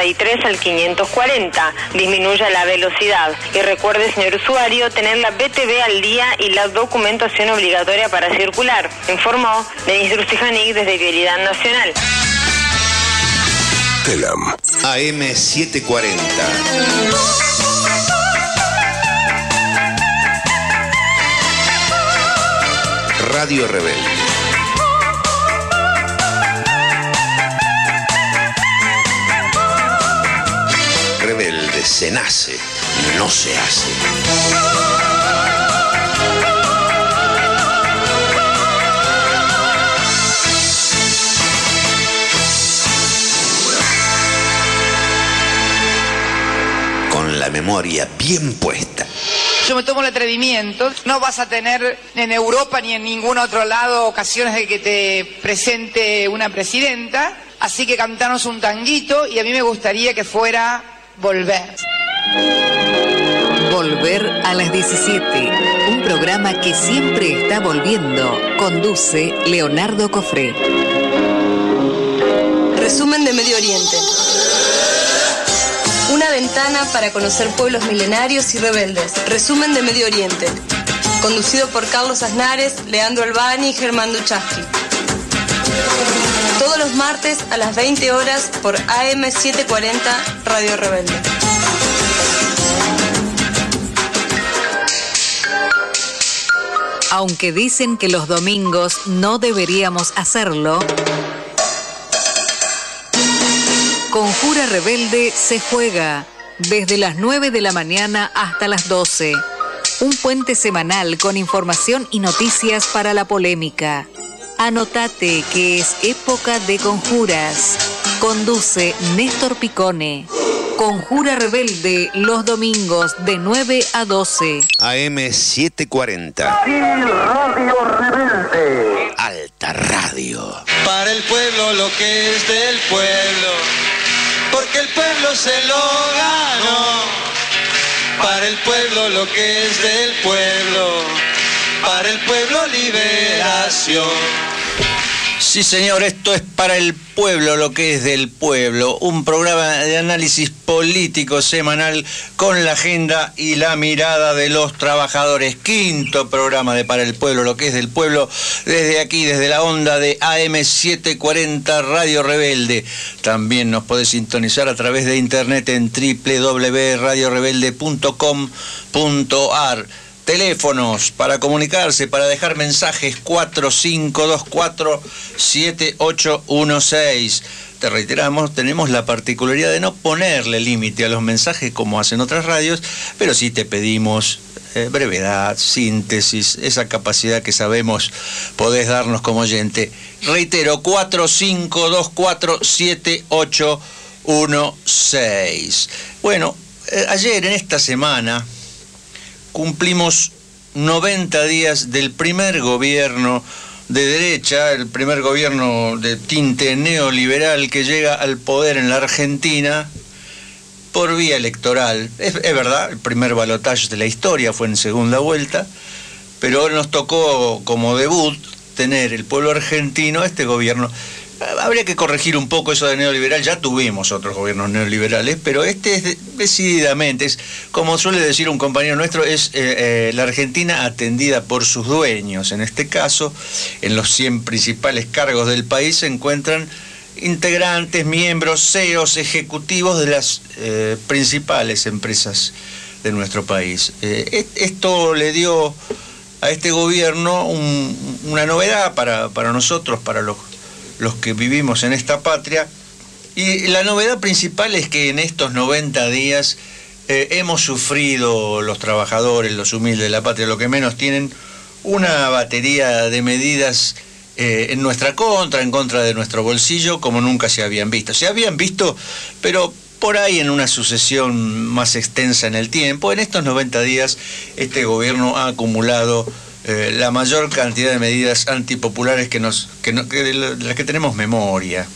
533 al 540. Disminuya la velocidad. Y recuerde, señor usuario, tener la BTV al día y la documentación obligatoria para circular. Informó Denis Drustijanic desde Vialidad Nacional. Telam. AM740. Radio Rebelde. Se nace, no se hace. Con la memoria bien puesta. Yo me tomo el atrevimiento. No vas a tener en Europa ni en ningún otro lado ocasiones de que te presente una presidenta. Así que cantanos un tanguito y a mí me gustaría que fuera Volver. Volver a las 17. Un programa que siempre está volviendo. Conduce Leonardo Cofré. Resumen de Medio Oriente. Una ventana para conocer pueblos milenarios y rebeldes. Resumen de Medio Oriente. Conducido por Carlos Aznares, Leandro Albani y Germán Duchaski. Todos los martes a las 20 horas por AM740 Radio Rebelde. Aunque dicen que los domingos no deberíamos hacerlo, Conjura Rebelde se juega desde las 9 de la mañana hasta las 12. Un puente semanal con información y noticias para la polémica. Anotate que es época de conjuras. Conduce Néstor Picone. Conjura Rebelde los domingos de 9 a 12. AM740. Radio Rebelde. Alta Radio. Para el pueblo lo que es del pueblo, porque el pueblo se lo ganó. Para el pueblo lo que es del pueblo, para el pueblo liberación. Sí, señor, esto es para el pueblo, lo que es del pueblo. Un programa de análisis político semanal con la agenda y la mirada de los trabajadores. Quinto programa de Para el pueblo, lo que es del pueblo, desde aquí, desde la onda de AM740 Radio Rebelde. También nos puede sintonizar a través de internet en www.radiorebelde.com.ar. Teléfonos para comunicarse, para dejar mensajes 4524-7816. Te reiteramos, tenemos la particularidad de no ponerle límite a los mensajes como hacen otras radios, pero sí te pedimos eh, brevedad, síntesis, esa capacidad que sabemos podés darnos como oyente. Reitero, 4524-7816. Bueno, eh, ayer en esta semana cumplimos 90 días del primer gobierno de derecha, el primer gobierno de tinte neoliberal que llega al poder en la Argentina por vía electoral. Es, verdad, el primer balotaje de la historia fue en segunda vuelta, pero nos tocó como debut tener el pueblo argentino este gobierno. Habría que corregir un poco eso de neoliberal, ya tuvimos otros gobiernos neoliberales, pero este es decididamente, es, como suele decir un compañero nuestro, es eh, eh, la Argentina atendida por sus dueños. En este caso, en los 100 principales cargos del país se encuentran integrantes, miembros, CEOs, ejecutivos de las eh, principales empresas de nuestro país. Eh, esto le dio a este gobierno un, una novedad para, para nosotros, para los los que vivimos en esta patria. Y la novedad principal es que en estos 90 días eh, hemos sufrido los trabajadores, los humildes de la patria, lo que menos tienen, una batería de medidas eh, en nuestra contra, en contra de nuestro bolsillo, como nunca se habían visto. Se habían visto, pero por ahí en una sucesión más extensa en el tiempo. En estos 90 días este gobierno ha acumulado eh, la mayor cantidad de medidas antipopulares que nos, que no- de las que tenemos memoria.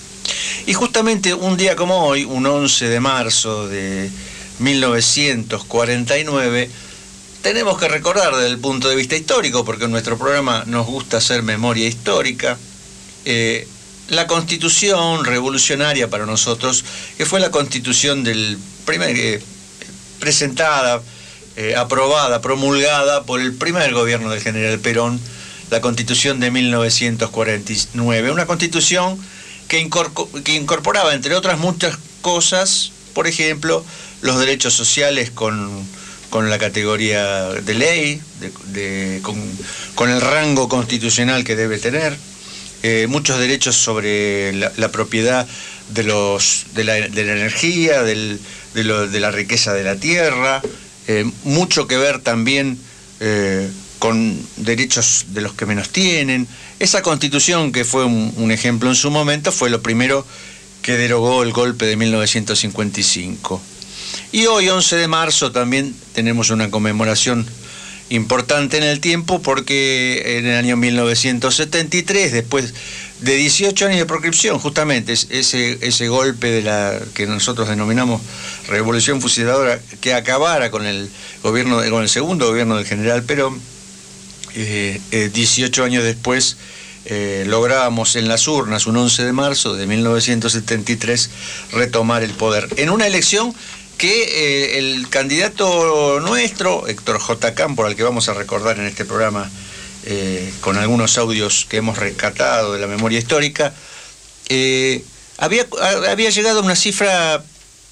Y justamente un día como hoy, un 11 de marzo de 1949, tenemos que recordar desde el punto de vista histórico, porque en nuestro programa nos gusta hacer memoria histórica, eh, la constitución revolucionaria para nosotros, que fue la constitución del primer, eh, presentada, eh, aprobada, promulgada por el primer gobierno del general Perón, la constitución de 1949. Una constitución que, incorporaba, entre otras muchas cosas, por ejemplo, los derechos sociales con, la categoría de ley, con, el rango constitucional que debe tener, eh, muchos derechos sobre la, propiedad de, la, energía, de, la riqueza de la tierra, eh, mucho que ver también eh, con derechos de los que menos tienen. Esa constitución, que fue un, ejemplo en su momento, fue lo primero que derogó el golpe de 1955. Y hoy, 11 de marzo, también tenemos una conmemoración importante en el tiempo porque en el año 1973, después de 18 años de proscripción, justamente ese, ese golpe de la que nosotros denominamos revolución fusiladora que acabara con el gobierno con el segundo gobierno del general Perón, 18 eh, años después eh, lográbamos en las urnas, un 11 de marzo de 1973, retomar el poder. En una elección que eh, el candidato nuestro, Héctor J. Campos, al que vamos a recordar en este programa con algunos audios que hemos rescatado de la memoria histórica, había, había llegado a una cifra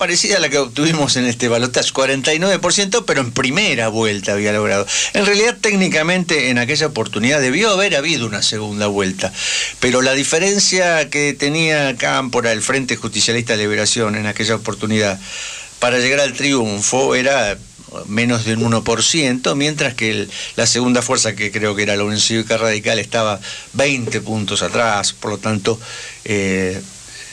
parecida a la que obtuvimos en este balotaje, 49%, pero en primera vuelta había logrado. En realidad, técnicamente, en aquella oportunidad debió haber habido una segunda vuelta, pero la diferencia que tenía Cámpora, el Frente Justicialista de Liberación, en aquella oportunidad, para llegar al triunfo era menos de un 1%, mientras que la segunda fuerza, que creo que era la Unión Cívica Radical, estaba 20 puntos atrás, por lo tanto, eh,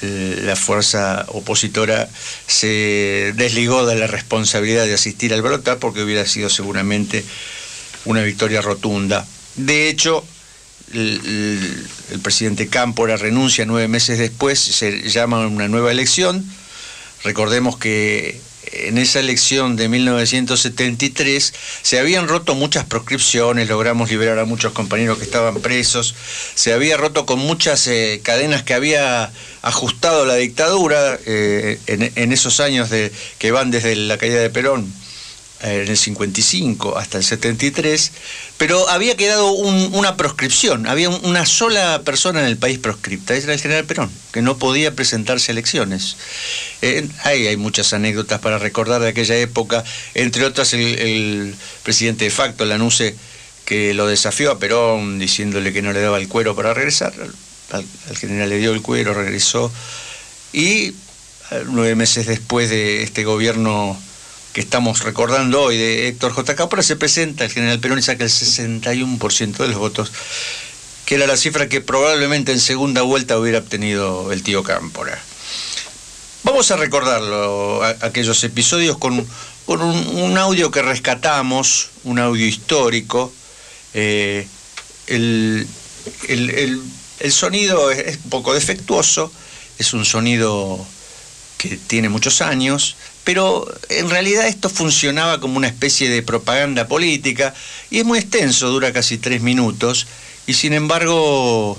la fuerza opositora se desligó de la responsabilidad de asistir al brotar porque hubiera sido seguramente una victoria rotunda. De hecho, el, presidente Cámpora renuncia nueve meses después, se llama una nueva elección. Recordemos que en esa elección de 1973 se habían roto muchas proscripciones, logramos liberar a muchos compañeros que estaban presos, se había roto con muchas eh, cadenas que había ajustado la dictadura eh, en, esos años que van desde la caída de Perón en el 55 hasta el 73, pero había quedado una proscripción, había una sola persona en el país proscripta, era el general Perón, que no podía presentarse a elecciones. Eh, hay muchas anécdotas para recordar de aquella época, entre otras el, presidente de facto, Lanuse, que lo desafió a Perón diciéndole que no le daba el cuero para regresar, al, al general le dio el cuero, regresó, y eh, nueve meses después de este gobierno que estamos recordando hoy de Héctor J. Cámpora, se presenta el general Perón y saca el 61% de los votos, que era la cifra que probablemente en segunda vuelta hubiera obtenido el tío Cámpora. Vamos a recordarlo, aquellos episodios con, con un, audio que rescatamos, un audio histórico. Eh, el, el sonido es un poco defectuoso, es un sonido que tiene muchos años, pero en realidad esto funcionaba como una especie de propaganda política y es muy extenso, dura casi tres minutos y sin embargo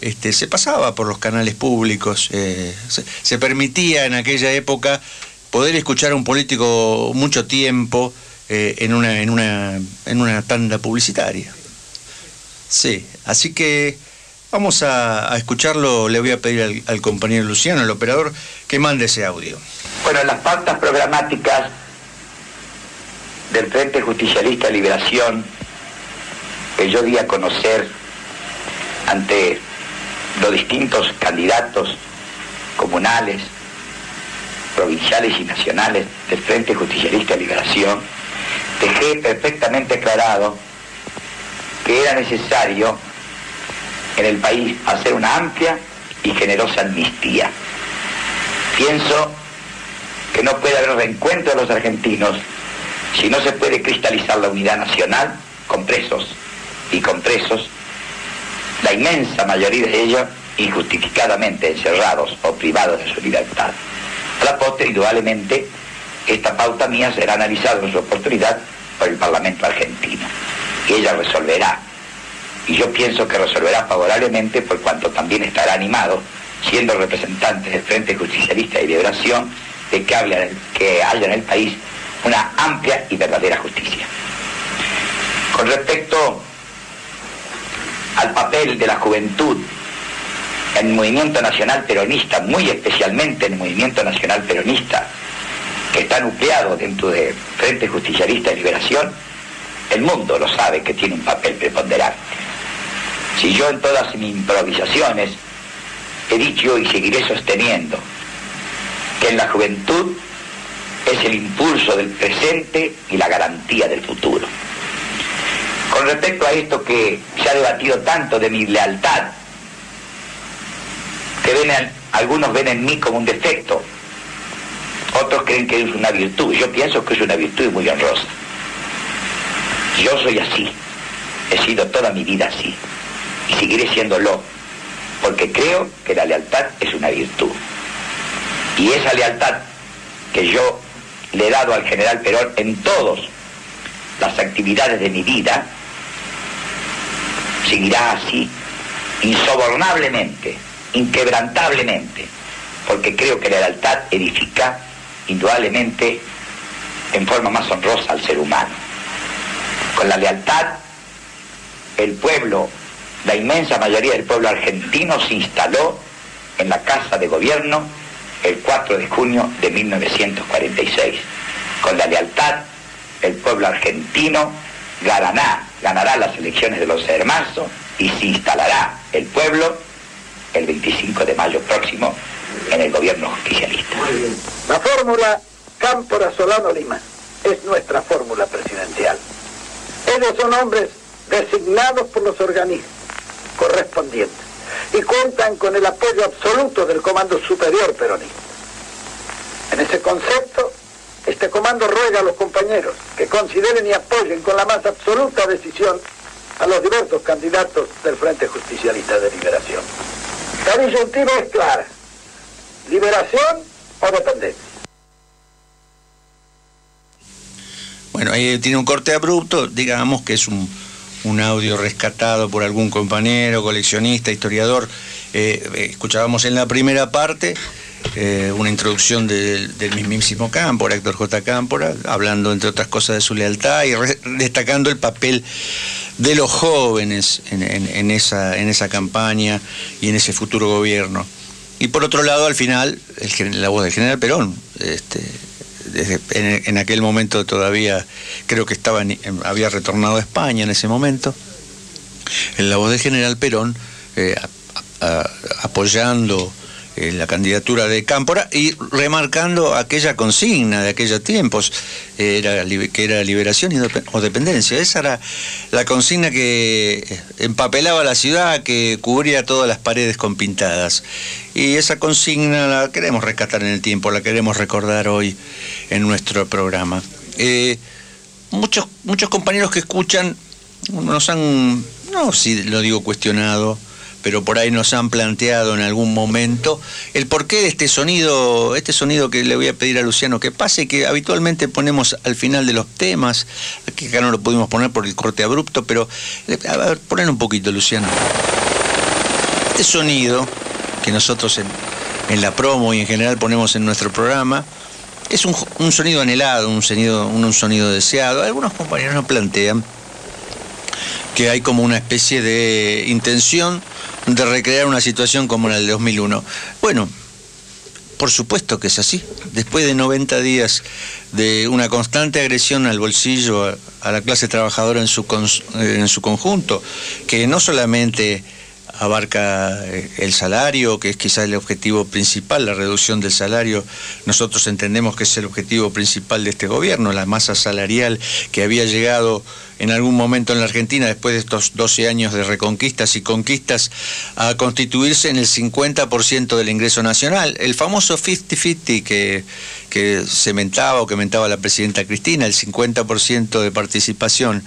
este, se pasaba por los canales públicos, eh, se, permitía en aquella época poder escuchar a un político mucho tiempo eh, en, una, en, una, en una tanda publicitaria. Sí, así que vamos a, escucharlo, le voy a pedir al compañero Luciano, el operador, que mande ese audio. Bueno, las pautas programáticas del Frente Justicialista Liberación que yo di a conocer ante los distintos candidatos comunales, provinciales y nacionales del Frente Justicialista Liberación, dejé perfectamente aclarado que era necesario en el país hacer una amplia y generosa amnistía. Pienso que no puede haber reencuentro de los argentinos si no se puede cristalizar la unidad nacional con presos y con presos, la inmensa mayoría de ellos injustificadamente encerrados o privados de su libertad. A la postre, esta pauta mía será analizada en su oportunidad por el Parlamento argentino y ella resolverá y yo pienso que resolverá favorablemente por cuanto también estará animado, siendo representantes del Frente Justicialista y Liberación, de que, haya, que haya en el país una amplia y verdadera justicia. Con respecto al papel de la juventud en el movimiento nacional peronista, muy especialmente en el movimiento nacional peronista, que está nucleado dentro de Frente Justicialista y Liberación, el mundo lo sabe que tiene un papel preponderante. Si yo en todas mis improvisaciones he dicho y seguiré sosteniendo que en la juventud es el impulso del presente y la garantía del futuro. Con respecto a esto que se ha debatido tanto de mi lealtad, que ven algunos ven en mí como un defecto, otros creen que es una virtud. Yo pienso que es una virtud muy honrosa. Yo soy así, he sido toda mi vida así y seguiré siéndolo, porque creo que la lealtad es una virtud. Y esa lealtad que yo le he dado al general Perón en todas las actividades de mi vida, seguirá así, insobornablemente, inquebrantablemente, porque creo que la lealtad edifica indudablemente en forma más honrosa al ser humano. Con la lealtad, el pueblo, la inmensa mayoría del pueblo argentino se instaló en la Casa de Gobierno el 4 de junio de 1946. Con la lealtad, el pueblo argentino ganará, ganará las elecciones de los marzo y se instalará el pueblo el 25 de mayo próximo en el gobierno justicialista. La fórmula Cámpora Solano Lima es nuestra fórmula presidencial. Ellos son hombres designados por los organismos correspondientes y cuentan con el apoyo absoluto del Comando Superior Peronista. En ese concepto, este comando ruega a los compañeros que consideren y apoyen con la más absoluta decisión a los diversos candidatos del Frente Justicialista de Liberación. La disyuntiva es clara. Liberación o dependencia. Bueno, ahí tiene un corte abrupto, digamos que es un, un audio rescatado por algún compañero, coleccionista, historiador. Eh, eh, escuchábamos en la primera parte eh, una introducción del, mismísimo Cámpora, Héctor J. Cámpora, hablando entre otras cosas de su lealtad y destacando el papel de los jóvenes en, esa, en esa campaña y en ese futuro gobierno. Y por otro lado, al final, el, la voz del general Perón, este, en, aquel momento todavía creo que estaba había retornado a España en ese momento, en la voz del general Perón, eh, apoyando eh, la candidatura de Cámpora y remarcando aquella consigna de aquellos tiempos, era, que era liberación o dependencia. Esa era la consigna que empapelaba la ciudad, que cubría todas las paredes con pintadas. Y esa consigna la queremos rescatar en el tiempo, la queremos recordar hoy en nuestro programa. Eh, muchos, muchos compañeros que escuchan nos han, no si lo digo cuestionado, pero por ahí nos han planteado en algún momento el porqué de este sonido, este sonido que le voy a pedir a Luciano que pase, que habitualmente ponemos al final de los temas, que acá no lo pudimos poner por el corte abrupto, pero a ver, ponen un poquito, Luciano. Este sonido que nosotros en, la promo y en general ponemos en nuestro programa, es un, sonido anhelado, un sonido, un, un sonido deseado. Algunos compañeros nos plantean que hay como una especie de intención de recrear una situación como la del 2001. Bueno, por supuesto que es así. Después de 90 días de una constante agresión al bolsillo, a, la clase trabajadora en su, en su conjunto, que no solamente abarca eh, el salario, que es quizás el objetivo principal, la reducción del salario. Nosotros entendemos que es el objetivo principal de este gobierno, la masa salarial que había llegado en algún momento en la Argentina, después de estos 12 años de reconquistas y conquistas, a constituirse en el 50% del ingreso nacional. El famoso 50-50 que, que se mentaba o que mentaba la presidenta Cristina, el 50% de participación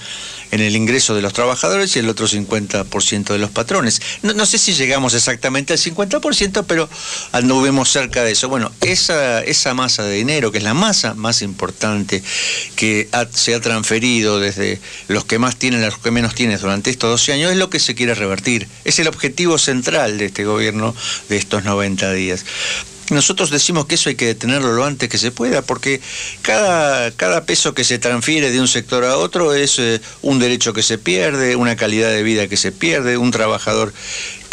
en el ingreso de los trabajadores y el otro 50% de los patrones. No, sé si llegamos exactamente al 50%, pero anduvimos cerca de eso. Bueno, esa, esa masa de dinero, que es la masa más importante que se ha transferido desde los que más tienen los que menos tienen durante estos 12 años, es lo que se quiere revertir. Es el objetivo central de este gobierno de estos 90 días. Nosotros decimos que eso hay que detenerlo lo antes que se pueda, porque cada, cada peso que se transfiere de un sector a otro es eh, un derecho que se pierde, una calidad de vida que se pierde, un trabajador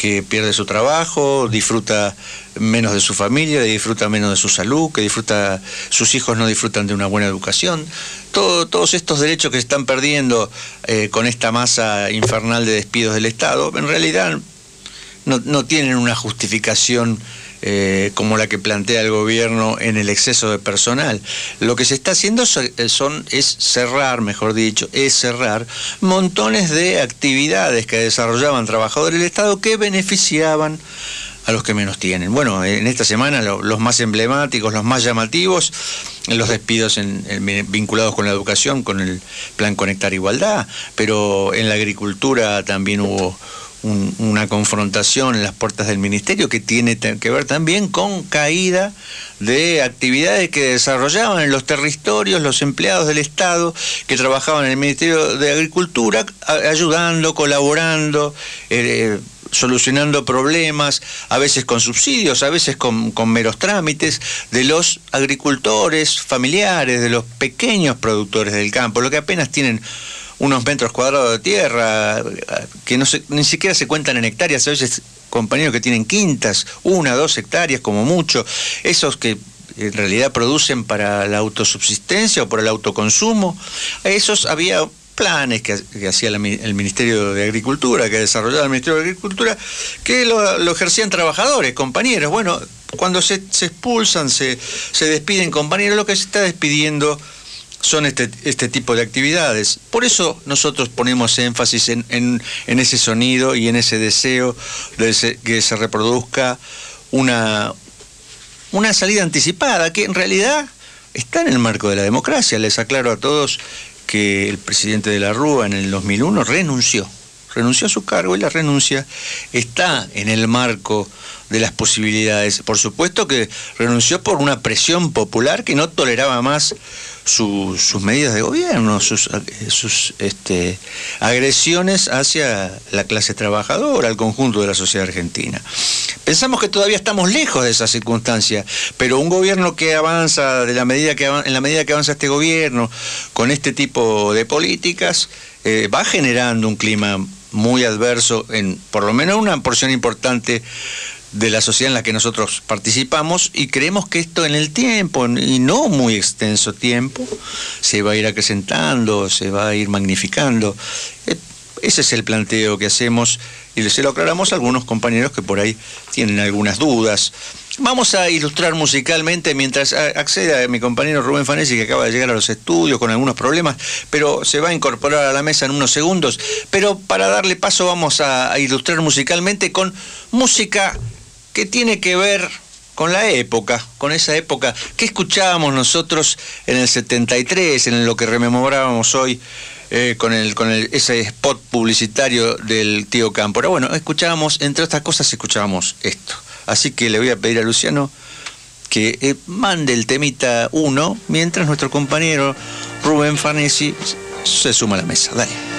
que pierde su trabajo, disfruta menos de su familia, disfruta menos de su salud, que disfruta, sus hijos no disfrutan de una buena educación. todos estos derechos que se están perdiendo eh, con esta masa infernal de despidos del Estado, en realidad no, no tienen una justificación eh, como la que plantea el gobierno en el exceso de personal. Lo que se está haciendo eh, son, es cerrar, mejor dicho, es cerrar montones de actividades que desarrollaban trabajadores del Estado que beneficiaban a los que menos tienen. Bueno, en esta semana los más emblemáticos, los más llamativos, los despidos vinculados con la educación, con el plan Conectar Igualdad, pero en la agricultura también hubo una confrontación en las puertas del ministerio que tiene que ver también con caída de actividades que desarrollaban en los territorios los empleados del Estado que trabajaban en el Ministerio de Agricultura, ayudando, colaborando. Eh, solucionando problemas, a veces con subsidios, a veces con, meros trámites, de los agricultores familiares, de los pequeños productores del campo, lo que apenas tienen unos metros cuadrados de tierra, que no ni siquiera se cuentan en hectáreas, a veces compañeros que tienen quintas, una, dos hectáreas como mucho, esos que en realidad producen para la autosubsistencia o para el autoconsumo, esos había planes que, hacía el Ministerio de Agricultura, que desarrollaba el Ministerio de Agricultura, que lo, ejercían trabajadores, compañeros. Bueno, cuando se, se expulsan, se, se despiden compañeros, lo que se está despidiendo son este, este tipo de actividades. Por eso nosotros ponemos énfasis en, en, ese sonido y en ese deseo de que se reproduzca una, una salida anticipada, que en realidad está en el marco de la democracia. Les aclaro a todos que el presidente de la Rúa en el 2001 renunció, renunció a su cargo y la renuncia está en el marco de las posibilidades. Por supuesto que renunció por una presión popular que no toleraba más sus medidas de gobierno, sus, este, agresiones hacia la clase trabajadora, al conjunto de la sociedad argentina. Pensamos que todavía estamos lejos de esa circunstancia, pero un gobierno que avanza en la medida que avanza este gobierno con este tipo de políticas eh, va generando un clima muy adverso en por lo menos una porción importante de la sociedad en la que nosotros participamos y creemos que esto en el tiempo, y no muy extenso tiempo, se va a ir acrecentando, se va a ir magnificando. Eh, ese es el planteo que hacemos y se lo aclaramos a algunos compañeros que por ahí tienen algunas dudas. Vamos a ilustrar musicalmente mientras accede a mi compañero Rubén Fanesi, que acaba de llegar a los estudios con algunos problemas, pero se va a incorporar a la mesa en unos segundos. Pero para darle paso vamos a ilustrar musicalmente con música que tiene que ver con la época, con esa época que escuchábamos nosotros en el 73, en lo que rememorábamos hoy eh, con, ese spot publicitario del tío Cámpora. Bueno, escuchábamos, entre otras cosas, escuchábamos esto. Así que le voy a pedir a Luciano que eh, mande el temita 1 mientras nuestro compañero Rubén Farnesi se suma a la mesa. Dale.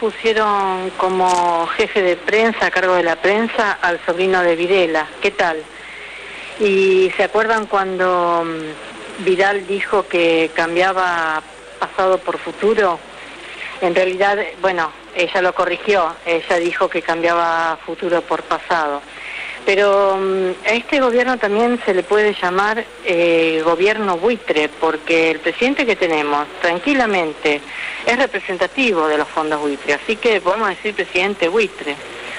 Pusieron como jefe de prensa, a cargo de la prensa, al sobrino de Videla. ¿Qué tal? ¿Y se acuerdan cuando mm, Vidal dijo que cambiaba pasado por futuro? En realidad, bueno, ella lo corrigió. Ella dijo que cambiaba futuro por pasado. Pero mm, a este gobierno también se le puede llamar eh, gobierno buitre, porque el presidente que tenemos tranquilamente es representativo de los fondos buitre, así que podemos decir presidente buitre.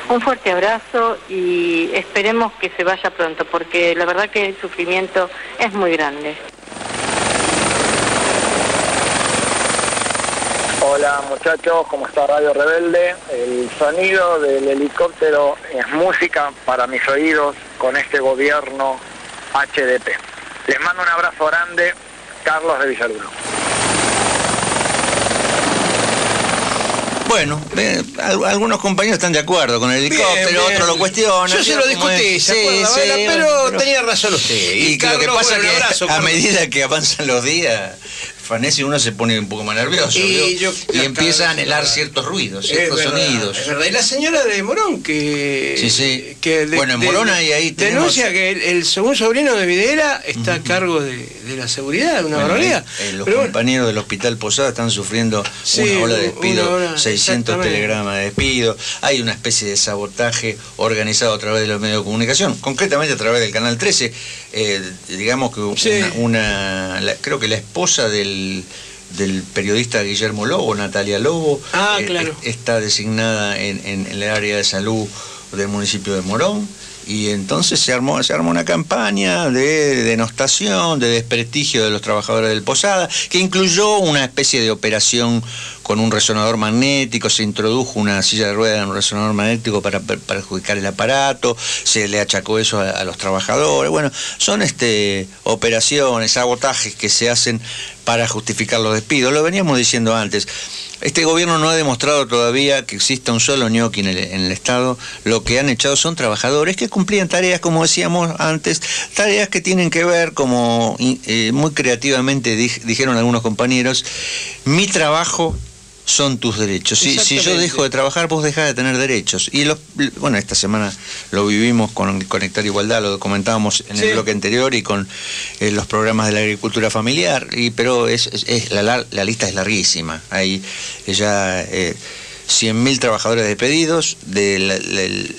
Un fuerte abrazo y esperemos que se vaya pronto, porque la verdad que el sufrimiento es muy grande. Hola muchachos, ¿cómo está Radio Rebelde? El sonido del helicóptero es música para mis oídos con este gobierno HDP. Les mando un abrazo grande, Carlos de Villarulo. Bueno, eh, al- algunos compañeros están de acuerdo con el helicóptero, Bien, bien. otros lo cuestionan. Yo se lo ¿cómo discutí, es? ¿se Sí, acuerda, sí, Vela? pero, tenía razón usted. Y, Y, que lo que pasa bueno, es que abrazo, a Carlos. medida que avanzan los días, Fanesi uno se pone un poco más nervioso Y y empieza a anhelar ciertos ruidos, Es ciertos verdad, sonidos. Es verdad. Y la señora de Morón que. Sí, sí. que de- Bueno, en de- Morón ahí- ahí tenemos- Denuncia que el, el segundo sobrino de Videla está a cargo de, de la seguridad, una Bueno, barbaridad. eh, los Pero bueno, compañeros del Hospital Posada están sufriendo Sí, una ola de despido, ola, 600 exactamente. telegramas de despido, hay una especie de sabotaje organizado a través de los medios de comunicación, concretamente a través del Canal 13. Eh, digamos que Sí. una, una- la- creo que la esposa del, del periodista Guillermo Lobo, Natalia Lobo, Ah, eh, claro. eh, está designada en, en el área de salud del municipio de Morón. Y entonces se armó, se armó una campaña de denostación, de desprestigio de los trabajadores del Posada, que incluyó una especie de operación con un resonador magnético, se introdujo una silla de ruedas en un resonador magnético para per- perjudicar el aparato, se le achacó eso a, a los trabajadores. Bueno, son este operaciones, sabotajes que se hacen para justificar los despidos. Lo veníamos diciendo antes. Este gobierno no ha demostrado todavía que exista un solo ñoqui en el, en el Estado. Lo que han echado son trabajadores que cumplían tareas, como decíamos antes, tareas que tienen que ver, como eh, muy creativamente dij- dijeron algunos compañeros, mi trabajo son tus derechos. Si, si yo dejo de trabajar, vos dejás de tener derechos. Y los, bueno, esta semana lo vivimos con Conectar Igualdad, lo comentábamos en Sí. el bloque anterior y con eh, los programas de la agricultura familiar, y, pero es, es- es- la, la- la lista es larguísima. Hay ya eh, 100.000 trabajadores despedidos, de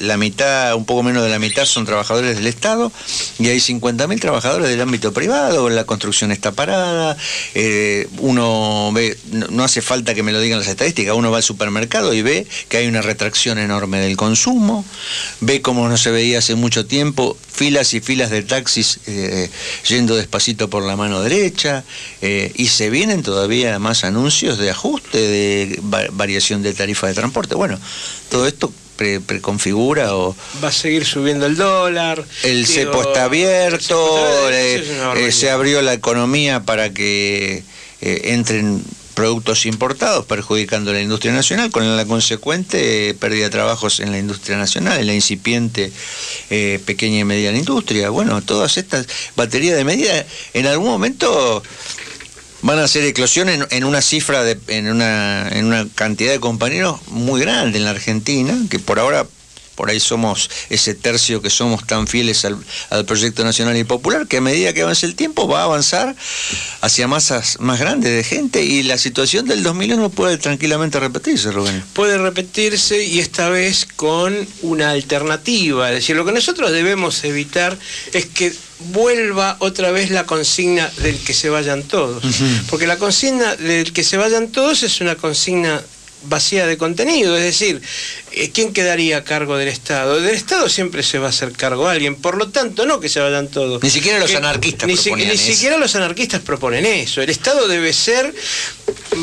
la, mitad, un poco menos de la mitad son trabajadores del Estado, y hay 50.000 trabajadores del ámbito privado, la construcción está parada, eh, uno ve, no, hace falta que me lo digan las estadísticas, uno va al supermercado y ve que hay una retracción enorme del consumo, ve como no se veía hace mucho tiempo, filas y filas de taxis eh, yendo despacito por la mano derecha, eh, y se vienen todavía más anuncios de ajuste, de va- variación de tarifa de transporte. Bueno, todo esto pre- preconfigura o Va a seguir subiendo el dólar. el digo, cepo está abierto, el cepo está- eh, eh, se abrió la economía para que eh, entren productos importados perjudicando la industria nacional con la consecuente eh, pérdida de trabajos en la industria nacional, en la incipiente eh, pequeña y mediana industria. Bueno, todas estas baterías de medidas en algún momento van a hacer eclosión en, en una cifra, de, en, una, en una cantidad de compañeros muy grande en la Argentina, que por ahora, por ahí somos ese tercio que somos tan fieles al, al proyecto nacional y popular, que a medida que avance el tiempo va a avanzar hacia masas más grandes de gente y la situación del 2001 puede tranquilamente repetirse, Rubén. puede repetirse y esta vez con una alternativa. Es decir, lo que nosotros debemos evitar es que vuelva otra vez la consigna del que se vayan todos. Porque la consigna del que se vayan todos es una consigna vacía de contenido, es decir, eh, ¿quién quedaría a cargo del Estado? Del Estado siempre se va a hacer cargo alguien, por lo tanto, no que se vayan todos. Ni siquiera los Que- anarquistas ni, si- ni eso. siquiera los anarquistas proponen eso. El Estado debe ser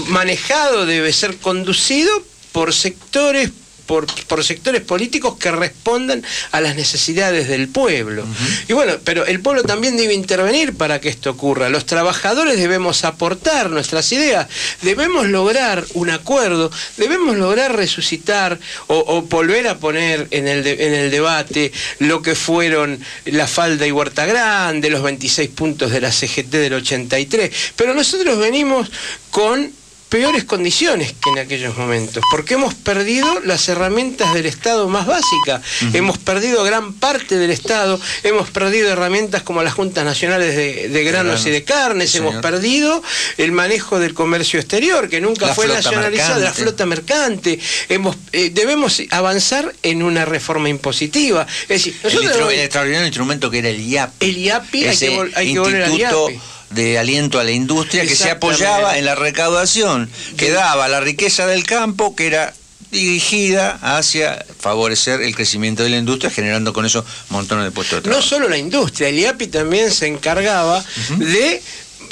manejado, debe ser conducido por sectores por, por sectores políticos que respondan a las necesidades del pueblo. Y bueno, pero el pueblo también debe intervenir para que esto ocurra. Los trabajadores debemos aportar nuestras ideas, debemos lograr un acuerdo, debemos lograr resucitar o, o volver a poner en el, de- en el debate lo que fueron la falda y Huerta Grande, los 26 puntos de la CGT del 83. Pero nosotros venimos con peores condiciones que en aquellos momentos, porque hemos perdido las herramientas del Estado más básicas, hemos perdido gran parte del Estado, hemos perdido herramientas como las juntas nacionales de, de granos y de carnes, Sí, hemos señor. perdido el manejo del comercio exterior, que nunca La fue nacionalizado, la flota mercante, hemos, eh, debemos avanzar en una reforma impositiva. Es decir, El, nosotros extraordinario instrumento que era el IAPI. el IAPI hay que, vol- hay que volver al IAPI. De aliento a la industria que se apoyaba en la recaudación que daba la riqueza del campo que era dirigida hacia favorecer el crecimiento de la industria generando con eso montones de puestos de No trabajo. solo la industria, el IAPI también se encargaba de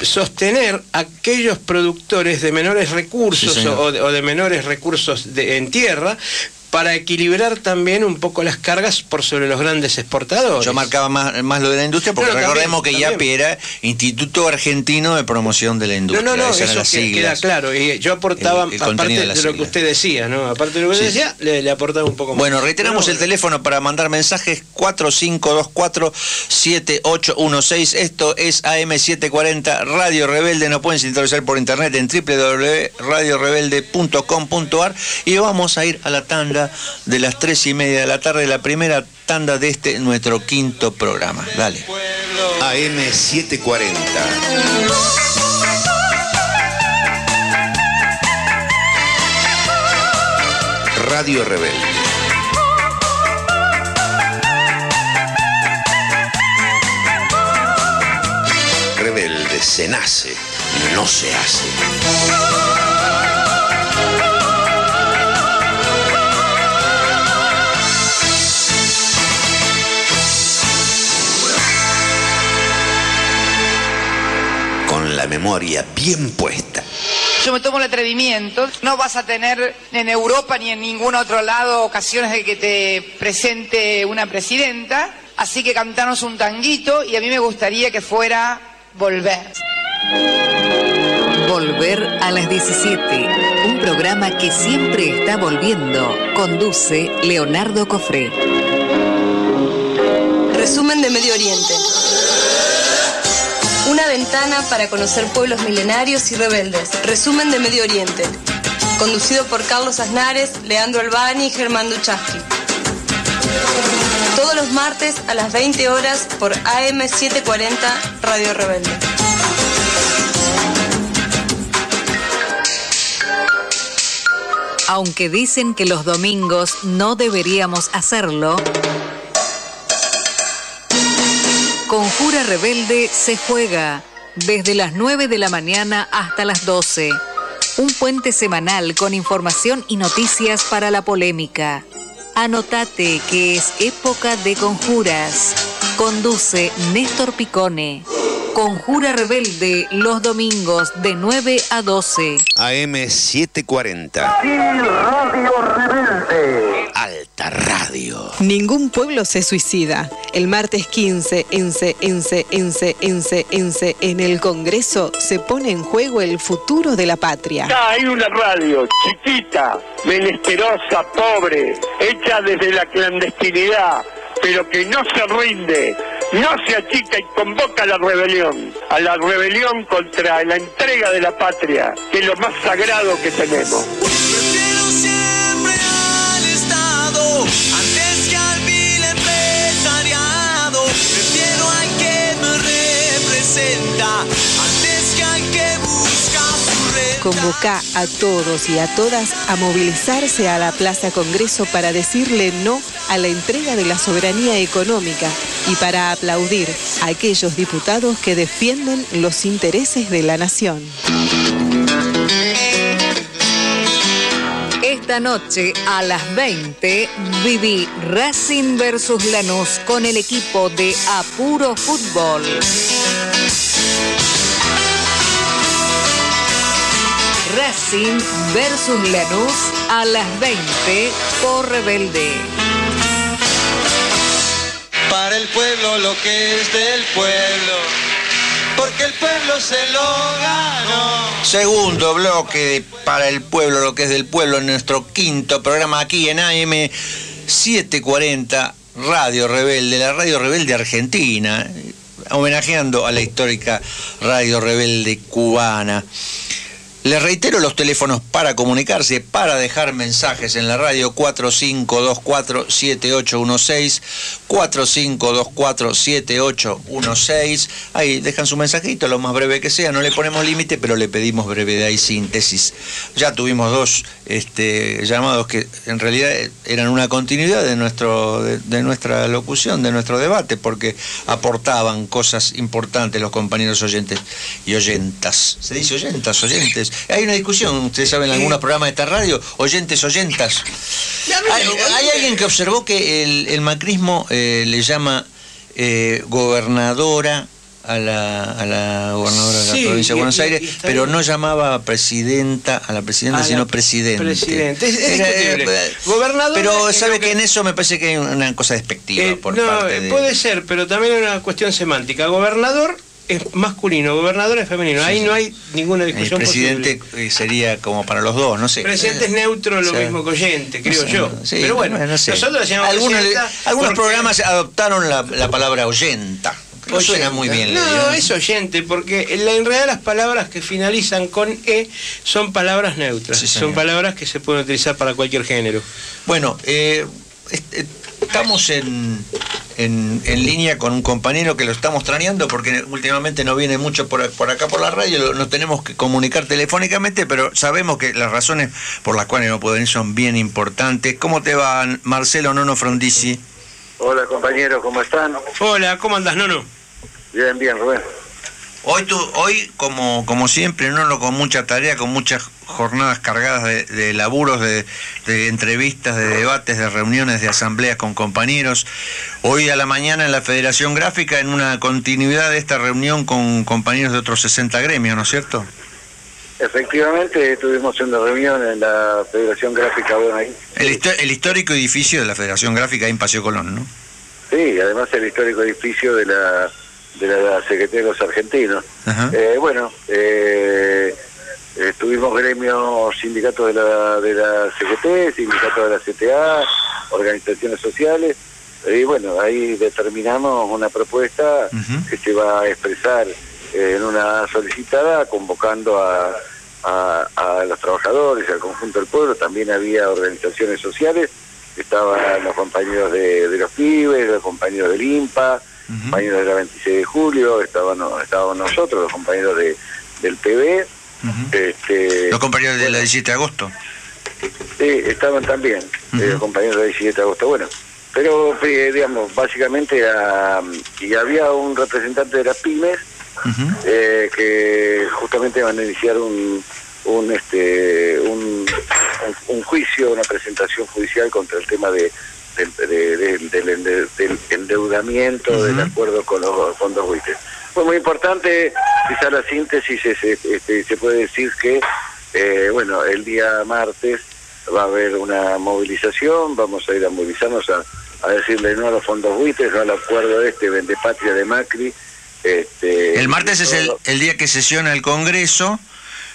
sostener aquellos productores de menores recursos Sí, señor. o, de, o de menores recursos de- en tierra para equilibrar también un poco las cargas por sobre los grandes exportadores. Yo marcaba más, más lo de la industria porque No, no, recordemos también, que también. IAPI era Instituto Argentino de Promoción de la No, Industria. no, no, Esas eran eso que- queda claro. Y yo aportaba, El- el aparte de, lo que usted decía, ¿no? Aparte de lo que Sí. usted decía, le, le aportaba un poco más. Bueno, reiteramos el teléfono para mandar mensajes 4524-7816. Esto es AM740 Radio Rebelde. Nos pueden sintonizar por internet en www.radiorebelde.com.ar y vamos a ir a la tanda de las tres y media de la tarde, la primera tanda de este nuestro quinto programa. Dale. AM740. Radio Rebelde. Rebelde se nace, no se hace. Memoria bien puesta. Yo me tomo el atrevimiento, no vas a tener en Europa ni en ningún otro lado ocasiones de que te presente una presidenta, así que cantanos un tanguito y a mí me gustaría que fuera Volver. Volver a las 17. Un programa que siempre está volviendo. Conduce Leonardo Cofré. Resumen de Medio Oriente. Una ventana para conocer pueblos milenarios y rebeldes. Resumen de Medio Oriente. conducido por Carlos Aznares, Leandro Albani y Germán Duchaski. Todos los martes a las 20 horas por AM740 Radio Rebelde. Aunque dicen que los domingos no deberíamos hacerlo, Conjura Rebelde se juega desde las 9 de la mañana hasta las 12. Un puente semanal con información y noticias para la polémica. Anotate que es época de conjuras. Conduce Néstor Picone. Conjura Rebelde los domingos de 9 a 12. AM 740. Radio Rebelde. Alta. Ningún pueblo se suicida. El martes 15, ense, ense, ense, ense, ense, en el Congreso se pone en juego el futuro de la patria. Acá hay una radio chiquita, menesterosa, pobre, hecha desde la clandestinidad, pero que no se rinde, no se achica y convoca a la rebelión, a la rebelión contra la entrega de la patria, que es lo más sagrado que tenemos. Prefiero siempre al Estado Convoca a todos y a todas a movilizarse a la Plaza Congreso para decirle no a la entrega de la soberanía económica y para aplaudir a aquellos diputados que defienden los intereses de la nación. Esta noche a las 20 viví Racing versus Lanús con el equipo de Apuro Fútbol. Racing versus Lanús a las 20 por Rebelde. Para el pueblo lo que es del pueblo, porque el pueblo se lo ganó. Segundo bloque de para el pueblo, lo que es del pueblo, en nuestro quinto programa aquí en AM 740 Radio Rebelde, la Radio Rebelde Argentina, homenajeando a la histórica Radio Rebelde cubana. Les reitero los teléfonos para comunicarse, para dejar mensajes en la radio 4524-7816, 4524-7816. Ahí dejan su mensajito, lo más breve que sea, no le ponemos límite, pero le pedimos brevedad y síntesis. Ya tuvimos dos este, llamados que en realidad eran una continuidad de, nuestro, de, de nuestra locución, de nuestro debate, porque aportaban cosas importantes los compañeros oyentes y oyentas. ¿Se dice oyentas, oyentes? Hay una discusión, ustedes saben, en algunos programas de esta radio, oyentes, oyentas. Hay, hay alguien que observó que el, el macrismo eh, le llama eh, gobernadora a la, a la gobernadora de la provincia de Buenos y- Aires, y pero bien. no llamaba presidenta a la presidenta, A la sino presidente. presidente. Es- es Era, discutible. eh, Gobernadora Pero sabe que... que- en eso me parece que hay una cosa despectiva Eh, por no, parte eh, de... puede ser, pero también hay una cuestión semántica. Gobernador es masculino, gobernador es femenino. Ahí no hay ninguna El discusión presidente posible. eh, sería como para los dos, no sé. Presidente es neutro, lo O sea, mismo que oyente, creo no sé, yo. sí, pero bueno, no sé. nosotros le llamamos algunos, presidenta algunos porque- programas adoptaron la, la palabra oyenta. No suena muy bien. le No, digo. es oyente, porque en, la- en realidad las palabras que finalizan con E son palabras neutras. Son palabras que se pueden utilizar para cualquier género. Bueno, eh, eh, estamos en, en, en línea con un compañero que lo estamos traneando porque últimamente no viene mucho por, por acá por la radio, lo- nos tenemos que comunicar telefónicamente, pero sabemos que las razones por las cuales no pueden ir son bien importantes. ¿Cómo te va, Marcelo Nono Frondizi? Hola compañeros, ¿cómo están? Hola, ¿cómo andas, Nono? Bien, bien, Rubén. Hoy, tú, hoy como, como siempre, no con mucha tarea, con muchas jornadas cargadas de, de laburos, de, de entrevistas, de debates, de reuniones, de asambleas con compañeros. Hoy a la mañana en la Federación Gráfica, en una continuidad de esta reunión con compañeros de otros 60 gremios, ¿no es cierto? Efectivamente, tuvimos una reunión en la Federación Gráfica bueno, ahí. El, el histórico edificio de la Federación Gráfica ahí en Paseo Colón, ¿no? Sí, además el histórico edificio de la de la Secretaría de los Argentinos. Eh, bueno, eh, estuvimos gremios, sindicatos de la, de la CGT, sindicatos de la CTA, organizaciones sociales, y bueno, ahí determinamos una propuesta que se va a expresar eh, en una solicitada convocando a, a, a los trabajadores, al conjunto del pueblo, también había organizaciones sociales, estaban los compañeros de, de los pibes, los compañeros del IMPA, compañeros de la 26 de julio, estaban, estábamos nosotros, los compañeros de, del PB, este, Los compañeros de la 17 de agosto. Sí, estaban también, eh, los compañeros de 17 de agosto. Bueno, pero eh, digamos, básicamente era, y había un representante de las pymes eh, que justamente van a iniciar un un este un, un, un juicio, una presentación judicial contra el tema de del, de- del- del ende- del endeudamiento del acuerdo con los fondos buitres. Fue muy importante, quizá la síntesis es, es- este, se puede decir que, eh, bueno, el día martes va a haber una movilización, vamos a ir a movilizarnos a, a decirle no a los fondos buitres, no al acuerdo este, vende patria de Macri. Este, El martes es el, el día que sesiona el Congreso.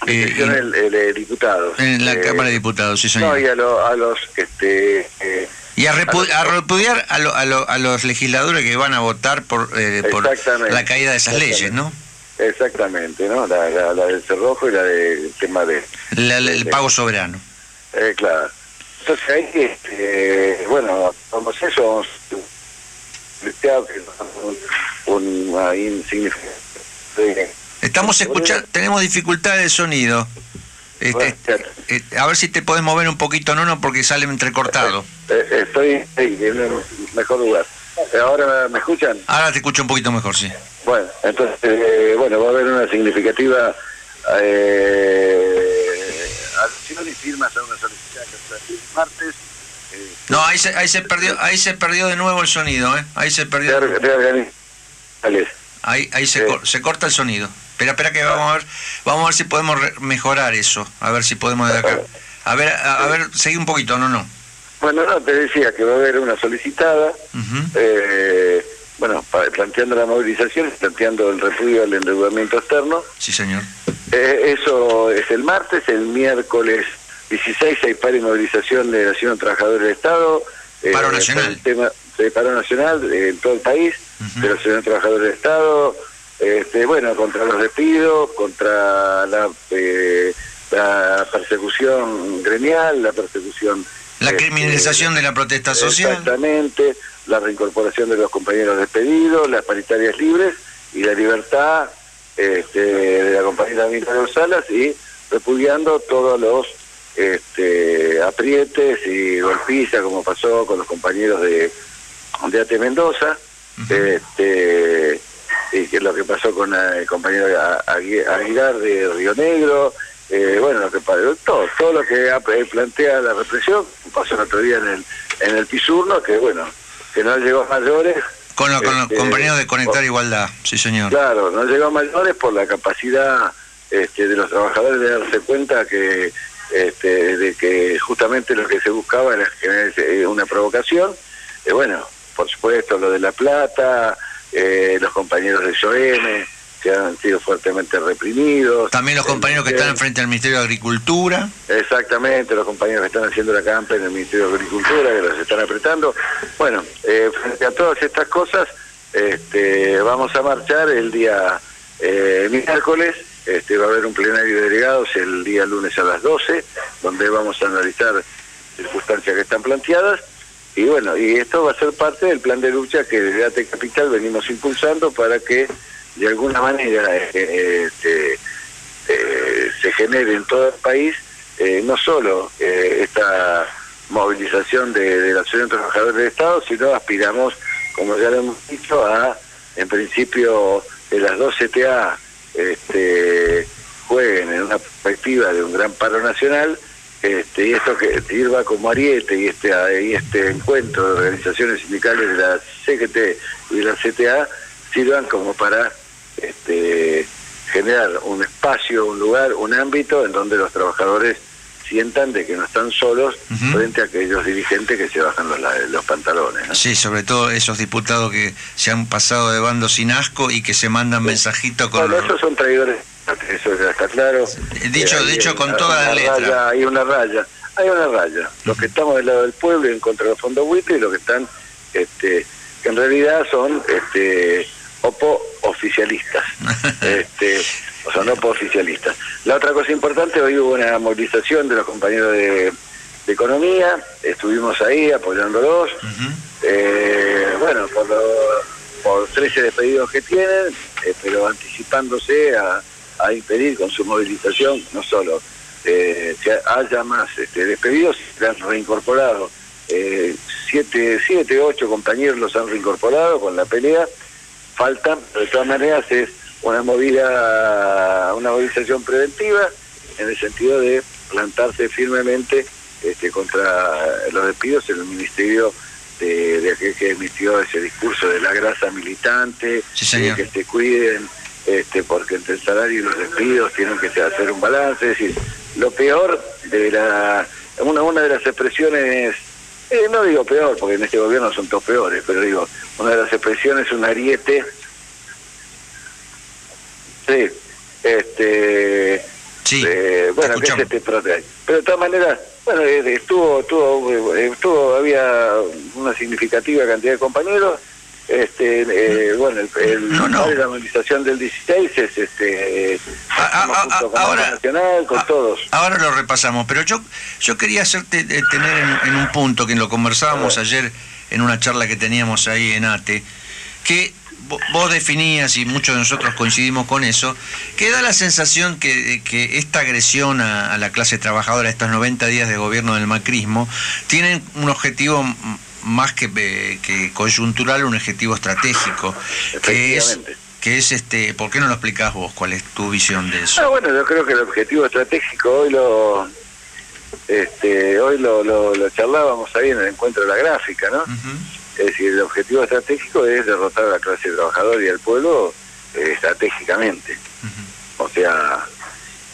eh, sesiona el, el, eh, diputado. en la Eh, Cámara de Diputados, sí, señor. No, y a, lo- a los este, eh, Y a, repu- a repudiar a, lo- a lo- a los legisladores que van a votar por, eh, por la caída de esas leyes, ¿no? Exactamente, ¿no? La, la, la del cerrojo y la del tema de... La- el pago soberano. Eh, claro. Entonces ahí, este, bueno, vamos a eso, vamos un, un. Estamos escuchando, tenemos dificultad de sonido. Este, eh, a ver si te podés mover un poquito, no, no, porque sale entrecortado. Eh, estoy ahí, en un mejor lugar. Eh, ¿Ahora me escuchan? Ahora te escucho un poquito mejor, sí. Bueno, entonces, eh, bueno, va a haber una significativa eh, adhesión y firmas a una solicitud martes. No, ahí se, ahí se perdió, ahí se perdió de nuevo el sonido, ¿eh? Ahí se perdió. Ahí, ahí se, cor- se corta el sonido. Espera, espera que vamos a ver, vamos a ver si podemos mejorar eso. A ver si podemos de acá. A ver, a, a ver, seguí un poquito, no, no. Bueno, no, te decía que va a haber una solicitada, eh, bueno, planteando la movilización, planteando el repudio al endeudamiento externo. Sí, señor. Eh, eso es el martes, el miércoles 16 hay paro y movilización de la Nación de Trabajadores del Estado. eh, Paro nacional. el tema de paro nacional eh, en todo el país, de la Nación de Trabajadores del Estado. Este, bueno, contra los despidos, contra la, eh, la persecución gremial, la persecución... La este, criminalización de la protesta social. Exactamente, la reincorporación de los compañeros despedidos, las paritarias libres y la libertad este, de la compañera Mirta Salas y repudiando todos los este, aprietes y golpizas como pasó con los compañeros de, de AT Mendoza, este, y que lo que pasó con eh, el compañero Aguilar de Río Negro, eh, bueno, lo que todo, todo lo que eh, plantea la represión, pasó el otro día en el, en el Pisurno, que bueno, que no llegó a mayores. Con, lo- con los Este, compañeros de Conectar por- Igualdad, sí, señor. Claro, no llegó a mayores por la capacidad este, de los trabajadores de darse cuenta que este, de que justamente lo que se buscaba era generar eh, una provocación. Eh, bueno, por supuesto, lo de La Plata, eh, los compañeros de SOM, que han sido fuertemente reprimidos. También los compañeros que están frente al Ministerio de Agricultura. Exactamente, los compañeros que están haciendo la campa en el Ministerio de Agricultura, que los están apretando. Bueno, eh, frente a todas estas cosas, este, vamos a marchar el día eh, miércoles. Este, va a haber un plenario de delegados el día lunes a las 12, donde vamos a analizar circunstancias que están planteadas. Y bueno, y esto va a ser parte del plan de lucha que desde AT Capital venimos impulsando para que de alguna manera eh, eh, este, eh, se genere en todo el país no solo esta movilización de, de la Asociación de Trabajadores del Estado, sino aspiramos, como ya lo hemos dicho, a, en principio, que las dos CTA este, jueguen en una perspectiva de un gran paro nacional, este, y esto que sirva como ariete y este, y este encuentro de organizaciones sindicales de la CGT y de la CTA sirvan como para este, generar un espacio, un lugar, un ámbito en donde los trabajadores sientan de que no están solos frente a aquellos dirigentes que se bajan los, los pantalones. ¿no? Sí, sobre todo esos diputados que se han pasado de bando sin asco y que se mandan mensajitos con Bueno, los- esos son traidores, eso ya está claro. Dicho- Eh, dicho hay con una- toda la letra. raya, hay una raya, hay una raya. Los que estamos del lado del pueblo en contra de los fondos buitres y los que están, este, que en realidad son este, opo oficialistas. este, o sea, no oficialistas. La otra cosa importante, hoy hubo una movilización de los compañeros de, de Economía, estuvimos ahí apoyándolos, eh, bueno, por, lo- por 13 despedidos que tienen, eh, pero anticipándose a, a impedir con su movilización no solo eh, que haya más este, despedidos, se han reincorporado. Eh, siete, siete, ocho compañeros los han reincorporado con la pelea. Faltan, de todas maneras, es una movida, una movilización preventiva en el sentido de plantarse firmemente este, contra los despidos en el Ministerio de, de aquel que emitió ese discurso de la grasa militante, de que se cuiden, este, porque entre el salario y los despidos tienen que hacer un balance. Es decir, lo peor de la. Una, una de las expresiones, eh, no digo peor, porque en este gobierno son todos peores, pero digo, una de las expresiones, un ariete. Sí, este. eh, bueno, que es este prote- Pero de todas maneras, bueno, eh, estuvo, estuvo, eh, estuvo, había una significativa cantidad de compañeros. Este, eh, bueno, el, el de la movilización del 16 es este, estamos junto con ahora- la Nacional, con todos. Ahora lo repasamos, pero yo, yo quería hacerte eh, tener en, en un punto que lo conversábamos ayer en una charla que teníamos ahí en ATE, que vo- vos definías y muchos de nosotros coincidimos con eso, que da la sensación que, que esta agresión a, a la clase trabajadora, estos 90 días de gobierno del macrismo, tienen un objetivo más que, eh, que coyuntural, un objetivo estratégico, que es, que es este, ¿por qué no lo explicás vos? ¿Cuál es tu visión de eso? Ah, bueno, yo creo que el objetivo estratégico hoy lo este hoy lo, lo, lo charlábamos ahí en el encuentro de la gráfica, ¿no? Es decir, el objetivo estratégico es derrotar a la clase trabajadora y al pueblo eh, estratégicamente. O sea...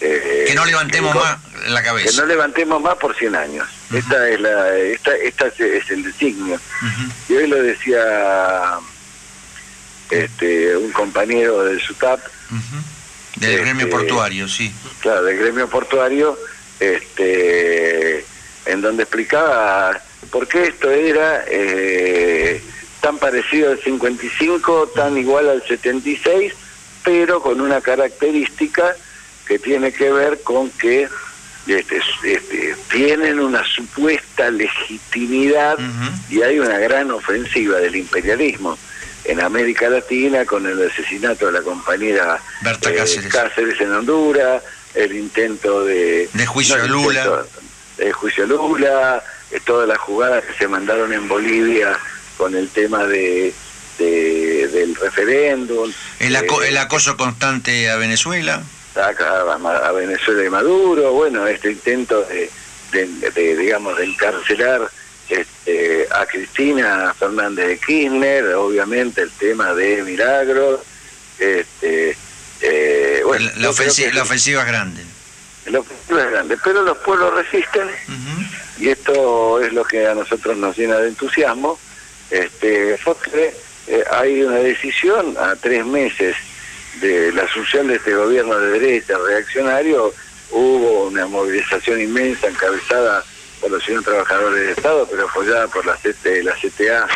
eh, Que no levantemos que- más la cabeza. Que no levantemos más por 100 años. Esta es la esta, esta es, es el designio. Y hoy lo decía este un compañero del SUTAP, Del Este, gremio portuario, sí. claro, del gremio portuario, este, en donde explicaba por qué esto era eh, tan parecido al 55, tan igual al 76, pero con una característica que tiene que ver con que este, este, tienen una supuesta legitimidad y hay una gran ofensiva del imperialismo en América Latina con el asesinato de la compañera Berta eh, Cáceres. en Honduras, el intento de... De juicio no, a el Lula. intento de juicio a Lula, eh, todas las jugadas que se mandaron en Bolivia con el tema de, de- del referéndum. El, aco- eh, el acoso constante a Venezuela. Acá a, Venezuela y Maduro, bueno, este intento de, de- de, digamos, de encarcelar este, a Cristina Fernández de Kirchner, obviamente el tema de Milagros, este, eh, bueno, la, ofensiva, la ofensiva es grande. el objetivo es grande, pero los pueblos resisten y esto es lo que a nosotros nos llena de entusiasmo, este, porque eh, hay una decisión a tres meses de la asunción de este gobierno de derecha reaccionario, hubo una movilización inmensa encabezada por los señores trabajadores del Estado, pero apoyada por la, CT, la CTA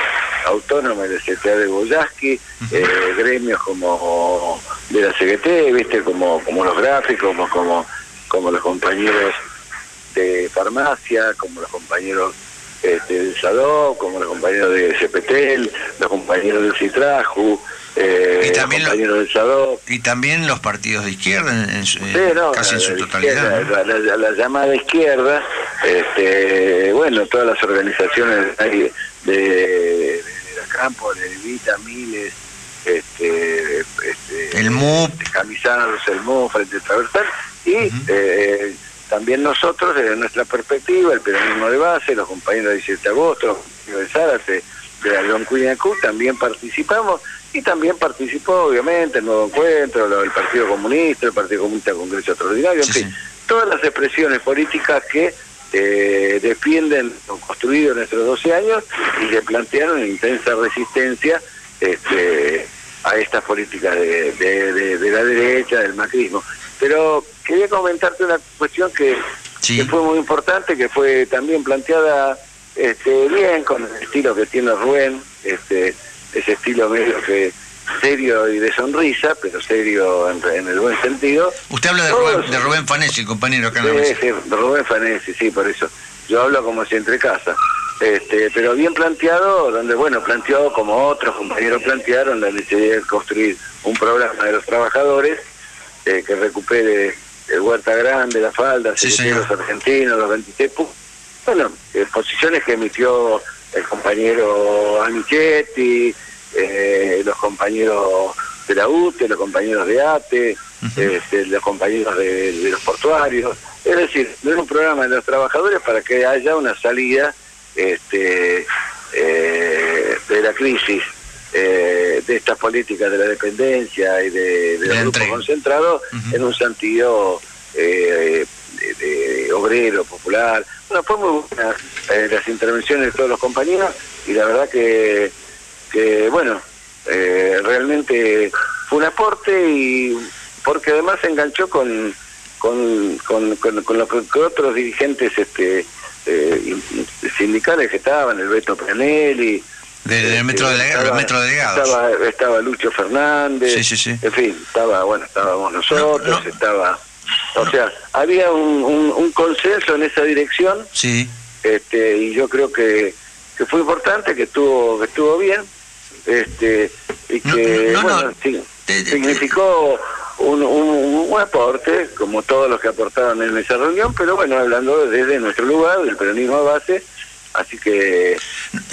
autónoma y la CTA de Boyaski, eh, gremios como de la CGT, viste, como, como los gráficos, como, como, como los compañeros de farmacia, como los compañeros este, del SADO, como los compañeros de CPTEL, los compañeros del CITRAJU, eh, los compañeros del SADO. Y también los partidos de izquierda, en- en su- Sí, no, casi en su totalidad. ¿no? La, la- la llamada izquierda, este, bueno, todas las organizaciones de, de, de la campo, de Evita, Miles, este, este, El MUP. Camisados, el MUP, Frente Transversal, y eh, también nosotros, desde nuestra perspectiva, el peronismo de base, los compañeros de 17 de agosto, los compañeros de Zárate, de la León Cuñacú, también participamos, y también participó, obviamente, el Nuevo Encuentro, el Partido Comunista, el Partido Comunista Congreso Extraordinario, en fin, todas las expresiones políticas que eh, defienden lo construido en estos 12 años y que plantearon intensa resistencia este, a estas políticas de, de- de- de la derecha, del macrismo. Pero quería comentarte una cuestión que, que fue muy importante, que fue también planteada este, bien con el estilo que tiene Rubén, este, ese estilo medio que, serio y de sonrisa, pero serio en, en el buen sentido. Usted habla de Todos- Rubén, de Rubén Fanesi, compañero acá en la Sí, mesa. sí, de Rubén Fanesi, sí, por eso. Yo hablo como si entre casa. Este, pero bien planteado, donde, bueno, planteado como otros compañeros plantearon la necesidad de construir un programa de los trabajadores eh, que recupere el Huerta Grande, la Falda, Sí, los argentinos, los 26 puntos. Bueno, eh, posiciones que emitió el compañero Amichetti, eh, los compañeros de la UTE, los compañeros de ATE, este, los compañeros de, de los portuarios. Es decir, es un programa de los trabajadores para que haya una salida este, eh, de la crisis, eh, de estas políticas de la dependencia y de, de los grupos concentrados en un sentido eh, de, de obrero, popular. Bueno, fue muy buena eh, las intervenciones de todos los compañeros y la verdad que, que bueno, eh, realmente fue un aporte y porque además se enganchó con con, con, con, con lo que, que otros dirigentes este eh, in- sindicales que estaban, el Beto Pranelli, Del, del metro, este, de estaba- los metro. Estaba, estaba Lucho Fernández, Sí, sí, sí. en fin, estaba, bueno, estábamos nosotros, estaba, o sea, había un, un, un consenso en esa dirección, Sí. este, y yo creo que, que fue importante, que estuvo, que estuvo bien, este, y que, no, no, bueno, sí, significó un, un, un aporte, como todos los que aportaban en esa reunión, pero bueno, hablando desde nuestro lugar, del peronismo base, así que...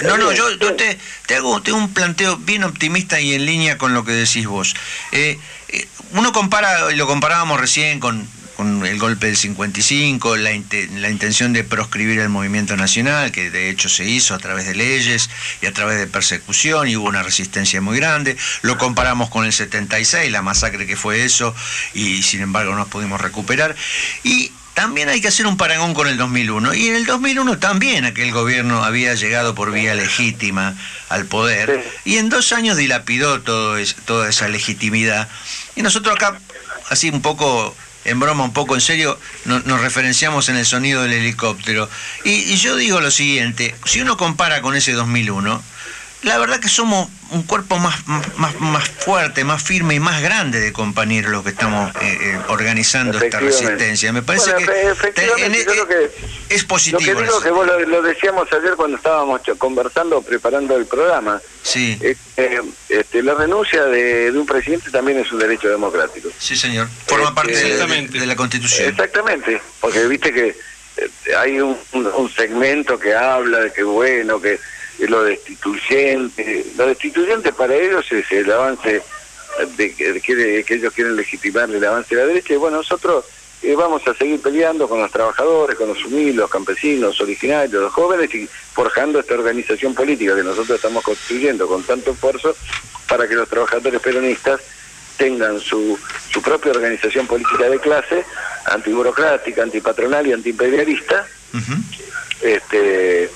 No, no, yo, yo te, te hago te hago un planteo bien optimista y en línea con lo que decís vos. Eh, eh, uno compara, lo comparábamos recién con, con el golpe del 55, la, la intención de proscribir el movimiento nacional, que de hecho se hizo a través de leyes y a través de persecución, y hubo una resistencia muy grande. Lo comparamos con el 76, la masacre que fue eso, y sin embargo no nos pudimos recuperar. Y también hay que hacer un parangón con el 2001. Y en el 2001 también aquel gobierno había llegado por vía legítima al poder. Y en dos años dilapidó todo es- toda esa legitimidad. Y nosotros acá, así un poco en broma, un poco en serio, no- nos referenciamos en el sonido del helicóptero. Y, y yo digo lo siguiente, si uno compara con ese 2001, la verdad que somos un cuerpo más, más, más fuerte, más firme y más grande de compañeros los que estamos eh, eh, organizando esta resistencia. Me parece Bueno, que efectivamente, en- yo creo que es positivo. Lo que digo eso. que vos lo, lo decíamos ayer cuando estábamos conversando, preparando el programa. Sí. Eh, este, la renuncia de, de un presidente también es un derecho democrático. Sí, señor. Forma parte de, de- la Constitución. Exactamente, porque viste que eh, hay un, un- un segmento que habla de que bueno, que lo destituyente. Lo destituyente para ellos es el avance de que, de que- que ellos quieren legitimar el avance de la derecha. Y bueno, nosotros eh, vamos a seguir peleando con los trabajadores, con los humildes, los campesinos, originarios, los jóvenes y forjando esta organización política que nosotros estamos construyendo con tanto esfuerzo para que los trabajadores peronistas tengan su, su propia organización política de clase, antiburocrática, antipatronal y antiimperialista, este,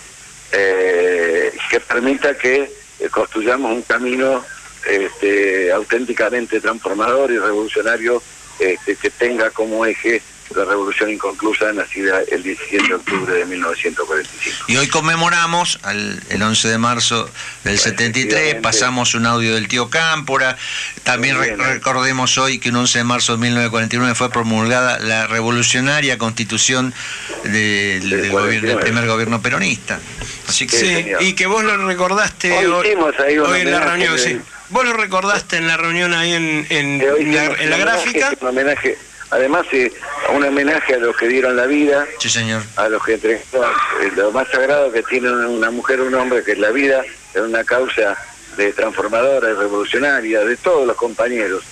eh, que permita que eh, construyamos un camino este, auténticamente transformador y revolucionario este, que tenga como eje la revolución inconclusa nacida el 17 de octubre de 1945. Y hoy conmemoramos al, el 11 de marzo del 73, pasamos un audio del tío Cámpora, también re- recordemos hoy que un 11 de marzo de 1949 fue promulgada la revolucionaria constitución de- del, gobierno- del primer gobierno peronista. Así que Sí, y que vos lo recordaste Hoy hoy, hoy en la reunión, sí. Vos lo recordaste en la reunión ahí en, en, la, en la gráfica. Un homenaje, además, eh, un homenaje a los que dieron la vida, sí, señor. a los que entregaron eh, lo más sagrado que tiene una mujer o un hombre, que es la vida, en una causa de transformadora y revolucionaria de todos los compañeros,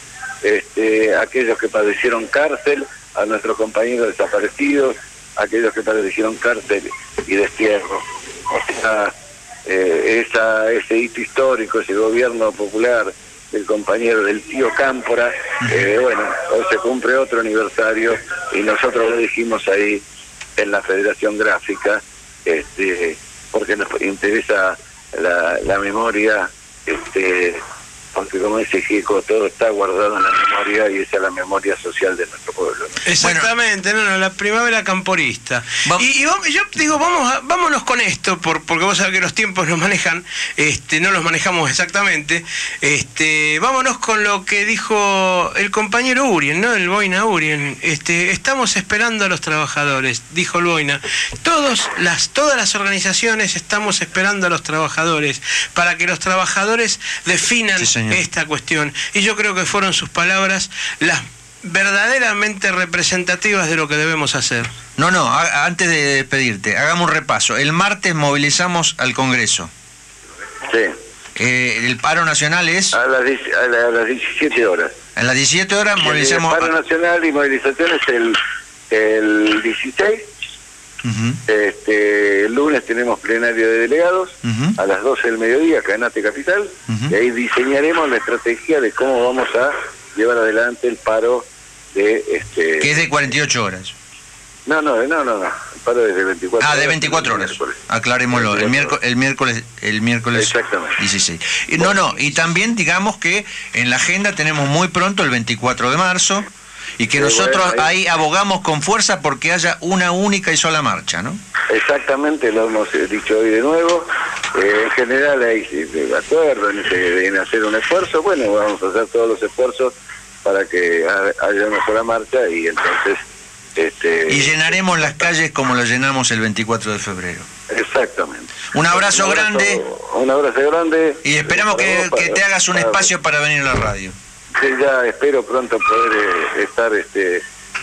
este, aquellos que padecieron cárcel, a nuestros compañeros desaparecidos, aquellos que padecieron cárcel y destierro. O sea, eh, esa, ese hito histórico, ese gobierno popular del compañero del tío Cámpora, bueno, hoy se cumple otro aniversario y nosotros lo dijimos ahí en la Federación Gráfica, este, porque nos interesa la, la memoria este, porque como dice Gico, todo está guardado en la memoria y esa es la memoria social de nuestro pueblo. ¿no? Exactamente, no, no, la primavera camporista. Y, y vamos- yo digo, vamos a- vámonos con esto, por, porque vos sabés que los tiempos nos manejan, este, no los manejamos exactamente. Este, vámonos con lo que dijo el compañero Urien, ¿no? El Boina Urien. Este, estamos esperando a los trabajadores, dijo el Boina. Todos las, todas las organizaciones estamos esperando a los trabajadores para que los trabajadores definan esta cuestión. Y yo creo que fueron sus palabras las verdaderamente representativas de lo que debemos hacer. No, no, a- antes de despedirte, hagamos un repaso. El martes movilizamos al Congreso. Sí. Eh, el paro nacional es A las, a la- a las 17 horas. a las 17 horas El movilizamos. paro nacional y movilización es el, el 16. Este, el lunes tenemos plenario de delegados a las 12 del mediodía, acá en Ate Capital, y ahí diseñaremos la estrategia de cómo vamos a llevar adelante el paro de... Este, Que es de 48 horas. No, no, no, no, no, el paro es de 24 Ah, de 24 horas. Aclarémoslo. El miércoles, el miércoles, el miércoles 16. Y no, no, y también digamos que en la agenda tenemos muy pronto el 24 de marzo y que Sí, nosotros bueno, ahí- ahí abogamos con fuerza porque haya una única y sola marcha, ¿no? Exactamente, lo hemos eh, dicho hoy de nuevo. Eh, en general hay de acuerdo en, ese- en hacer un esfuerzo. Bueno, vamos a hacer todos los esfuerzos para que ha- haya una sola marcha y entonces... Este, Y llenaremos las calles como lo llenamos el 24 de febrero. Exactamente. Un abrazo grande. Un abrazo grande. Y esperamos que, que te hagas un espacio para venir a la radio. Sí, ya espero pronto poder eh, estar este,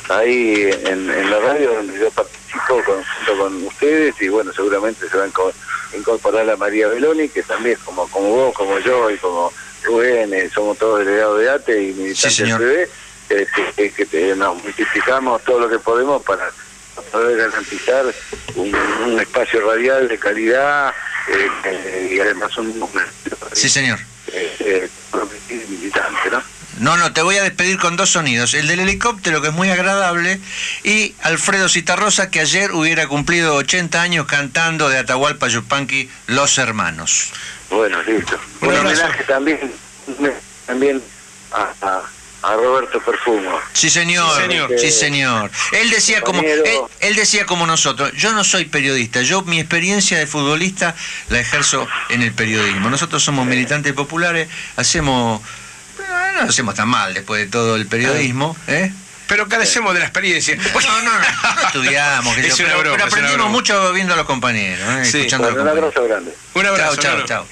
ahí en, en la radio donde yo participo con, junto con ustedes y bueno, seguramente se va a inco- incorporar a María Beloni, que también como, como vos, como yo y como Rubén, eh, somos todos delegados de ATE y militantes del PD, eh, que, que te- nos multiplicamos todo lo que podemos para poder garantizar un, un espacio radial de calidad eh, y además un, un Sí, señor. eh, eh, militante, ¿no? No, no, te voy a despedir con dos sonidos. El del helicóptero, que es muy agradable, y Alfredo Citarrosa, que ayer hubiera cumplido 80 años cantando de Atahualpa Yupanqui, Los Hermanos. Bueno, listo. Un homenaje también, también a, a- a Roberto Perfumo. Sí, señor. Sí, señor. Sí, señor. Él decía como él, decía como nosotros, yo no soy periodista, yo mi experiencia de futbolista la ejerzo en el periodismo. Nosotros somos militantes populares, hacemos no lo hacemos tan mal después de todo el periodismo, ¿eh? Pero carecemos de la experiencia. No, no, no. Estudiamos, que Es yo, una pero, broma, pero es una aprendimos broma. mucho viendo a los compañeros, ¿eh? Sí. escuchando a los Bueno, un compañeros. abrazo grande. Un abrazo, Chao, chao, chao.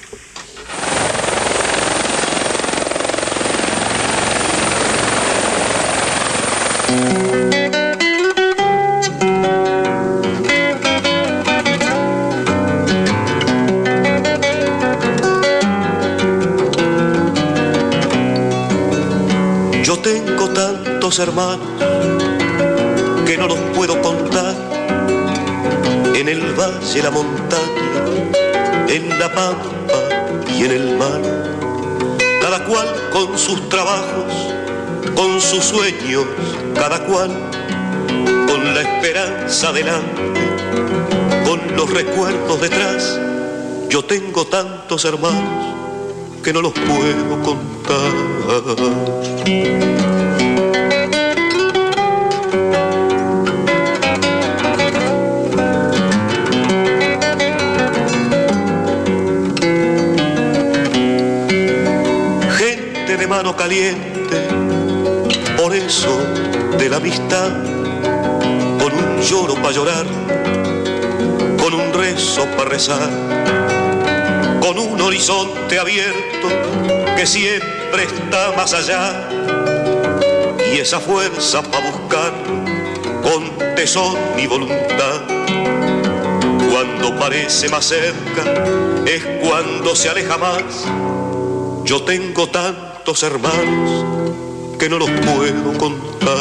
Hermanos que no los puedo contar. En el valle, la montaña, en la pampa y en el mar. Cada cual con sus trabajos, con sus sueños, cada cual con la esperanza delante, con los recuerdos detrás. Yo tengo tantos hermanos que no los puedo contar. Mano caliente, por eso de la amistad, con un lloro para llorar, con un rezo para rezar, con un horizonte abierto que siempre está más allá, y esa fuerza para buscar con tesón y voluntad. Cuando parece más cerca es cuando se aleja más. Yo tengo tantos hermanos que no los puedo contar.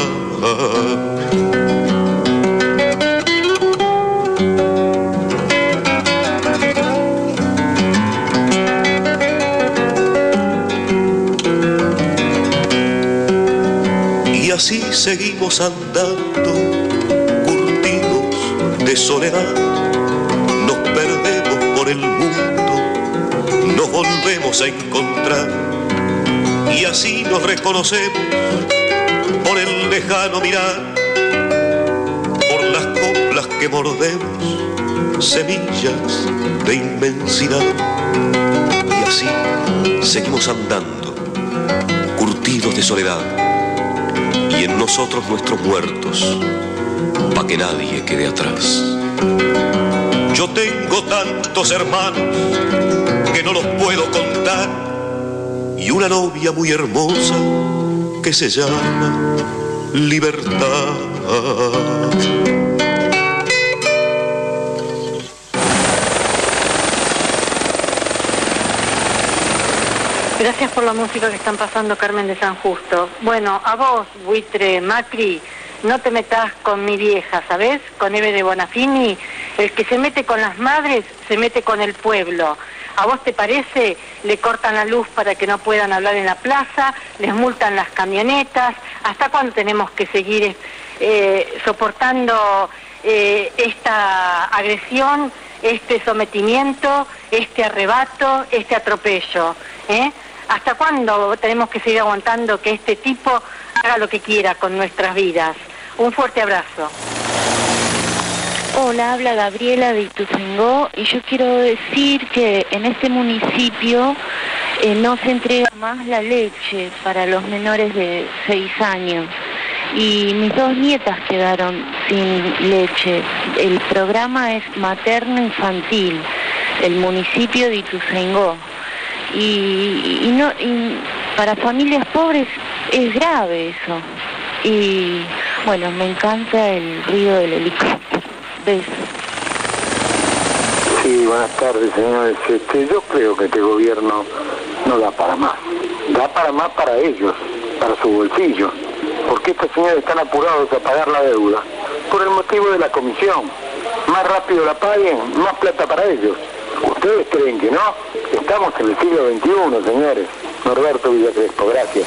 Y así seguimos andando, curtidos de soledad. Nos perdemos por el mundo, nos volvemos a encontrar. Y así nos reconocemos por el lejano mirar, por las coplas que mordemos, semillas de inmensidad. Y así seguimos andando, curtidos de soledad, y en nosotros nuestros muertos, pa' que nadie quede atrás. Yo tengo tantos hermanos que no los puedo contar y una novia muy hermosa que se llama libertad. Gracias por la música que están pasando, Carmen de San Justo. Bueno, a vos, buitre Macri, no te metas con mi vieja, ¿sabes? Con Eve de Bonafini. El que se mete con las madres, se mete con el pueblo. ¿A vos te parece? Le cortan la luz para que no puedan hablar en la plaza, les multan las camionetas. ¿Hasta cuándo tenemos que seguir eh, soportando eh, esta agresión, este sometimiento, este arrebato, este atropello? ¿eh? ¿Hasta cuándo tenemos que seguir aguantando que este tipo haga lo que quiera con nuestras vidas? Un fuerte abrazo. Hola, habla Gabriela de Ituzaingó y yo quiero decir que en este municipio eh, no se entrega más la leche para los menores de 6 años y mis dos nietas quedaron sin leche. El programa es materno infantil, el municipio de Ituzaingó. Y, y no, y para familias pobres es grave eso. Y bueno, me encanta el ruido del helicóptero. Sí, buenas tardes, señores. Este, yo creo que este gobierno no da para más. Da para más para ellos, para su bolsillo. Porque estos señores están apurados a pagar la deuda. Por el motivo de la comisión. Más rápido la paguen, más plata para ellos. ¿Ustedes creen que no? Estamos en el siglo XXI, señores. Norberto Villacrespo, gracias.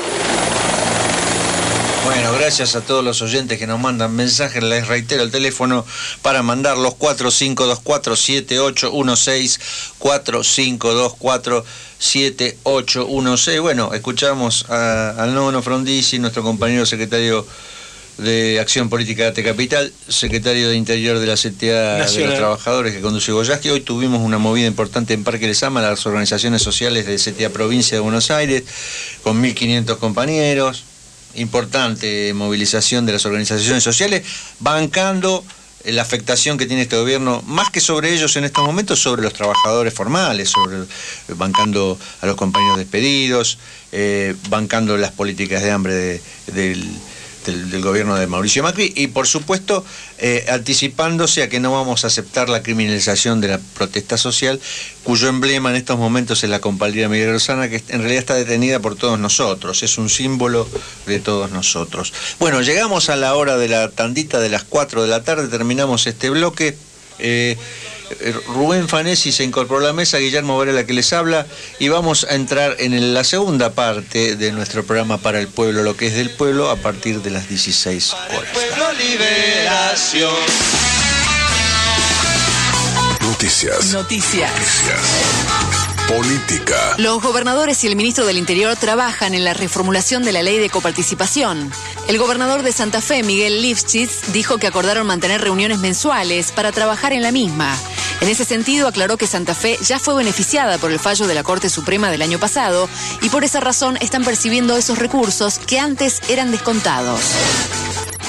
Bueno, gracias a todos los oyentes que nos mandan mensajes. Les reitero el teléfono para mandarlos 4524-7816, 4524-7816. Bueno, escuchamos a- al nono Frondizi, nuestro compañero secretario de Acción Política de Capital, secretario de Interior de la CTA de los Trabajadores que conduce Goyaski. Hoy tuvimos una movida importante en Parque Lesama, las organizaciones sociales de CTA Provincia de Buenos Aires, con 1.500 compañeros. Importante movilización de las organizaciones sociales, bancando eh, la afectación que tiene este gobierno, más que sobre ellos en estos momentos, sobre los trabajadores formales, sobre bancando a los compañeros despedidos, eh, bancando las políticas de hambre de- del, del- gobierno de Mauricio Macri y por supuesto eh, anticipándose a que no vamos a aceptar la criminalización de la protesta social, cuyo emblema en estos momentos es la compañera Miguel Rosana, que en realidad está detenida por todos nosotros, es un símbolo de todos nosotros. Bueno, llegamos a la hora de la tandita de las 4 de la tarde, terminamos este bloque. Eh, Rubén Fanesi se incorporó a la mesa, Guillermo Varela que les habla, y vamos a entrar en la segunda parte de nuestro programa para el pueblo, lo que es del pueblo, a partir de las 16 horas. Pueblo Liberación. Noticias. Noticias. Política. Los gobernadores y el ministro del Interior trabajan en la reformulación de la ley de coparticipación. El gobernador de Santa Fe, Miguel Lifchitz, dijo que acordaron mantener reuniones mensuales para trabajar en la misma. En ese sentido, aclaró que Santa Fe ya fue beneficiada por el fallo de la Corte Suprema del año pasado y por esa razón están percibiendo esos recursos que antes eran descontados.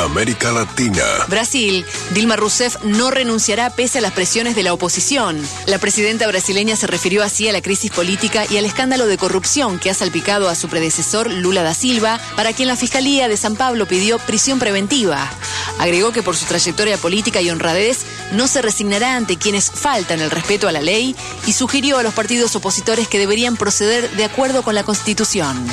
América Latina. Brasil, Dilma Rousseff no renunciará pese a las presiones de la oposición. La presidenta brasileña se refirió así a la crisis política y al escándalo de corrupción que ha salpicado a su predecesor Lula da Silva, para quien la Fiscalía de San Pablo pidió prisión preventiva. Agregó que por su trayectoria política y honradez no se resignará ante quienes faltan el respeto a la ley y sugirió a los partidos opositores que deberían proceder de acuerdo con la Constitución.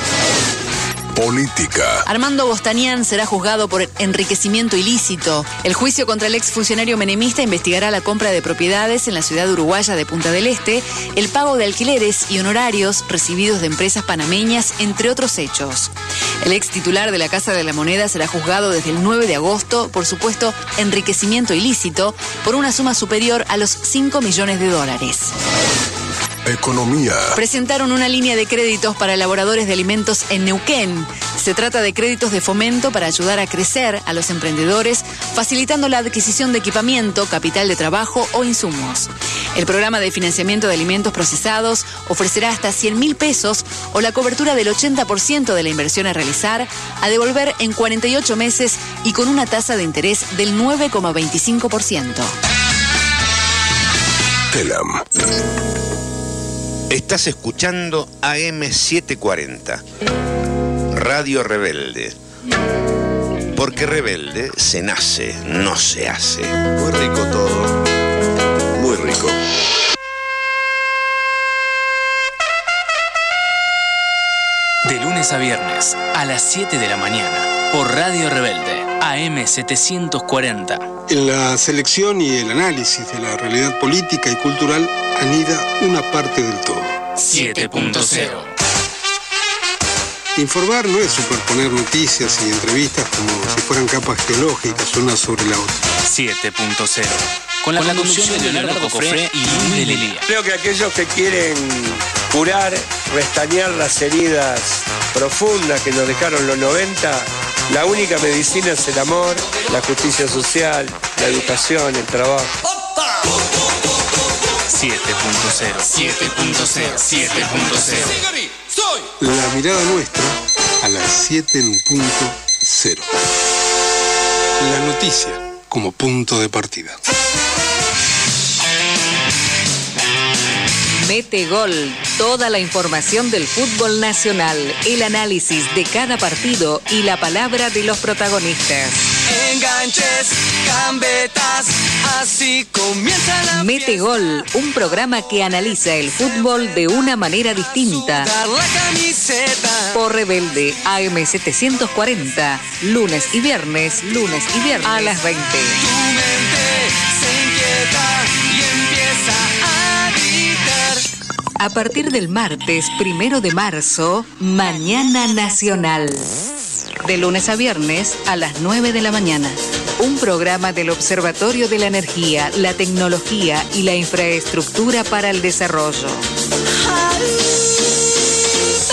Política. Armando Bostanian será juzgado por enriquecimiento ilícito. El juicio contra el exfuncionario menemista investigará la compra de propiedades en la ciudad uruguaya de Punta del Este, el pago de alquileres y honorarios recibidos de empresas panameñas, entre otros hechos. El ex titular de la Casa de la Moneda será juzgado desde el 9 de agosto por supuesto enriquecimiento ilícito por una suma superior a los 5 millones de dólares. Economía, Presentaron una línea de créditos para elaboradores de alimentos en Neuquén. Se trata de créditos de fomento para ayudar a crecer a los emprendedores, facilitando la adquisición de equipamiento, capital de trabajo o insumos. El programa de financiamiento de alimentos procesados ofrecerá hasta 100 mil pesos o la cobertura del 80% de la inversión a realizar, a devolver en 48 meses y con una tasa de interés del 9,25%. Telam, Estás escuchando AM740, Radio Rebelde. Porque rebelde se nace, no se hace. muy rico todo, muy rico. De lunes a viernes a las 7 de la mañana por Radio Rebelde AM740. En la selección y el análisis de la realidad política y cultural anida una parte del todo. 7.0. Informar no es superponer noticias y entrevistas como si fueran capas geológicas una sobre la otra. 7.0. Con la, conducción de Leonardo Cofré y Luis de Lelía. Creo que aquellos que quieren curar, restañar las heridas profundas que nos dejaron los 90, la única medicina es el amor, la justicia social, la educación, el trabajo. 7.0. 7.0. 7.0. La mirada nuestra a las 7 en punto cero. La noticia como punto de partida. Mete Gol, toda la información del fútbol nacional, el análisis de cada partido y la palabra de los protagonistas. Enganches, gambetas, así comienza la Mete Gol, un programa que analiza el fútbol de una manera distinta. Por Rebelde AM740, lunes y viernes, lunes y viernes a las 20. Tu mente se inquieta A partir del martes primero de marzo, Mañana Nacional. De lunes a viernes a las 9 de la mañana. Un programa del Observatorio de la Energía, la Tecnología y la Infraestructura para el Desarrollo.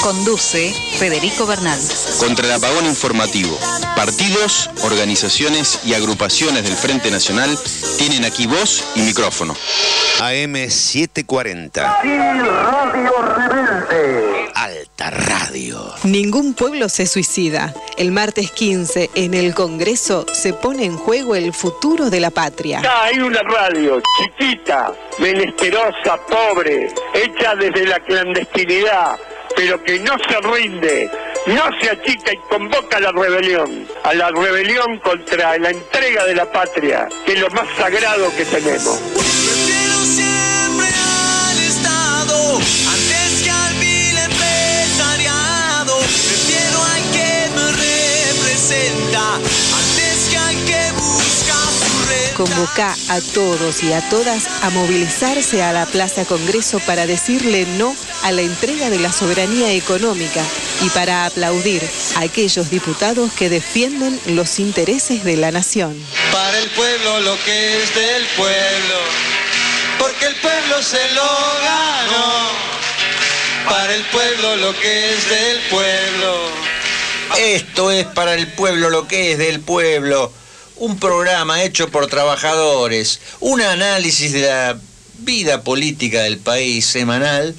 Conduce Federico Bernal. Contra el apagón informativo, partidos, organizaciones y agrupaciones del Frente Nacional tienen aquí voz y micrófono. AM740, Radio Rebelde. Alta Radio. Ningún pueblo se suicida. El martes 15, en el Congreso, se pone en juego el futuro de la patria. Acá hay una radio chiquita, menesterosa, pobre, hecha desde la clandestinidad, pero que no se rinde, no se achica y convoca a la rebelión, a la rebelión contra la entrega de la patria, que es lo más sagrado que tenemos. Convoca a todos y a todas a movilizarse a la Plaza Congreso para decirle no a la entrega de la soberanía económica y para aplaudir a aquellos diputados que defienden los intereses de la nación. Para el pueblo lo que es del pueblo, porque el pueblo se lo ganó. Para el pueblo lo que es del pueblo. Esto es para el pueblo lo que es del pueblo. Un programa hecho por trabajadores. Un análisis de la vida política del país semanal.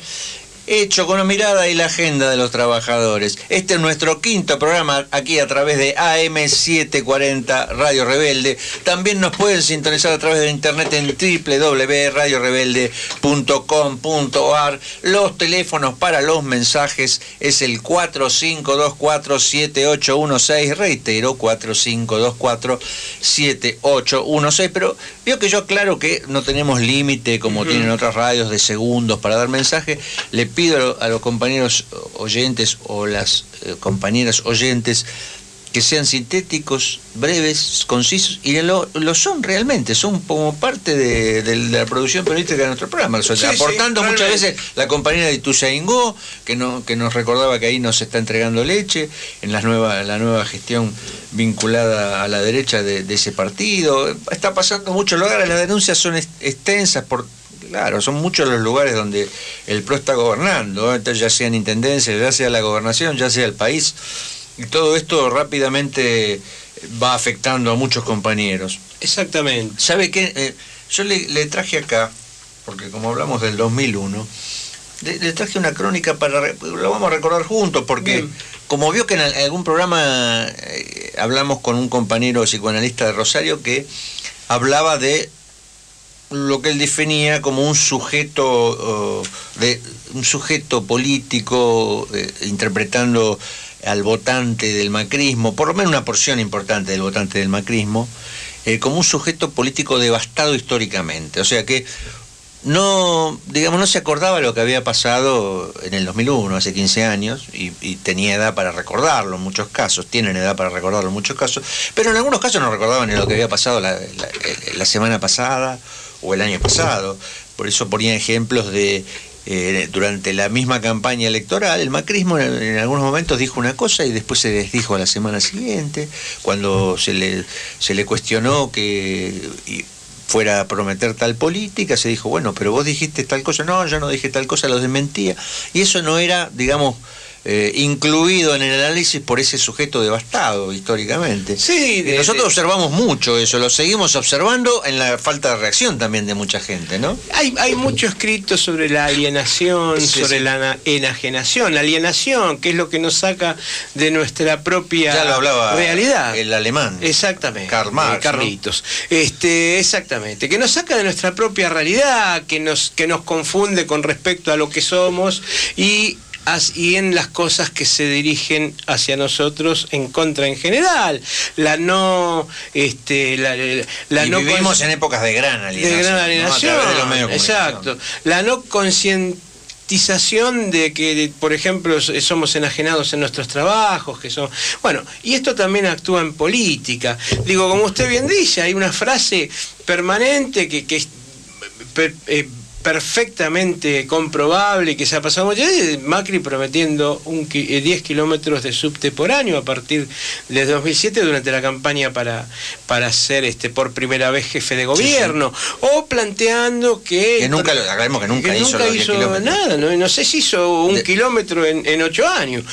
Hecho con la mirada y la agenda de los trabajadores. Este es nuestro quinto programa aquí a través de AM740 Radio Rebelde. También nos pueden sintonizar a través de internet en www.radiorebelde.com.ar. Los teléfonos para los mensajes es el 45247816. Reitero, 45247816. Pero veo que yo aclaro que no tenemos límite como tienen otras radios de segundos para dar mensaje. Le pido a los compañeros oyentes o las eh, compañeras oyentes que sean sintéticos, breves, concisos, y lo, lo son realmente, son como parte de, de la producción periodística de nuestro programa, o sea, Sí, sí, aportando muchas veces la compañera de Ituzaingó, que, no, que nos recordaba que ahí nos está entregando leche, en la nueva, la nueva gestión vinculada a la derecha de, de ese partido, está pasando mucho, lugar las denuncias son ex- extensas por Claro, son muchos los lugares donde el PRO está gobernando, ¿eh? entonces ya sea en intendencia, ya sea la gobernación, ya sea el país, y todo esto rápidamente va afectando a muchos compañeros. Exactamente. ¿Sabe qué? Eh, yo le, le traje acá, porque como hablamos del 2001, le, le traje una crónica para... Lo vamos a recordar juntos, porque como vio que en al- algún programa eh, hablamos con un compañero psicoanalista de Rosario que hablaba de lo que él definía como un sujeto de un sujeto político eh, interpretando al votante del macrismo, por lo menos una porción importante del votante del macrismo, eh, como un sujeto político devastado históricamente. O sea que no, digamos, no se acordaba lo que había pasado en el 2001, hace 15 años, y, tenía edad para recordarlo en muchos casos, tienen edad para recordarlo en muchos casos, pero en algunos casos no recordaban lo que había pasado la, la semana pasada o el año pasado. Por eso ponía ejemplos de, eh, durante la misma campaña electoral, el macrismo en, algunos momentos dijo una cosa y después se desdijo a la semana siguiente, cuando se le, se le cuestionó que fuera a prometer tal política, se dijo, bueno, pero vos dijiste tal cosa, no, yo no dije tal cosa, lo desmentía. Y eso no era, digamos, eh, incluido en el análisis por ese sujeto devastado históricamente. Sí, de- nosotros de- observamos mucho eso, lo seguimos observando en la falta de reacción también de mucha gente, ¿no? Hay, hay mucho escrito sobre la alienación, Sí, sobre sí. la na- enajenación. La alienación, que es lo que nos saca de nuestra propia Ya lo hablaba realidad. el alemán. Exactamente. Karl Marx, eh, Carlitos. Este, exactamente. Que nos saca de nuestra propia realidad, que nos, que nos confunde con respecto a lo que somos y y en las cosas que se dirigen hacia nosotros en contra en general. La no, este, la, la y no vivimos en épocas de gran alienación. de gran alienación. de Exacto. La no concientización de que, por ejemplo, somos enajenados en nuestros trabajos, que son. Bueno, y esto también actúa en política. Digo, como usted bien dice, hay una frase permanente que, que per- eh, perfectamente comprobable que se ha pasado muchas veces, Macri prometiendo un, ki- eh, 10 kilómetros de subte por año a partir de 2007 durante la campaña para, para ser este, por primera vez jefe de gobierno, o planteando que... Que nunca, lo- que nunca que hizo nunca 10 nada, no, no sé si hizo un kilómetro en, en ocho años.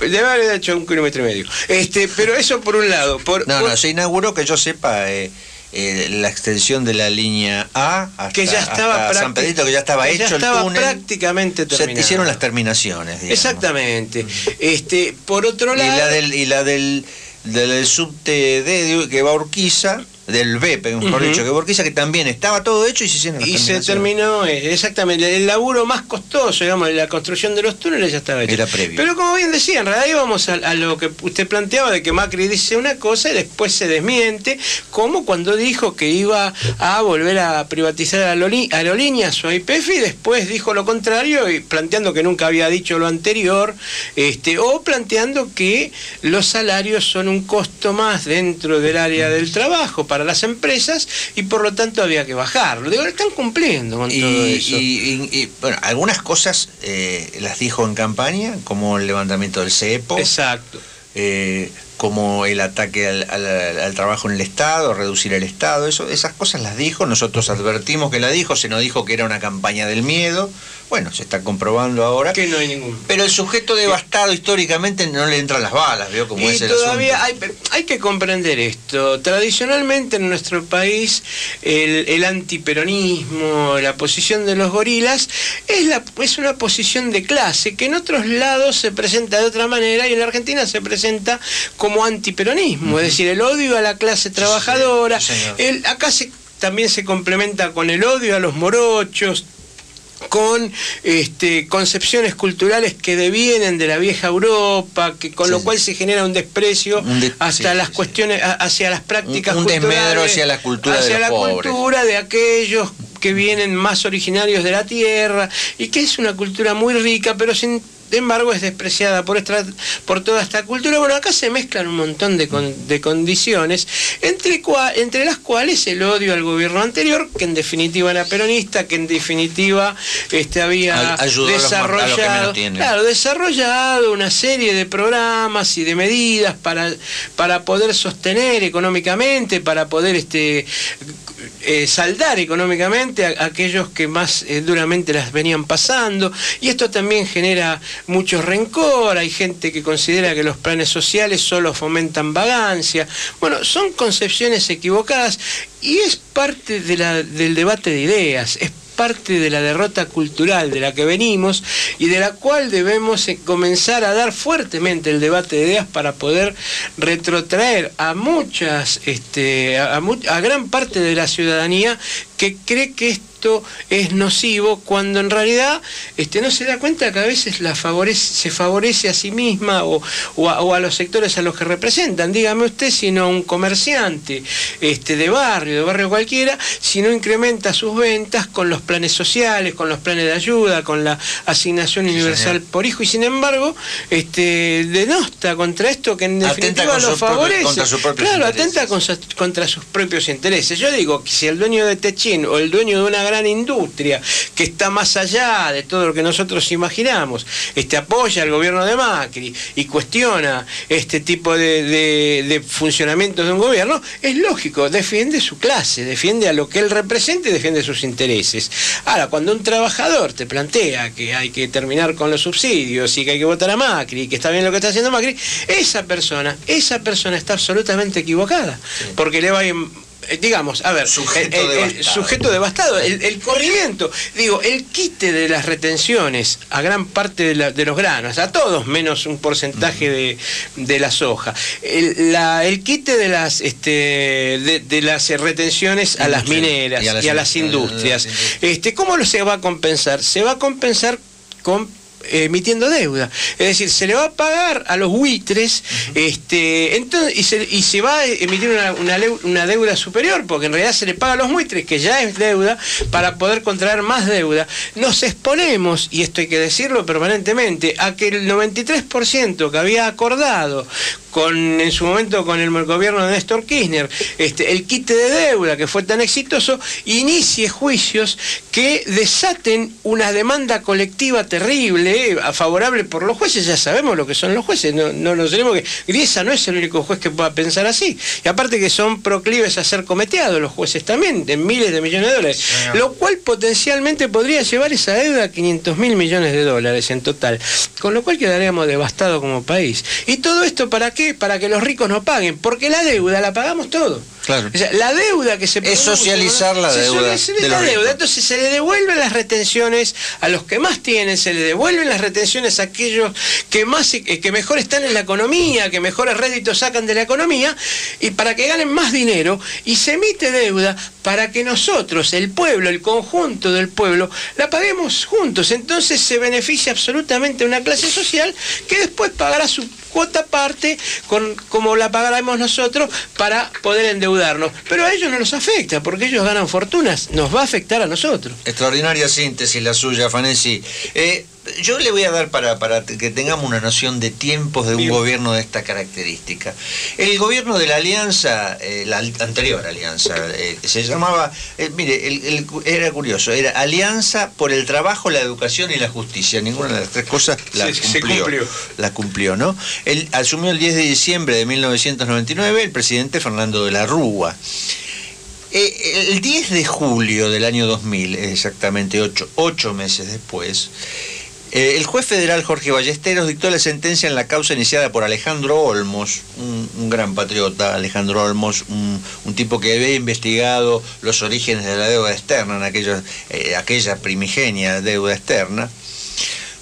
Debe haber hecho un kilómetro y medio. Este, pero eso por un lado. Por, No, por- no, se inauguró, que yo sepa, eh, eh, la extensión de la línea A hasta, que ya estaba hasta San Pedrito, que ya estaba que ya hecho estaba el túnel. prácticamente Se terminado. hicieron las terminaciones, digamos. Exactamente. Este, por otro Y lado. la del, y la del, del subte D que va a Urquiza, del B, mejor dicho, que a Urquiza, que también estaba todo hecho y se hicieron Y se terminó, eh, exactamente, el laburo más costoso, digamos, la construcción de los túneles ya estaba hecho. Era previo. Pero como bien decía, en realidad íbamos a, a lo que usted planteaba de que Macri dice una cosa y después se desmiente, como cuando dijo que iba a volver a privatizar aerolí- aerolíneas o IPF y después dijo lo contrario y planteando que nunca había dicho lo anterior, este, o planteando que los salarios son un costo más dentro del área del trabajo para las empresas y por lo tanto había que bajarlo. Digo, están cumpliendo con Y, todo eso. y- y- y, bueno, algunas cosas eh, las dijo en campaña, como el levantamiento del CEPO. Exacto. eh, como el ataque al, al- al trabajo en el Estado, reducir el Estado, eso, esas cosas las dijo, nosotros advertimos que la dijo, se nos dijo que era una campaña del miedo, bueno, se está comprobando ahora. Que no hay ningún. Pero el sujeto devastado históricamente no le entran las balas, veo como Y es el todavía asunto. hay, hay que comprender esto. Tradicionalmente en nuestro país el, el antiperonismo, la posición de los gorilas, es, la, es una posición de clase que en otros lados se presenta de otra manera y en la Argentina se presenta como antiperonismo, es decir, el odio a la clase trabajadora. el- acá se, también se complementa con el odio a los morochos, con este, concepciones culturales que devienen de la vieja Europa, que con lo cual se genera un desprecio Un de- hasta sí, las cuestiones, hacia las prácticas Un- un culturales, desmedro hacia la cultura de los la pobres. cultura de aquellos que vienen más originarios de la tierra y que es una cultura muy rica, pero sin embargo es despreciada por, esta, por toda esta cultura. Bueno, acá se mezclan un montón de, con- de condiciones, entre, cua- entre las cuales el odio al gobierno anterior, que en definitiva era peronista, que en definitiva este, había Ay- desarrollado, claro, desarrollado una serie de programas y de medidas para, para poder sostener económicamente, para poder este, eh, saldar económicamente a, aquellos que más eh, duramente las venían pasando. Y esto también genera mucho rencor. Hay gente que considera que los planes sociales solo fomentan vagancia. Bueno, son concepciones equivocadas y es parte de la- del debate de ideas. Parte de la derrota cultural de la que venimos y de la cual debemos comenzar a dar fuertemente el debate de ideas para poder retrotraer a muchas, este, a gran parte de la ciudadanía que cree que esto es nocivo cuando en realidad este, no se da cuenta que a veces la favorece, se favorece a sí misma o, o a, o a los sectores a los que representan. Dígame usted si no un comerciante este, de barrio, de barrio cualquiera, si no incrementa sus ventas con los planes sociales, con los planes de ayuda, con la asignación universal por hijo y sin embargo este, denosta contra esto que en definitiva lo favorece. contra sus propios claro, intereses. atenta con su- contra sus propios intereses. Yo digo que si el dueño de O el dueño de una gran industria que está más allá de todo lo que nosotros imaginamos, este, apoya al gobierno de Macri y cuestiona este tipo de, de, de funcionamientos de un gobierno, es lógico, defiende su clase, defiende a lo que él representa y defiende sus intereses. Ahora, cuando un trabajador te plantea que hay que terminar con los subsidios y que hay que votar a Macri y que está bien lo que está haciendo Macri, esa persona, esa persona está absolutamente equivocada, porque le va a ir digamos, a ver, Sujeto el, el- el devastado. sujeto devastado, el, el corrimiento, digo, el quite de las retenciones a gran parte de, la- de los granos, a todos menos un porcentaje de, de la soja, el, la- el quite de las este, de, de las eh, retenciones a las mineras Y a las a industrias, este, ¿cómo lo se va a compensar? Se va a compensar con eh, emitiendo deuda. Es decir, se le va a pagar a los buitres este, entonces, y, se, y se va a emitir una, una una deuda superior, porque en realidad se le paga a los buitres, que ya es deuda, para poder contraer más deuda. Nos exponemos, y esto hay que decirlo permanentemente, a que el 93% que había acordado con en su momento con el gobierno de Néstor Kirchner, este, el quite de deuda que fue tan exitoso, inicie juicios que desaten una demanda colectiva terrible, eh, favorable por los jueces, ya sabemos lo que son los jueces, no, no nos tenemos que. Griesa no es el único juez que pueda pensar así. Y aparte que son proclives a ser cometeados los jueces también, de miles de millones de dólares. Lo cual potencialmente podría llevar esa deuda a 500 mil millones de dólares en total. Con lo cual quedaríamos devastados como país. ¿Y todo esto para qué? Para que los ricos no paguen. Porque la deuda la pagamos todo. Claro. O sea, la deuda que se Es socializar la se deuda socializa de la deuda. ricos. Entonces se le devuelven las retenciones a los que más tienen, se le devuelven las retenciones a aquellos que más eh, que mejor están en la economía, que mejores réditos sacan de la economía, y para que ganen más dinero, y se emite deuda para que nosotros, el pueblo, el conjunto del pueblo, la paguemos juntos. Entonces se beneficia absolutamente una clase social que después pagará su cuota aparte con, como la pagaremos nosotros para poder endeudarnos. Pero a ellos no los afecta, porque ellos ganan fortunas, nos va a afectar a nosotros. Extraordinaria síntesis la suya, Fanesi. Eh, yo le voy a dar para, para que tengamos una noción de tiempos de un gobierno de esta característica. El gobierno de la Alianza, eh, la anterior Alianza, eh, se llamaba, eh, mire, el- el- era curioso, era Alianza por el Trabajo, la Educación y la Justicia. Ninguna de las tres cosas la Sí, cumplió. cumplió. La cumplió, ¿no? Él asumió el 10 de diciembre de 1999 el presidente Fernando de la Rúa. Eh, el 10 de julio del año 2000, exactamente ocho, ocho meses después, eh, el juez federal Jorge Ballesteros dictó la sentencia en la causa iniciada por Alejandro Olmos, un, gran patriota, Alejandro Olmos, un, tipo que había investigado los orígenes de la deuda externa, en eh, aquella primigenia deuda externa,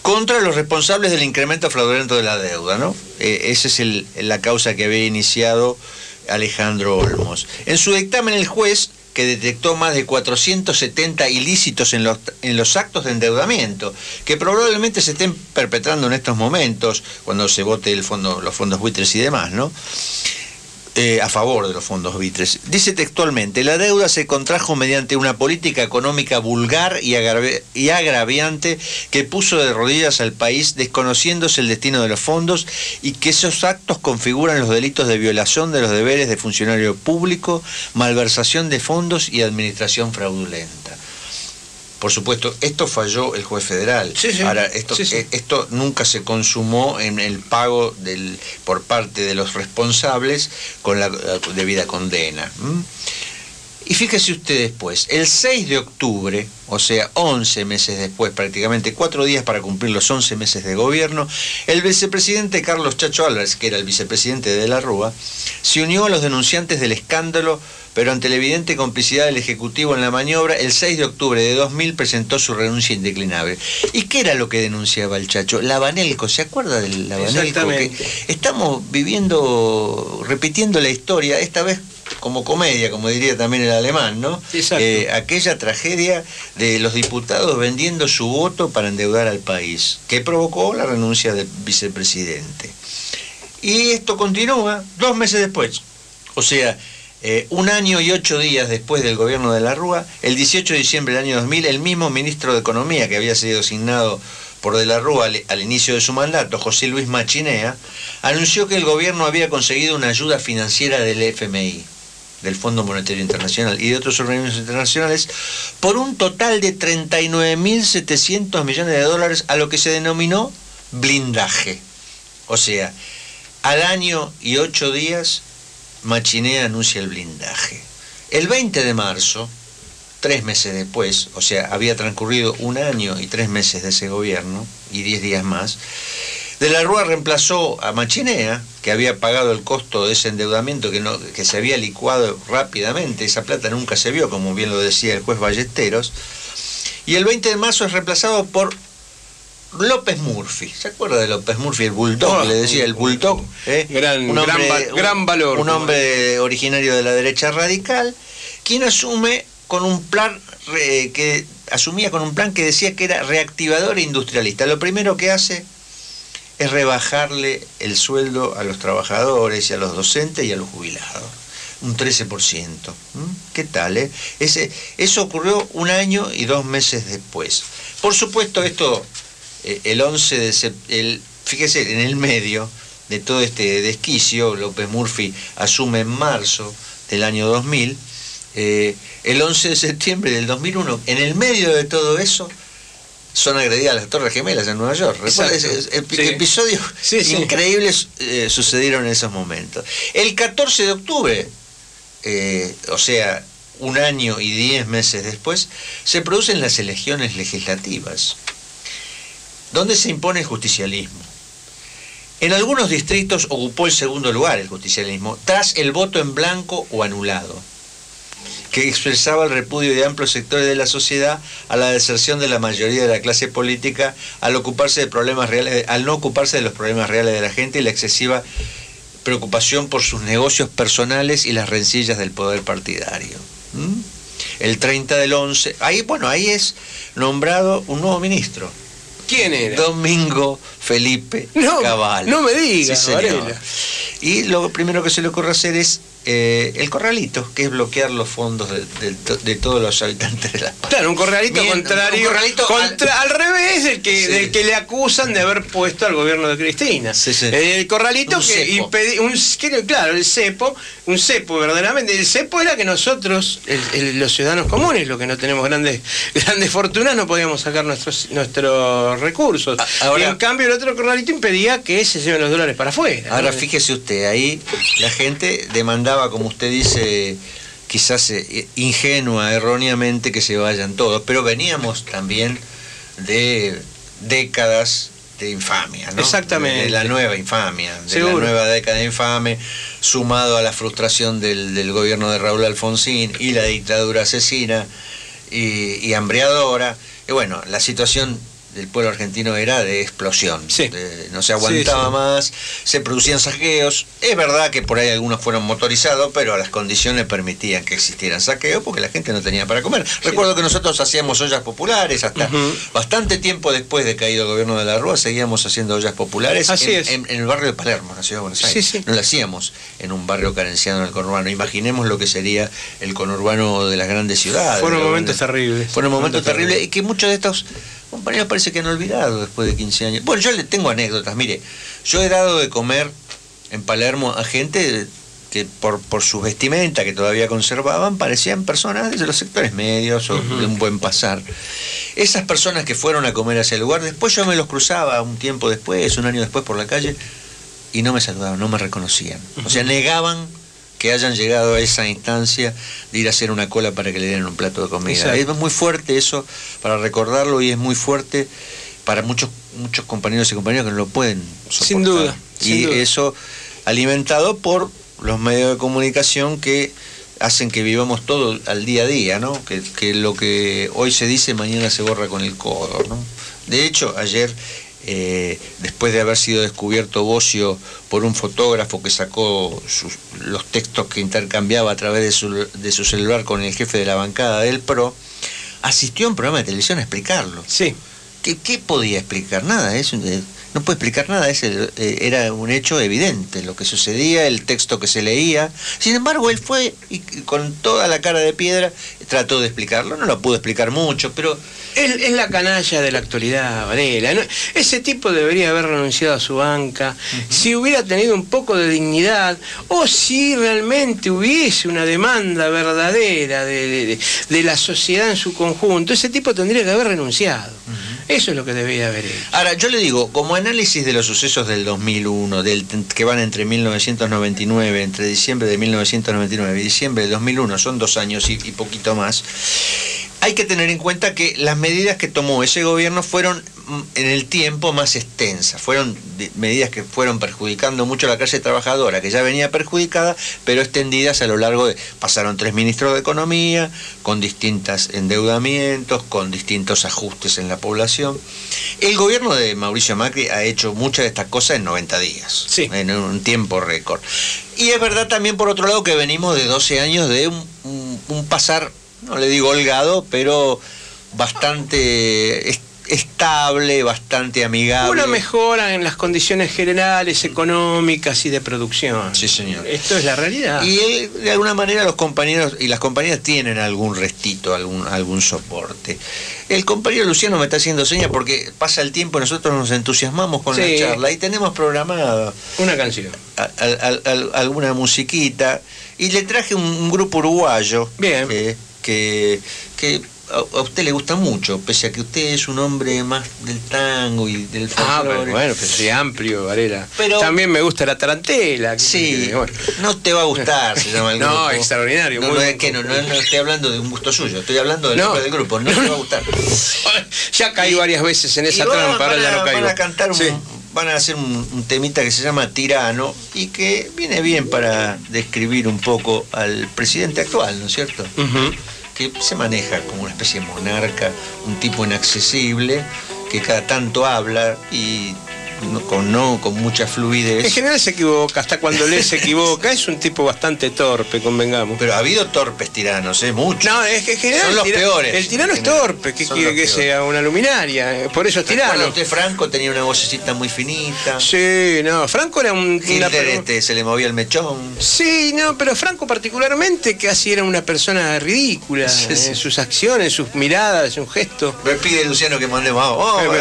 contra los responsables del incremento fraudulento de la deuda, ¿no? Eh, esa es la causa que había iniciado Alejandro Olmos. En su dictamen el juez, que detectó más de 470 ilícitos en los, en los actos de endeudamiento, que probablemente se estén perpetrando en estos momentos, cuando se vote el fondo, los fondos buitres y demás, ¿no? Eh, a favor de los fondos buitres. Dice textualmente, la deuda se contrajo mediante una política económica vulgar y, y agraviante que puso de rodillas al país desconociéndose el destino de los fondos y que esos actos configuran los delitos de violación de los deberes de funcionario público, malversación de fondos y administración fraudulenta. Por supuesto, esto falló el juez federal. Ahora, esto, eh, esto nunca se consumó en el pago del, por parte de los responsables con la debida condena. Y fíjese usted después, el 6 de octubre, o sea, 11 meses después, prácticamente cuatro días para cumplir los 11 meses de gobierno, el vicepresidente Carlos Chacho Álvarez, que era el vicepresidente de la Rúa, se unió a los denunciantes del escándalo, pero ante la evidente complicidad del Ejecutivo en la maniobra, el 6 de octubre de 2000 presentó su renuncia indeclinable. ¿Y qué era lo que denunciaba el Chacho? La Banelco, ¿se acuerda del Banelco? Exactamente. estamos viviendo, repitiendo la historia, esta vez como comedia, como diría también el alemán, ¿no? Exacto. Eh, aquella tragedia de los diputados vendiendo su voto para endeudar al país, que provocó la renuncia del vicepresidente. Y esto continúa dos meses después. O sea, eh, un año y ocho días después del gobierno de la Rúa, el 18 de diciembre del año 2000, el mismo ministro de Economía que había sido asignado por De la Rúa al, inicio de su mandato, José Luis Machinea, anunció que el gobierno había conseguido una ayuda financiera del FMI, del Fondo Monetario Internacional y de otros organismos internacionales, por un total de 39.700 millones de dólares a lo que se denominó blindaje. O sea, al año y ocho días, Machinea anuncia el blindaje. El 20 de marzo, tres meses después, o sea, había transcurrido un año y tres meses de ese gobierno, y diez días más, de la Rúa reemplazó a Machinea, que había pagado el costo de ese endeudamiento que, que se había licuado rápidamente, esa plata nunca se vio, como bien lo decía el juez Ballesteros, y el 20 de marzo es reemplazado por López Murphy. ¿Se acuerda de López Murphy? El Bulldog, Oh, le decía, el Bulldog. ¿eh? Gran- gran val- gran valor. Un hombre originario de la derecha radical, quien asume con un plan eh, que asumía con un plan que decía que era reactivador e industrialista. Lo primero que hace es rebajarle el sueldo a los trabajadores y a los docentes y a los jubilados. Un 13%. ¿Mm? ¿Qué tal? eh? Ese, eso ocurrió un año y dos meses después. Por supuesto, esto, eh, el 11 de septiembre, fíjese, en el medio de todo este desquicio, López Murphy asume en marzo del año 2000, eh, el 11 de septiembre del 2001, en el medio de todo eso, son agredidas las Torres Gemelas en Nueva York. Sí. Episodios Sí, sí. increíbles eh, sucedieron en esos momentos. El 14 de octubre, eh, o sea, un año y diez meses después, se producen las elecciones legislativas, donde se impone el justicialismo. En algunos distritos ocupó el segundo lugar el justicialismo, tras el voto en blanco o anulado, que expresaba el repudio de amplios sectores de la sociedad a la deserción de la mayoría de la clase política al ocuparse de problemas reales, al no ocuparse de los problemas reales de la gente y la excesiva preocupación por sus negocios personales y las rencillas del poder partidario. El 30 del 11, ahí bueno, ahí es nombrado un nuevo ministro. ¿Quién era? Domingo Felipe No, Cabal. no me diga, Sí, señor. Y lo primero que se le ocurre hacer es eh, el corralito, que es bloquear los fondos de, de- de todos los habitantes de la Claro, un corralito Bien, contrario. un corralito contra- al, revés del que, Sí. del que le acusan de haber puesto al gobierno de Cristina. Sí, sí. El corralito Un que impedía. Claro, el cepo. Un cepo, verdaderamente. El cepo era que nosotros, el- el- los ciudadanos comunes, los que no tenemos grandes, grandes fortunas, no podíamos sacar nuestros, nuestros recursos. ahora- y en cambio, el otro corralito impedía que se lleven los dólares para afuera. Ahora ¿no? fíjese usted, ahí la gente demandaba, como usted dice, quizás eh, ingenua, erróneamente, que se vayan todos, pero veníamos también de décadas de infamia, ¿no? Exactamente. De la nueva infamia, de Seguro. la nueva década infame, sumado a la frustración del, del gobierno de Raúl Alfonsín y la dictadura asesina y, y hambreadora. Y bueno, la situación del pueblo argentino era de explosión. De- no se aguantaba Sí, sí. más, se producían saqueos. Es verdad que por ahí algunos fueron motorizados, pero las condiciones permitían que existieran saqueos porque la gente no tenía para comer. Recuerdo que nosotros hacíamos ollas populares hasta bastante tiempo después de caído el gobierno de la Rúa, seguíamos haciendo ollas populares Así en, es. en- en el barrio de Palermo, en la ciudad de Buenos Aires. No lo hacíamos en un barrio carenciano del conurbano. Imaginemos lo que sería el conurbano de las grandes ciudades. Fueron momentos terribles. Fueron Momentos terribles y que muchos de estos compañeros parece que han olvidado después de 15 años. Bueno, yo le tengo anécdotas. Mire, yo he dado de comer en Palermo a gente que por, por su vestimenta que todavía conservaban parecían personas de los sectores medios o de un buen pasar. Esas personas que fueron a comer a ese lugar, después yo me los cruzaba un tiempo después, un año después por la calle, y no me saludaban, no me reconocían. O sea, negaban que hayan llegado a esa instancia de ir a hacer una cola para que le den un plato de comida. Exacto. Es muy fuerte eso para recordarlo y es muy fuerte para muchos muchos compañeros y compañeras que no lo pueden soportar. Sin duda, Y sin duda. eso alimentado por los medios de comunicación que hacen que vivamos todo al día a día, ¿no? Que, que lo que hoy se dice mañana se borra con el codo, ¿no? De hecho, ayer, eh, después de haber sido descubierto Bocio por un fotógrafo que sacó sus- los textos que intercambiaba a través de su, de su celular con el jefe de la bancada del PRO, asistió a un programa de televisión a explicarlo. Sí. ¿Qué, qué podía explicar? Nada, es eh, no puede explicar nada, es el- eh, era un hecho evidente lo que sucedía, el texto que se leía. Sin embargo, él fue y con toda la cara de piedra trató de explicarlo, no lo pudo explicar mucho, pero Es, es la canalla de la actualidad, Varela. ¿no? Ese tipo debería haber renunciado a su banca, si hubiera tenido un poco de dignidad, o si realmente hubiese una demanda verdadera de, de- de- de la sociedad en su conjunto, ese tipo tendría que haber renunciado. Eso es lo que debería haber hecho. Ahora, yo le digo, como análisis de los sucesos del 2001, del, que van entre 1999, entre diciembre de 1999 y diciembre de 2001, son dos años y, y poquito más, hay que tener en cuenta que las medidas que tomó ese gobierno fueron mm, en el tiempo más extensas, fueron medidas que fueron perjudicando mucho a la clase trabajadora, que ya venía perjudicada, pero extendidas a lo largo de... Pasaron tres ministros de Economía, con distintos endeudamientos, con distintos ajustes en la población. El gobierno de Mauricio Macri ha hecho muchas de estas cosas en 90 días, en un tiempo récord. Y es verdad también, por otro lado, que venimos de 12 años de un, un- un pasar, no le digo holgado, pero bastante est- estable, bastante amigable. Una mejora en las condiciones generales, económicas y de producción. Sí, señor. Esto es la realidad. Y él, de alguna manera los compañeros y las compañeras tienen algún restito, algún, algún soporte. El compañero Luciano me está haciendo señas porque pasa el tiempo y nosotros nos entusiasmamos con Sí. la charla y tenemos programado Una canción. a- a- a- a- alguna musiquita y le traje un, un grupo uruguayo Bien. que, que, que a, a usted le gusta mucho, pese a que usted es un hombre más del tango y del Ah, folclore. pero bueno, pero sí, amplio, Varela. Pero- También me gusta la tarantela. Sí, bueno. no te va a gustar, se llama el No, grupo. extraordinario, No, muy no buen es que no, no, no estoy hablando de un gusto suyo, estoy hablando del No. del grupo, no te va a gustar. Ya caí varias veces en esa trampa, ahora ya no caigo. Van a cantar un, Sí. van a hacer un, un temita que se llama Tirano y que viene bien para describir un poco al presidente actual, ¿no es cierto? Que se maneja como una especie de monarca, un tipo inaccesible, que cada tanto habla y no- con, no, con mucha fluidez. En general se equivoca, hasta cuando lee se equivoca. Es un tipo bastante torpe, convengamos. Pero ha habido torpes tiranos, ¿eh? Muchos. No, es que en general. Son los el peores. El tirano es torpe, que quiere que sea una luminaria. Por eso es ¿Recuerda tirano. usted Franco tenía una vocecita muy finita. Sí, no, Franco era un. una este, se le movía el mechón. Sí, no, pero Franco particularmente casi era una persona ridícula Sí, sí. en sus acciones, sus miradas, sus gestos. Me pide Luciano que mandemos.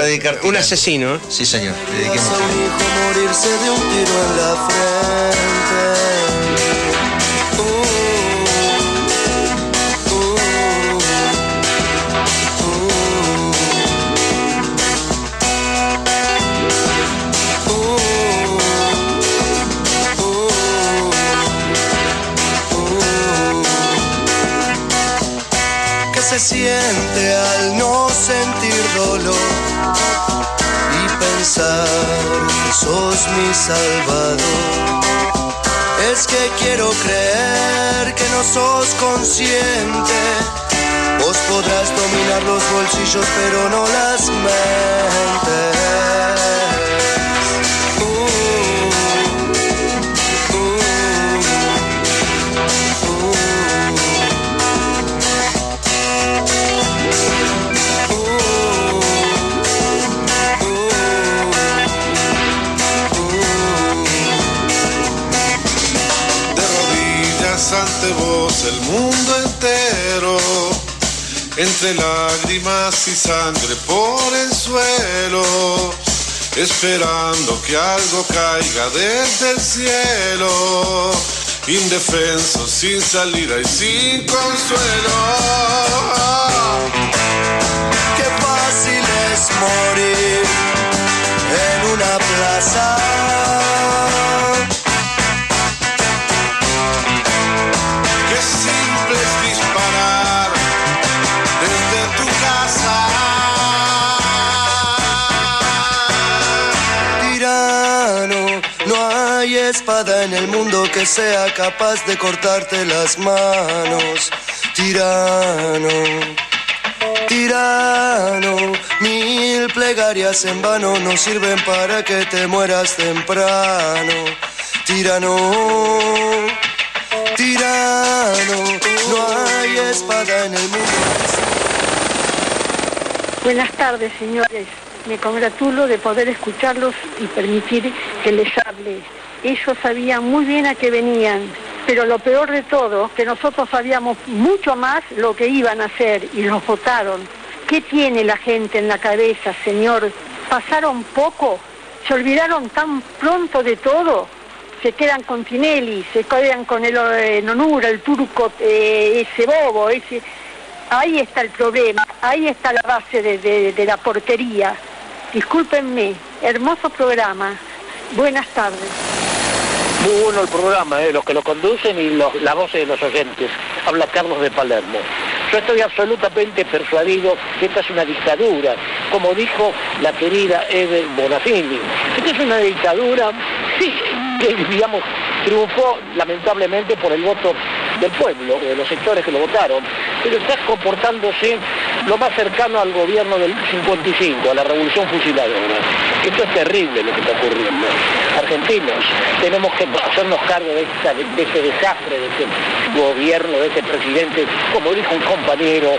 Dedicar un asesino. Sí, señor. le Vas a un hijo morirse de un tiro en la frente. Uh, ¿Qué se siente al no sentir dolor sos mi salvador? Es que quiero creer que no sos consciente. Vos podrás dominar los bolsillos, pero no las mentes. Vos el mundo entero, entre lágrimas y sangre por el suelo, esperando que algo caiga desde el cielo, indefenso, sin salida y sin consuelo. Qué fácil es morir en una plaza. Espada en el mundo que sea capaz de cortarte las manos. Tirano, tirano, mil plegarias en vano no sirven para que te mueras temprano. Tirano, tirano, no hay espada en el mundo. Buenas tardes, señores. Me congratulo de poder escucharlos y permitir que les hable. Ellos sabían muy bien a qué venían, pero lo peor de todo, que nosotros sabíamos mucho más lo que iban a hacer y nos votaron. ¿Qué tiene la gente en la cabeza, señor? ¿Pasaron poco? ¿Se olvidaron tan pronto de todo? Se quedan con Tinelli, se quedan con el eh, Nonura, el turco, eh, ese bobo, ese... Ahí está el problema, ahí está la base de- de la porquería. Discúlpenme, hermoso programa. Buenas tardes. Muy bueno el programa, ¿eh? los que lo conducen y los, la voz de los oyentes. Habla Carlos de Palermo. Yo estoy absolutamente persuadido que esta es una dictadura, como dijo la querida Eve Bonafini. Esta es una dictadura, que digamos triunfó lamentablemente por el voto del pueblo, de los sectores que lo votaron, pero está comportándose lo más cercano al gobierno del 55, a la revolución fusiladora. Esto es terrible lo que está ocurriendo. Argentinos, tenemos que hacernos cargo de, esta- de desastre, de este gobierno, de este presidente, como dijo un compañero,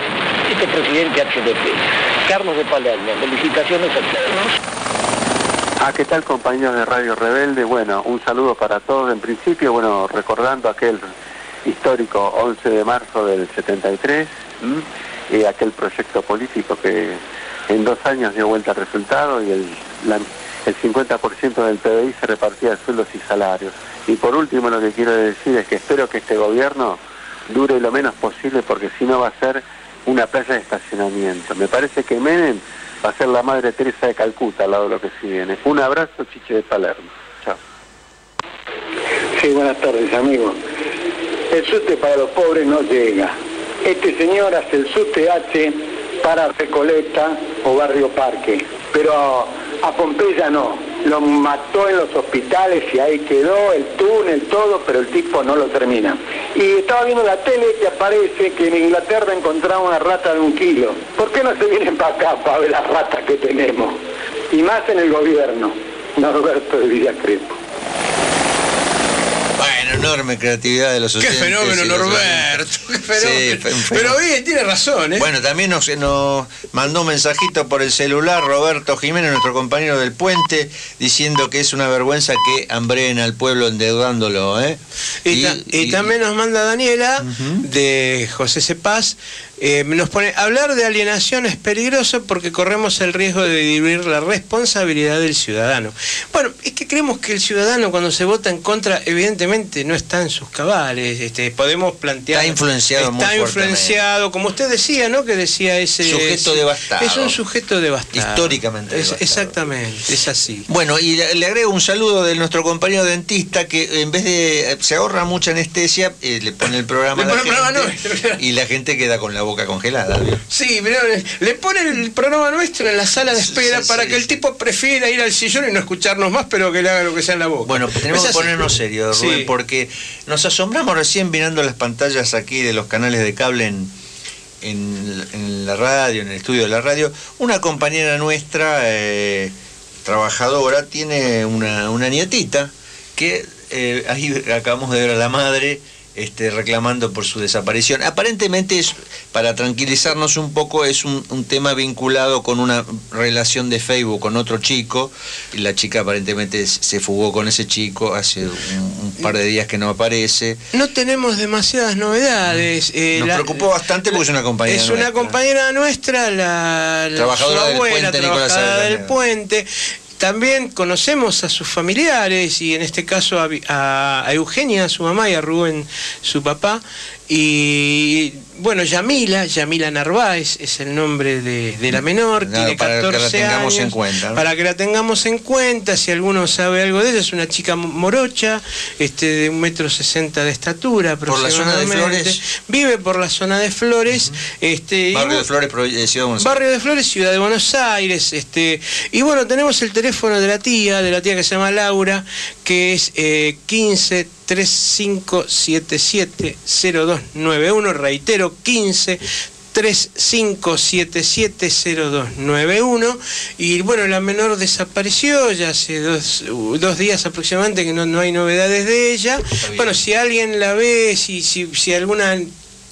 este presidente HDP. Carlos de Palermo, felicitaciones a todos. Ah, ¿qué tal compañeros de Radio Rebelde? Bueno, un saludo para todos. En principio, bueno, recordando aquel histórico 11 de marzo del 73 ¿m? y aquel proyecto político que en dos años dio vuelta al resultado y el, la- el 50% del PBI se repartía de sueldos y salarios. Y por último, lo que quiero decir es que espero que este gobierno dure lo menos posible porque si no va a ser una playa de estacionamiento. Me parece que Menem va a ser la madre Teresa de Calcuta al lado de lo que se viene. Un abrazo, Chiche de Palermo. Chao. Sí, buenas tardes, amigos. El subte para los pobres no llega. Este señor hace el subte H para Recoleta o Barrio Parque, pero a Pompeya no. Lo mató en los hospitales y ahí quedó el túnel, todo, pero el tipo no lo termina. Y estaba viendo la tele que aparece que en Inglaterra encontraron una rata de un kilo. ¿Por qué no se vienen para acá para ver las ratas que tenemos? Y más en el gobierno. Norberto de Villa Crespo. Bueno, enorme creatividad de los Qué oyentes. fenómeno, y los Norberto. Qué fenómeno. Sí, fue un Pero fenómeno. bien, tiene razón, ¿eh? Bueno, también nos, nos mandó un mensajito por el celular Roberto Jiménez, nuestro compañero del puente, diciendo que es una vergüenza que hambreen al pueblo endeudándolo. ¿eh? Y también nos manda Daniela de José Cepaz. Eh, nos pone, hablar de alienación es peligroso porque corremos el riesgo de diluir la responsabilidad del ciudadano. Bueno, es que creemos que el ciudadano cuando se vota en contra, evidentemente no está en sus cabales. Este, podemos plantear... Está influenciado Está influenciado, como usted decía, ¿no? Que decía ese... Sujeto ese- devastado. Es un sujeto devastado. Históricamente Es- devastado. exactamente, es así. Bueno, y le, agrego un saludo de nuestro compañero dentista que en vez de se ahorra mucha anestesia, eh, le pone el programa Le a la pone el programa gente y la gente queda con la boca congelada. ¿vio? Sí, pero le ponen el programa nuestro en la sala de espera para que el tipo prefiera ir al sillón y no escucharnos más, pero que le haga lo que sea en la boca. Bueno, tenemos Es que ponernos serios, Rubén, porque nos asombramos recién mirando las pantallas aquí de los canales de cable en, en- en la radio, en el estudio de la radio. Una compañera nuestra, eh, trabajadora, tiene una, una nietita que eh, ahí acabamos de ver a la madre este, reclamando por su desaparición. Aparentemente, es, para tranquilizarnos un poco, es un, un tema vinculado con una relación de Facebook con otro chico, y la chica aparentemente se fugó con ese chico hace un, un par de días que no aparece. No tenemos demasiadas novedades. eh, Nos la- preocupó bastante porque es una compañera Es una nuestra. compañera nuestra, la, la- Trabajadora su del abuela, puente, Nicolás trabajadora del puente. También conocemos a sus familiares y en este caso a, a Eugenia, su mamá, y a Rubén, su papá. Y bueno, Yamila, Yamila Narváez es el nombre de, de la menor, tiene para que la 14 tengamos años. en cuenta, ¿no? Para que la tengamos en cuenta, si alguno sabe algo de ella, es una chica morocha, este, de un metro sesenta de estatura Por la zona de. Flores. Vive por la zona de Flores. este, Barrio de Flores, eh, Ciudad de Buenos Aires. Barrio de Flores, Ciudad de Buenos Aires, este, y bueno, tenemos el teléfono de la tía, de la tía que se llama Laura, que es eh, 15 3577 0291, reitero, 15 35770291 y bueno, la menor desapareció ya hace dos, dos días aproximadamente que no, no, hay novedades de ella. Bueno, si alguien la ve, si, si, si alguna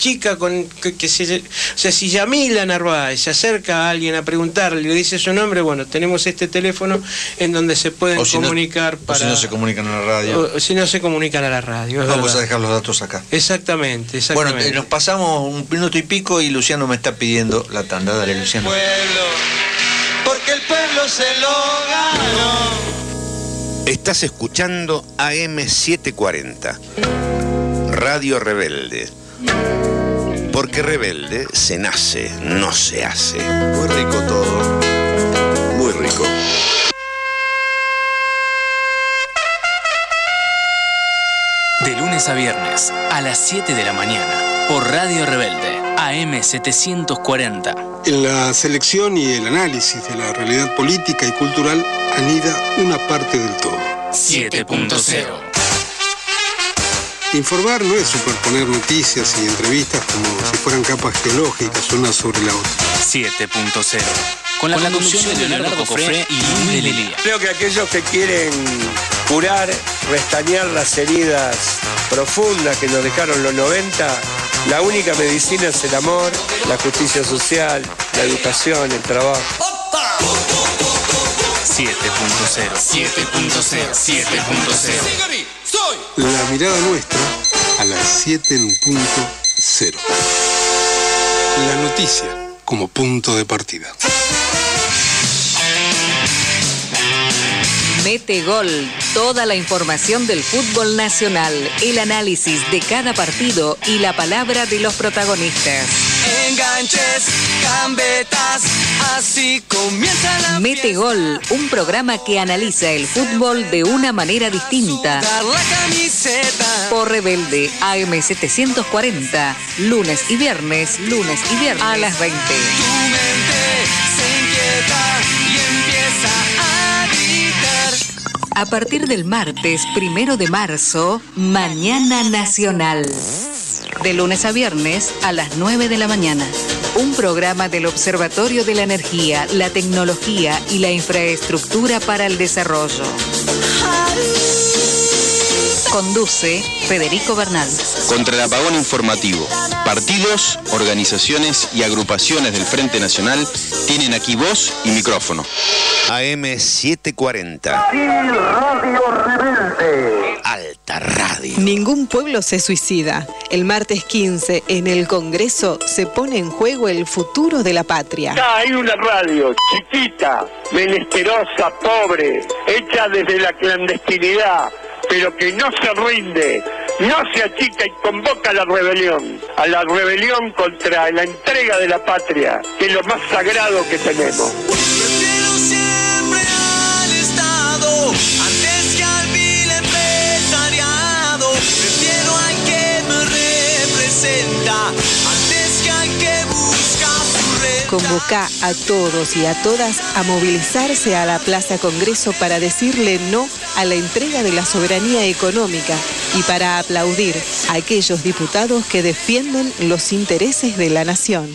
chica con que, que, se, o sea, si Yamila Narváez se acerca a alguien a preguntarle, le dice su nombre, bueno, tenemos este teléfono en donde se pueden si comunicar no, para. O si no se comunican a la radio. O, si no se comunican a la radio. Vamos verdad. a dejar los datos acá. Exactamente, exactamente. Bueno, eh, nos pasamos un minuto y pico y Luciano me está pidiendo la tanda. Dale, Luciano. Pueblo, porque el pueblo se lo ganó. Estás escuchando AM740, Radio Rebelde. Porque rebelde se nace, no se hace. Muy rico todo. Muy rico. De lunes a viernes, a las 7 de la mañana, por Radio Rebelde, AM740. En la selección y el análisis de la realidad política y cultural anida una parte del todo. 7.0. Informar no es superponer noticias y entrevistas como si fueran capas geológicas una sobre la otra. 7.0. Con la, Con la conducción de Leonardo Cofré y Luis de Lía. Creo que aquellos que quieren curar, restañar las heridas profundas que nos dejaron los 90, la única medicina es el amor, la justicia social, la educación, el trabajo. 7.0, 7.0, 7.0. La mirada nuestra a las 7 en punto cero. La noticia como punto de partida. Mete Gol, toda la información del fútbol nacional, el análisis de cada partido y la palabra de los protagonistas. Enganches, gambetas, así comienza la Mete Gol, un programa que analiza el fútbol de una manera distinta. Por Rebelde AM740, lunes y viernes, lunes y viernes a las 20. Tu mente se inquieta A partir del martes primero de marzo, Mañana Nacional. De lunes a viernes a las 9 de la mañana. Un programa del Observatorio de la Energía, la Tecnología y la Infraestructura para el Desarrollo. Conduce Federico Bernal. Contra el apagón informativo. Partidos, organizaciones y agrupaciones del Frente Nacional tienen aquí voz y micrófono. AM740. Radio Rebelde. Alta Radio. Ningún pueblo se suicida. El martes 15, en el Congreso, se pone en juego el futuro de la patria. Acá hay una radio chiquita, menesterosa, pobre, hecha desde la clandestinidad, pero que no se rinde, no se achica y convoca a la rebelión, a la rebelión contra la entrega de la patria, que es lo más sagrado que tenemos. Convoca a todos y a todas a movilizarse a la Plaza Congreso para decirle no a la entrega de la soberanía económica y para aplaudir a aquellos diputados que defienden los intereses de la nación.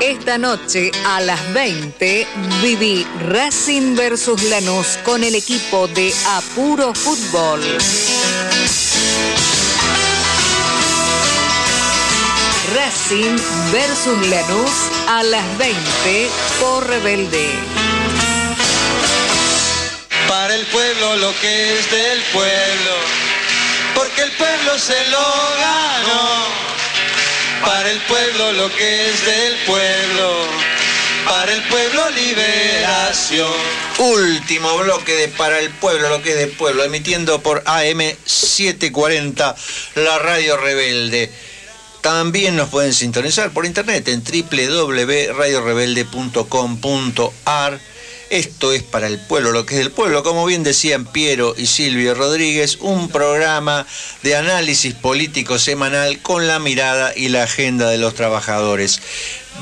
Esta noche a las 20 viví Racing versus Lanús con el equipo de Apuro Fútbol. Racing versus Lanús a las 20 por Rebelde. Para el pueblo lo que es del pueblo, porque el pueblo se lo ganó. Para el pueblo lo que es del pueblo, para el pueblo liberación. Último bloque de Para el Pueblo, lo que es del pueblo, emitiendo por AM740, la radio rebelde. También nos pueden sintonizar por internet en www.radiorebelde.com.ar. Esto es para el pueblo, lo que es del pueblo, como bien decían Piero y Silvio Rodríguez, un programa de análisis político semanal con la mirada y la agenda de los trabajadores.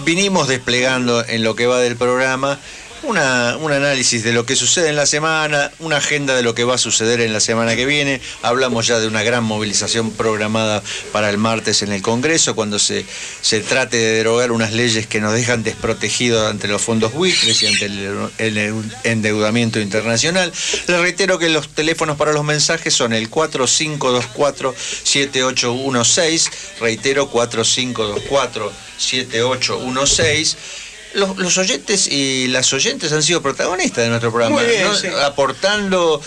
Vinimos desplegando en lo que va del programa un análisis de lo que sucede en la semana, una agenda de lo que va a suceder en la semana que viene. Hablamos ya de una gran movilización programada para el martes en el Congreso, cuando se, se trate de derogar unas leyes que nos dejan desprotegidos ante los fondos buitres y ante el, el endeudamiento internacional. Les reitero que los teléfonos para los mensajes son el 4524-7816, reitero 4524-7816 los, los, oyentes y las oyentes han sido protagonistas de nuestro programa, Muy bien, ¿no? sí. aportando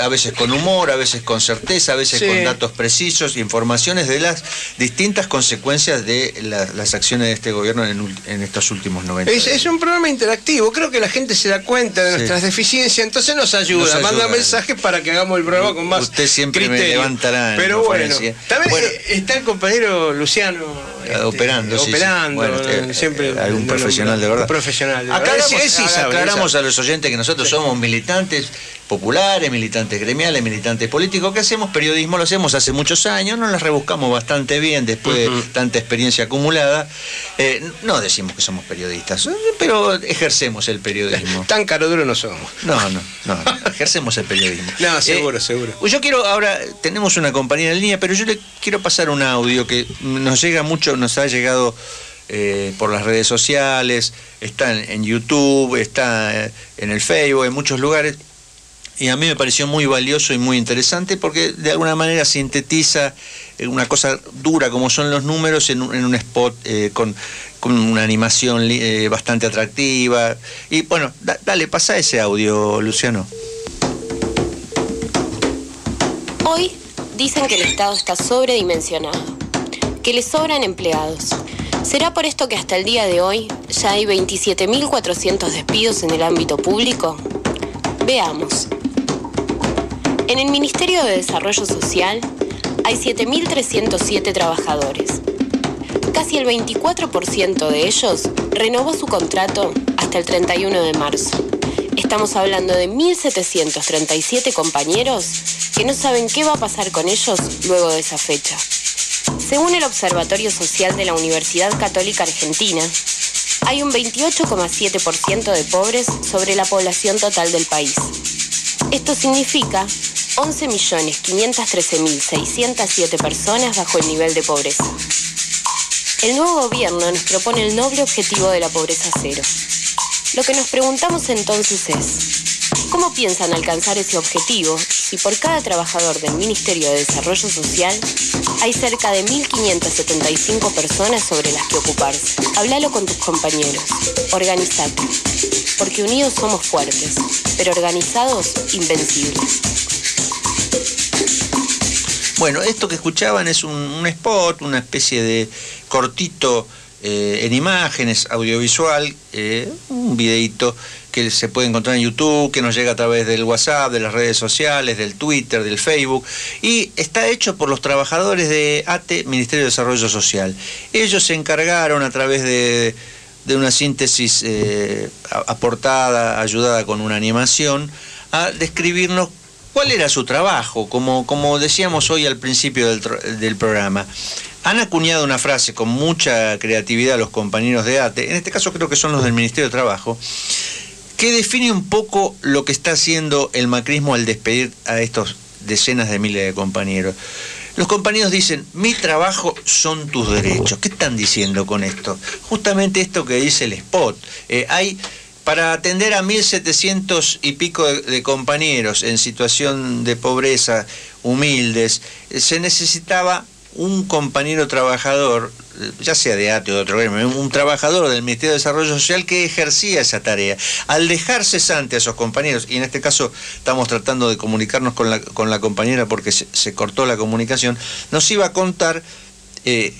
a veces con humor, a veces con certeza, a veces Sí. con datos precisos, informaciones de las distintas consecuencias de la- las acciones de este gobierno en, estos últimos 90 Es, es un programa interactivo, creo que la gente se da cuenta de Sí. nuestras deficiencias, entonces nos ayuda, Nos ayuda. manda mensajes para que hagamos el programa con más Usted siempre me criterio. levanta la Pero bueno, también Bueno. eh, está el compañero Luciano este, operando, sí, operando, Bueno, eh, eh, siempre eh, algún profesional de un verdad. profesional de verdad. Aclaramos, sabe, aclaramos a los oyentes que nosotros somos militantes populares, militantes gremiales, militantes políticos, que hacemos periodismo, lo hacemos hace muchos años, nos las rebuscamos bastante bien después de tanta experiencia acumulada. Eh, no decimos que somos periodistas, pero ejercemos el periodismo. Tan caro duro no somos. No, no, no, no, ejercemos el periodismo. No, Eh, seguro, seguro. yo quiero ahora, tenemos una compañía en línea, pero yo le quiero pasar un audio que nos llega mucho, nos ha llegado eh, por las redes sociales, está en, en YouTube, está eh, en el Facebook, en muchos lugares. Y a mí me pareció muy valioso y muy interesante porque de alguna manera sintetiza eh, una cosa dura como son los números en un, spot eh, con, con una animación eh, bastante atractiva. Y bueno, da- dale, pasa ese audio, Luciano. Hoy dicen que el Estado está sobredimensionado, que le sobran empleados. ¿Será por esto que hasta el día de hoy ya hay 27.400 despidos en el ámbito público? Veamos. En el Ministerio de Desarrollo Social hay 7.307 trabajadores. Casi el 24% de ellos renovó su contrato hasta el 31 de marzo. Estamos hablando de 1.737 compañeros que no saben qué va a pasar con ellos luego de esa fecha. Según el Observatorio Social de la Universidad Católica Argentina, hay un 28,7% de pobres sobre la población total del país. Esto significa 11.513.607 personas bajo el nivel de pobreza. El nuevo gobierno nos propone el noble objetivo de la pobreza cero. Lo que nos preguntamos entonces es, ¿cómo piensan alcanzar ese objetivo si por cada trabajador del Ministerio de Desarrollo Social hay cerca de 1.575 personas sobre las que ocuparse? Háblalo con tus compañeros, organizate, porque unidos somos fuertes, pero organizados invencibles. Bueno, esto que escuchaban es un, spot, una especie de cortito eh, en imágenes, audiovisual, eh, un videíto que se puede encontrar en YouTube, que nos llega a través del WhatsApp, de las redes sociales, del Twitter, del Facebook, y está hecho por los trabajadores de ATE, Ministerio de Desarrollo Social. Ellos se encargaron a través de, una síntesis eh, aportada, ayudada con una animación, a describirnos cuál era su trabajo, como, como decíamos hoy al principio del, programa. Han acuñado una frase con mucha creatividad los compañeros de ATE, en este caso creo que son los del Ministerio de Trabajo, que define un poco lo que está haciendo el macrismo al despedir a estos decenas de miles de compañeros. Los compañeros dicen, mi trabajo son tus derechos. ¿Qué están diciendo con esto? Justamente esto que dice el spot. Eh, hay, para atender a 1.700 y pico de, compañeros en situación de pobreza, humildes, eh, se necesitaba un compañero trabajador, eh, ya sea de ATE o de otro gremio, un trabajador del Ministerio de Desarrollo Social que ejercía esa tarea. Al dejar cesante a esos compañeros, y en este caso estamos tratando de comunicarnos con la, con la compañera porque se, se cortó la comunicación, nos iba a contar eh,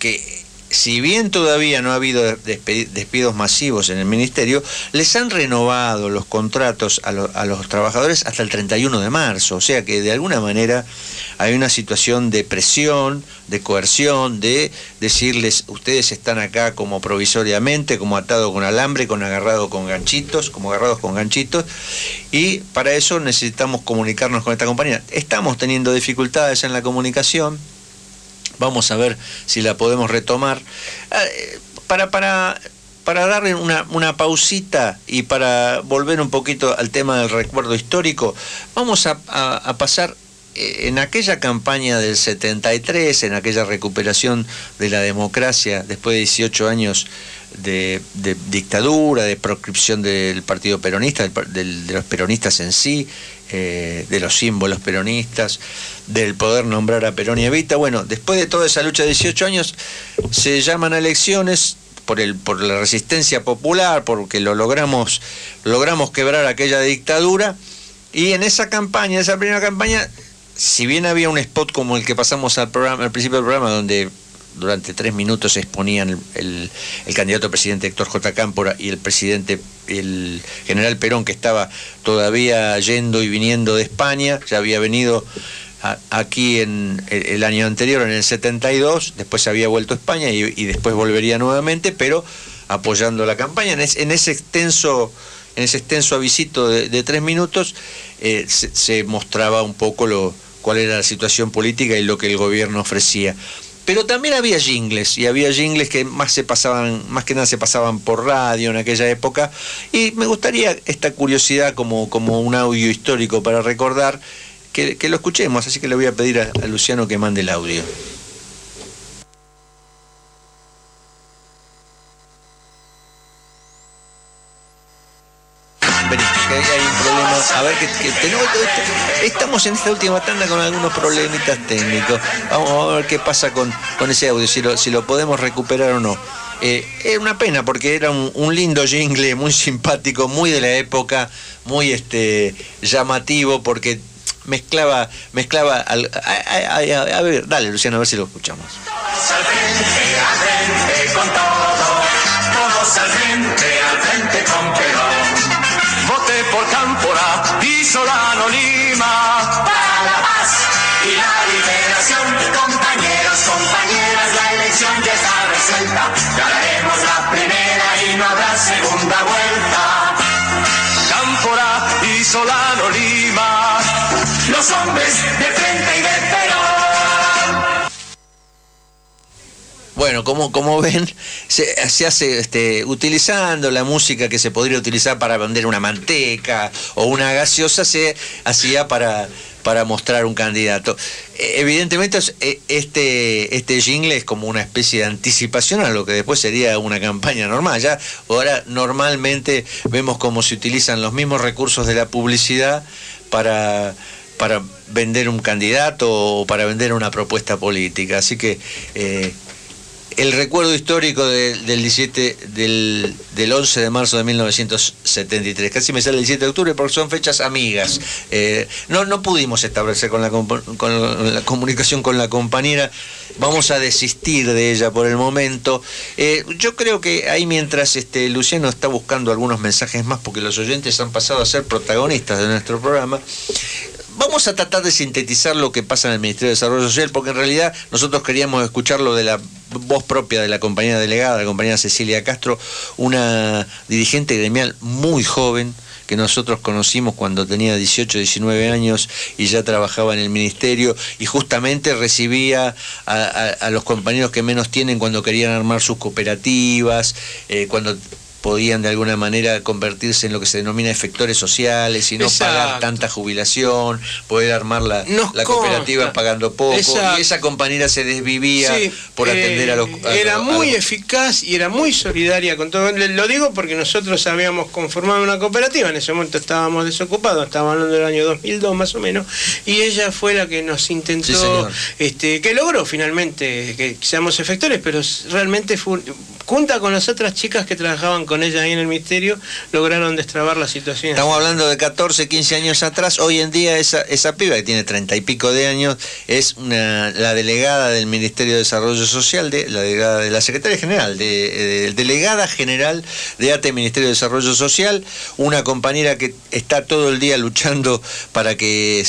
que si bien todavía no ha habido despidos masivos en el ministerio, les han renovado los contratos a los trabajadores hasta el 31 de marzo. O sea que de alguna manera hay una situación de presión, de coerción, de decirles, ustedes están acá como provisoriamente, como atado con alambre, con agarrado con ganchitos, como agarrados con ganchitos, y para eso necesitamos comunicarnos con esta compañía. Estamos teniendo dificultades en la comunicación. Vamos a ver si la podemos retomar. Eh, Para, para para darle una, una pausita y para volver un poquito al tema del recuerdo histórico, vamos a, pasar eh, en aquella campaña del 73, en aquella recuperación de la democracia después de 18 años de, dictadura, de proscripción del partido peronista, de los peronistas en sí, eh, de los símbolos peronistas, del poder nombrar a Perón y Evita. Bueno, después de toda esa lucha de 18 años, se llaman a elecciones por, el, por la resistencia popular, porque lo logramos, logramos quebrar aquella dictadura. Y en esa campaña, esa primera campaña, si bien había un spot como el que pasamos al, programa, al principio del programa, donde durante tres minutos se exponían el, candidato a presidente Héctor J. Cámpora y el presidente, el general Perón, que estaba todavía yendo y viniendo de España, ya había venido aquí en el, año anterior, en el 72, después se había vuelto a España y, después volvería nuevamente, pero apoyando la campaña. En, es- en ese extenso en ese extenso avisito de, de tres minutos eh, se, se mostraba un poco lo, cuál era la situación política y lo que el gobierno ofrecía. Pero también había jingles, y había jingles que más se pasaban, más que nada se pasaban por radio en aquella época, y me gustaría esta curiosidad como, como un audio histórico para recordar que, lo escuchemos, así que le voy a pedir a, Luciano que mande el audio. A ver, que, tenemos, estamos en esta última tanda con algunos problemitas técnicos. Vamos a ver qué pasa con, con ese audio, si lo, si lo podemos recuperar o no. Eh, es una pena porque era un, lindo jingle, muy simpático, muy de la época, muy este llamativo porque mezclaba, mezclaba al- a, ver, dale Luciano, a ver si lo escuchamos. al frente, al frente con todo, todos al frente, al frente con Solano Lima. Para la paz y la liberación, compañeros, compañeras, la elección ya está resuelta. Ganaremos la primera y no habrá segunda vuelta. Cámpora y Solano Lima, los hombres de frente y de Bueno, como, como ven, se, se hace este, utilizando la música que se podría utilizar para vender una manteca o una gaseosa, se hacía para, para mostrar un candidato. Eh, Evidentemente, eh, este, este jingle es como una especie de anticipación a lo que después sería una campaña normal. Ya ahora normalmente vemos cómo se utilizan los mismos recursos de la publicidad para para vender un candidato o para vender una propuesta política. Así que eh, el recuerdo histórico de- del 17 del, del 11 de marzo de 1973. Casi me sale el 17 de octubre porque son fechas amigas. Eh, no, pudimos establecer con la comunicación con la compañera. Vamos a desistir de ella por el momento. Eh, yo creo que ahí mientras este, Luciano está buscando algunos mensajes más, porque los oyentes han pasado a ser protagonistas de nuestro programa, Vamos a tratar de sintetizar lo que pasa en el Ministerio de Desarrollo Social, porque en realidad nosotros queríamos escucharlo de la voz propia de la compañera delegada, la compañera Cecilia Castro, una dirigente gremial muy joven que nosotros conocimos cuando tenía 18, 19 años y ya trabajaba en el ministerio y justamente recibía a, los compañeros que menos tienen cuando querían armar sus cooperativas, eh, cuando podían de alguna manera convertirse en lo que se denomina efectores sociales y no Exacto. pagar tanta jubilación, poder armar la, consta. cooperativa pagando poco Exacto. y esa compañera se desvivía Sí, por atender a los... eh, a era los- a muy los- eficaz y era muy solidaria con todo. Lo digo porque nosotros habíamos conformado una cooperativa, en ese momento estábamos desocupados, estábamos hablando del año 2002 más o menos, y ella fue la que nos intentó, Sí, este, que logró finalmente que seamos efectores, pero realmente fue, junta con las otras chicas que trabajaban con ella ahí en el ministerio, lograron destrabar la situación. Estamos hablando de 14, 15 años atrás. Hoy en día esa, esa piba que tiene 30 y pico de años es una, la delegada del Ministerio de Desarrollo Social, de, la delegada de la Secretaria General, de, de- delegada general de ATE Ministerio de Desarrollo Social, una compañera que está todo el día luchando para que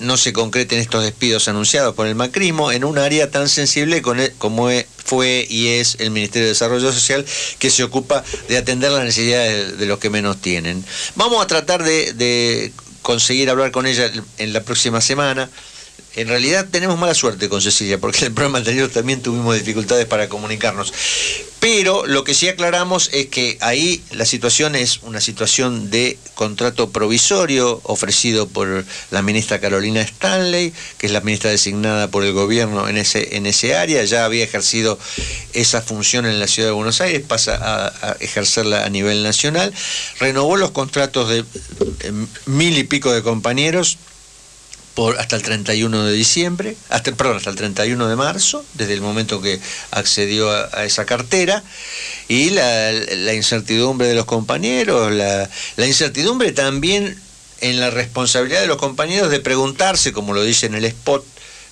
no se concreten estos despidos anunciados por el macrismo en un área tan sensible el- como es- fue y es el Ministerio de Desarrollo Social que se ocupa de atender las necesidades de, los que menos tienen. Vamos a tratar de conseguir hablar con ella en la próxima semana. En realidad tenemos mala suerte con Cecilia, porque en el programa anterior también tuvimos dificultades para comunicarnos. Pero lo que sí aclaramos es que ahí la situación es una situación de contrato provisorio ofrecido por la ministra Carolina Stanley, que es la ministra designada por el gobierno en ese, en ese área, ya había ejercido esa función en la ciudad de Buenos Aires, pasa a, ejercerla a nivel nacional, renovó los contratos de mil y pico de compañeros hasta el 31 de diciembre, hasta, perdón, hasta el 31 de marzo, desde el momento que accedió a, esa cartera, y la, incertidumbre de los compañeros, la, la incertidumbre también en la responsabilidad de los compañeros de preguntarse, como lo dice en el spot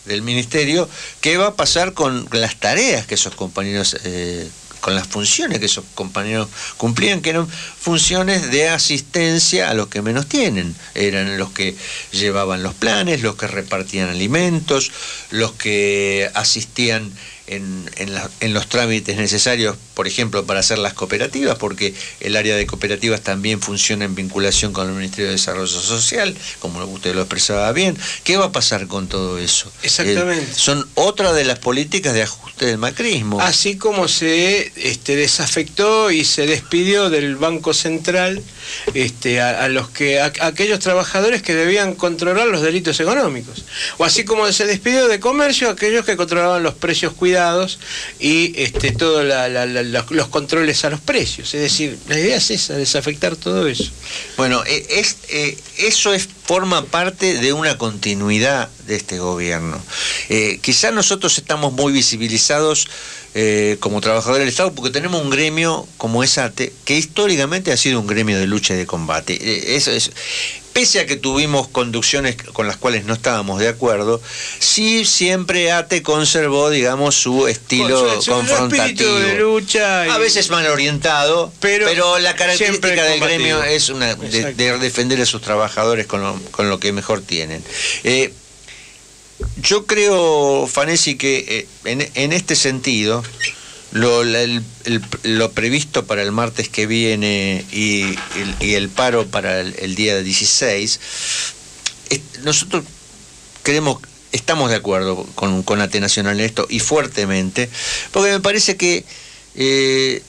del ministerio, qué va a pasar con las tareas que esos compañeros eh, con las funciones que esos compañeros cumplían, que eran funciones de asistencia a los que menos tienen. Eran los que llevaban los planes, los que repartían alimentos, los que asistían en, en, la, en, los trámites necesarios, por ejemplo, para hacer las cooperativas, porque el área de cooperativas también funciona en vinculación con el Ministerio de Desarrollo Social, como usted lo expresaba bien. ¿Qué va a pasar con todo eso? Exactamente. Eh, son otra de las políticas de ajuste del macrismo. Así como se este, desafectó y se despidió del Banco Central este, a, a los que a, a aquellos trabajadores que debían controlar los delitos económicos. O así como se despidió de comercio a aquellos que controlaban los precios cuidados y este, todos los controles a los precios. Es decir, la idea es esa, desafectar todo eso. Bueno, es, eh, eso es, forma parte de una continuidad de este gobierno. Eh, quizás nosotros estamos muy visibilizados eh, como trabajadores del Estado porque tenemos un gremio como esa que históricamente ha sido un gremio de lucha y de combate. Eh, eso es, pese a que tuvimos conducciones con las cuales no estábamos de acuerdo, sí siempre ATE conservó, digamos, su estilo Con su- su confrontativo. de lucha y- A veces mal orientado, pero, Pero la característica del combativo. gremio es una de, defender a sus trabajadores con lo, con lo que mejor tienen. Eh, yo creo, Fanesi, que eh, en, en este sentido, lo, el- el- lo previsto para el martes que viene y, el- y el paro para el, el día 16, es- nosotros creemos, estamos de acuerdo con, con ATE Nacional en esto y fuertemente, porque me parece que eh,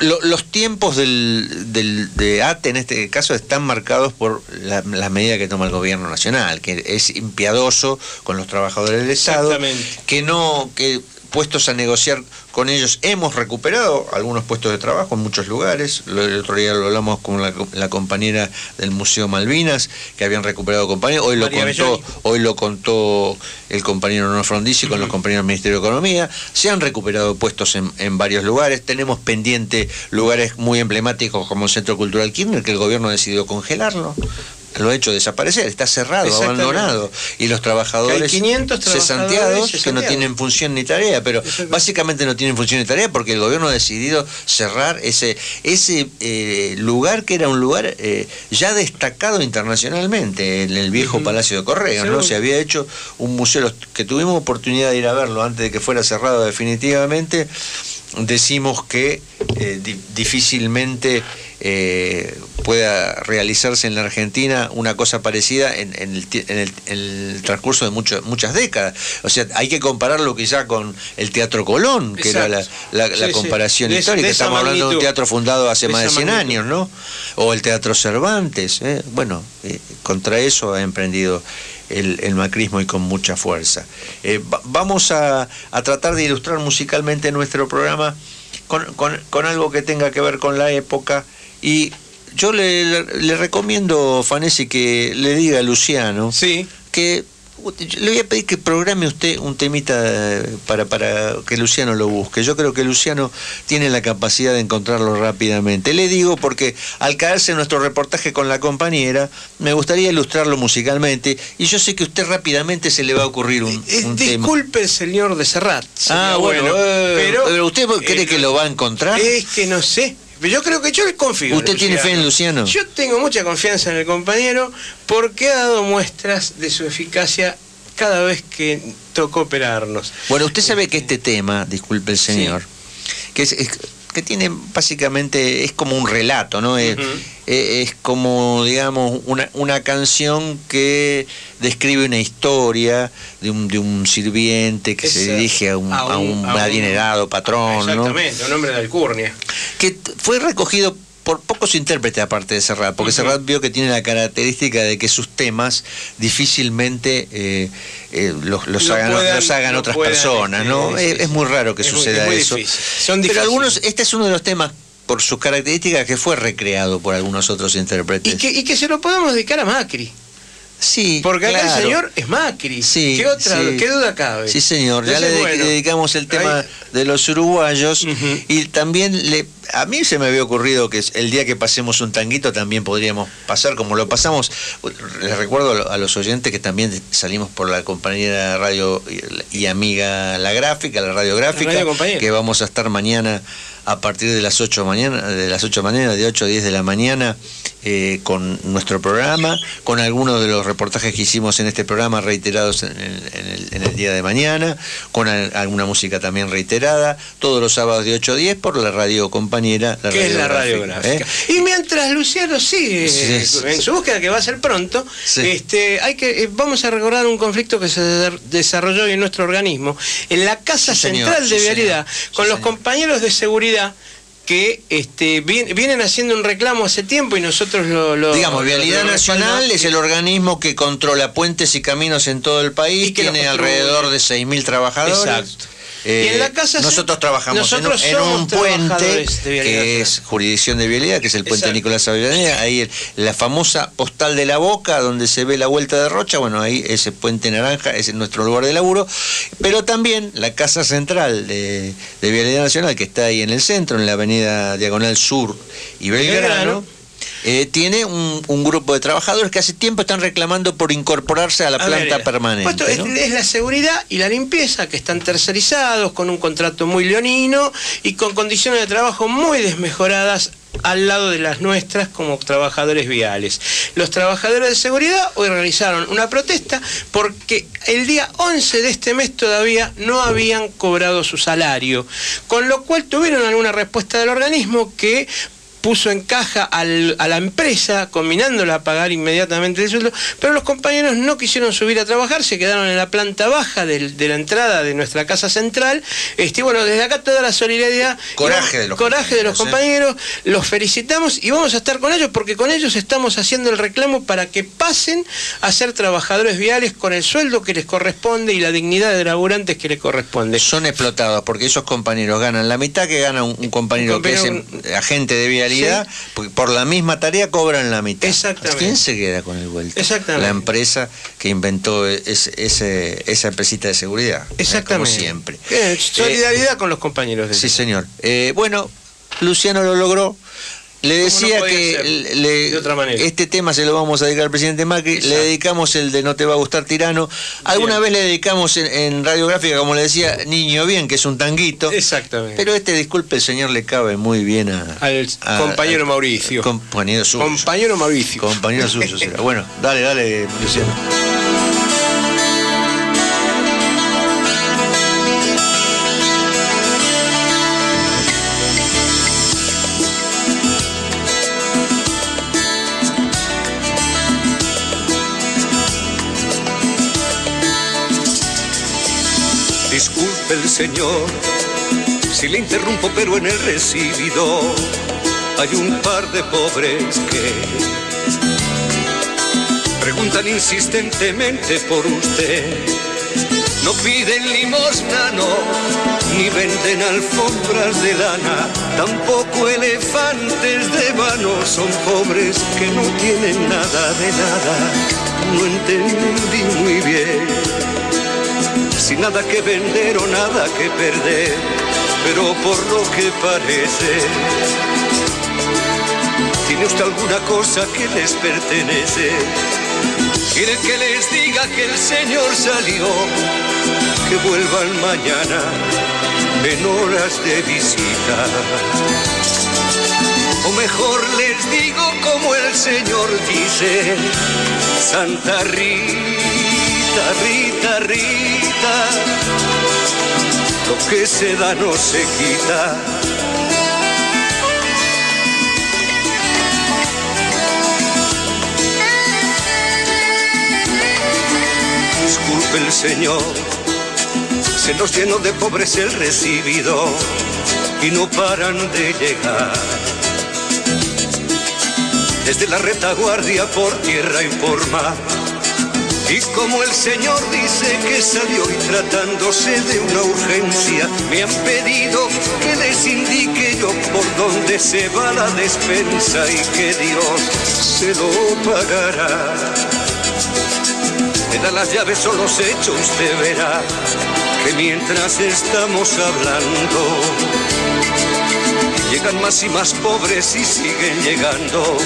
lo- los tiempos del, del- de ATE en este caso están marcados por la, la medida que toma el gobierno nacional, que es impiadoso con los trabajadores del Estado, que no, que puestos a negociar con ellos hemos recuperado algunos puestos de trabajo en muchos lugares. El otro día lo hablamos con la, la compañera del Museo Malvinas, que habían recuperado compañeros. Hoy lo María contó, Belloni. hoy lo contó el compañero No Frondizi con los compañeros del Ministerio de Economía. Se han recuperado puestos en, en varios lugares. Tenemos pendiente lugares muy emblemáticos como el Centro Cultural Kirchner, que el gobierno decidió congelarlo. Lo ha hecho desaparecer, está cerrado, abandonado. Y los trabajadores hay 500 trabajadores cesanteados que no tienen función ni tarea, pero básicamente no tienen función ni tarea porque el gobierno ha decidido cerrar ese, ese eh, lugar que era un lugar eh, ya destacado internacionalmente, en el viejo Palacio de Correos, ¿no? Se había hecho un museo que tuvimos oportunidad de ir a verlo antes de que fuera cerrado definitivamente. Decimos que eh, di- difícilmente eh, pueda realizarse en la Argentina una cosa parecida en, en el, ti- en el- en el transcurso de mucho- muchas décadas. O sea, hay que compararlo quizá con el Teatro Colón, que era la, sí. comparación De- histórica. de Estamos hablando de un teatro fundado hace De más de esa 100 magnitud. años, ¿no? O el Teatro Cervantes. ¿eh? Bueno, eh, contra eso ha emprendido el, el macrismo y con mucha fuerza. Eh, va- vamos a, a tratar de ilustrar musicalmente nuestro programa con, con- con algo que tenga que ver con la época y yo le, le- recomiendo, Fanesi, que le diga a Luciano que le voy a pedir que programe usted un temita eh, para, para que Luciano lo busque. Yo creo que Luciano tiene la capacidad de encontrarlo rápidamente. Le digo porque al caerse nuestro reportaje con la compañera, me gustaría ilustrarlo musicalmente y yo sé que usted rápidamente se le va a ocurrir un, un tema. Disculpe, señor de Serrat. Ah, bueno, eh, pero, pero ¿usted cree que lo va a encontrar? Es que no sé. Yo creo que yo le confío. ¿Usted tiene fe en Luciano? Yo tengo mucha confianza en el compañero porque ha dado muestras de su eficacia cada vez que tocó operarnos. Bueno, usted sabe que este tema, disculpe el señor, que es, es que tiene básicamente, es como un relato, ¿no? Es, eh, es como, digamos, una, una canción que describe una historia de un, de un sirviente que se Esa- dirige a un, a un- un a un- adinerado patrón, ¿no? Exactamente, un hombre de alcurnia. que fue recogido por pocos intérpretes aparte de Serrat, porque Ujú. Serrat vio que tiene la característica de que sus temas difícilmente eh, eh, los, los Lo hagan, puedan- los hagan lo otras puedan, personas, ¿no? es, muy raro que es muy- suceda es eso. Son Pero algunos, este es uno de los temas por sus características que fue recreado por algunos otros intérpretes. Y que, y que se lo podemos dedicar a Macri. Sí, Porque acá claro. el señor es Macri. Sí, ¿Qué otra, sí. qué duda cabe? Sí, señor. Ya le Entonces, de- bueno, dedicamos el tema de los uruguayos y también le, a mí se me había ocurrido que el día que pasemos un tanguito también podríamos pasar como lo pasamos. Les recuerdo a lo- a los oyentes que también salimos por la compañera radio y, amiga La Gráfica, la radiográfica, Radio Compañera. que vamos a estar mañana a partir de las 8 mañana, de las 8 de mañana, de 8 a 10 de la mañana, eh, con nuestro programa, con algunos de los reportajes que hicimos en este programa reiterados en el, en el- en el día de mañana, con al- alguna música también reiterada, todos los sábados de 8 a 10 por la radio compañera. La que es la radiográfica. ¿eh? Y mientras Luciano sigue Sí, sí, en su búsqueda, que va a ser pronto, Sí. este, hay que, eh, vamos a recordar un conflicto que se de- desarrolló en nuestro organismo, en la Casa señor, Central de Vialidad, con los compañeros de seguridad que este, vien- vienen haciendo un reclamo hace tiempo y nosotros lo... lo- Digamos, Vialidad lo Nacional es el organismo que controla puentes y caminos en todo el país, tiene alrededor de 6.000 trabajadores. Exacto. Eh, Y en la casa se- nosotros trabajamos en un- nosotros en, un puente que es jurisdicción de Vialidad, que es el puente Exacto. Nicolás Avellaneda, ahí el- la famosa postal de la Boca, donde se ve la vuelta de Rocha, bueno, ahí ese puente naranja es nuestro lugar de laburo, pero también la casa central de, de Vialidad Nacional, que está ahí en el centro, en la avenida Diagonal Sur y Belgrano, Belgrano. Eh, tiene un, un grupo de trabajadores que hace tiempo están reclamando por incorporarse a la A planta ver, permanente. puesto, es, ¿no? es la seguridad y la limpieza que están tercerizados con un contrato muy leonino y con condiciones de trabajo muy desmejoradas al lado de las nuestras como trabajadores viales. Los trabajadores de seguridad hoy realizaron una protesta porque el día 11 de este mes todavía no habían cobrado su salario, con lo cual tuvieron alguna respuesta del organismo que puso en caja al- a la empresa, combinándola a pagar inmediatamente el sueldo, pero los compañeros no quisieron subir a trabajar, se quedaron en la planta baja del- de la entrada de nuestra casa central. Este, bueno, desde acá toda la solidaridad, Coraje de los coraje de los compañeros, los felicitamos y vamos a estar con ellos porque con ellos estamos haciendo el reclamo para que pasen a ser trabajadores viales con el sueldo que les corresponde y la dignidad de laburantes que les corresponde. Son explotados porque esos compañeros ganan la mitad que gana un, un compañero, Un que es em- agente de vialidad, porque por la misma tarea cobran la mitad. Exactamente. ¿Quién se queda con el vuelto? Exactamente. La empresa que inventó ese- esa empresita de seguridad. eh, Exactamente. Como siempre. Eh, solidaridad con los compañeros de Sí, señor. Eh, bueno, Luciano lo logró. Le ¿Cómo no decía que ser? le- De otra manera. este tema se lo vamos a dedicar al presidente Macri, le dedicamos el de No te va a gustar tirano. Alguna vez le dedicamos en, en radiográfica, como le decía, Niño Bien, que es un tanguito. Exactamente. Pero este, disculpe, el señor le cabe muy bien a... Al a- compañero Mauricio. Compañero suyo. Compañero Mauricio. Compañero suyo será. Bueno, dale, dale, Luciano. El señor si le interrumpo, pero en el recibido hay un par de pobres que preguntan insistentemente por usted. No piden limosna, no, ni venden alfombras de lana, tampoco elefantes de vano, son pobres que no tienen nada de nada. No entendí muy bien sin nada que vender o nada que perder, pero por lo que parece, tiene usted alguna cosa que les pertenece. Quiere que les diga que el Señor salió, que vuelvan mañana en horas de visita. O mejor les digo como el Señor dice, Santa Rita, Rita, Rita, Rita, lo que se da no se quita. Disculpe el Señor, se nos llenó de pobres el recibido y no paran de llegar. Desde la retaguardia por tierra y y como el Señor dice que salió y tratándose de una urgencia, me han pedido que les indique yo por dónde se va la despensa y que Dios se lo pagará. Me da las llaves o los hechos, usted verá que mientras estamos hablando, llegan más y más pobres y siguen llegando.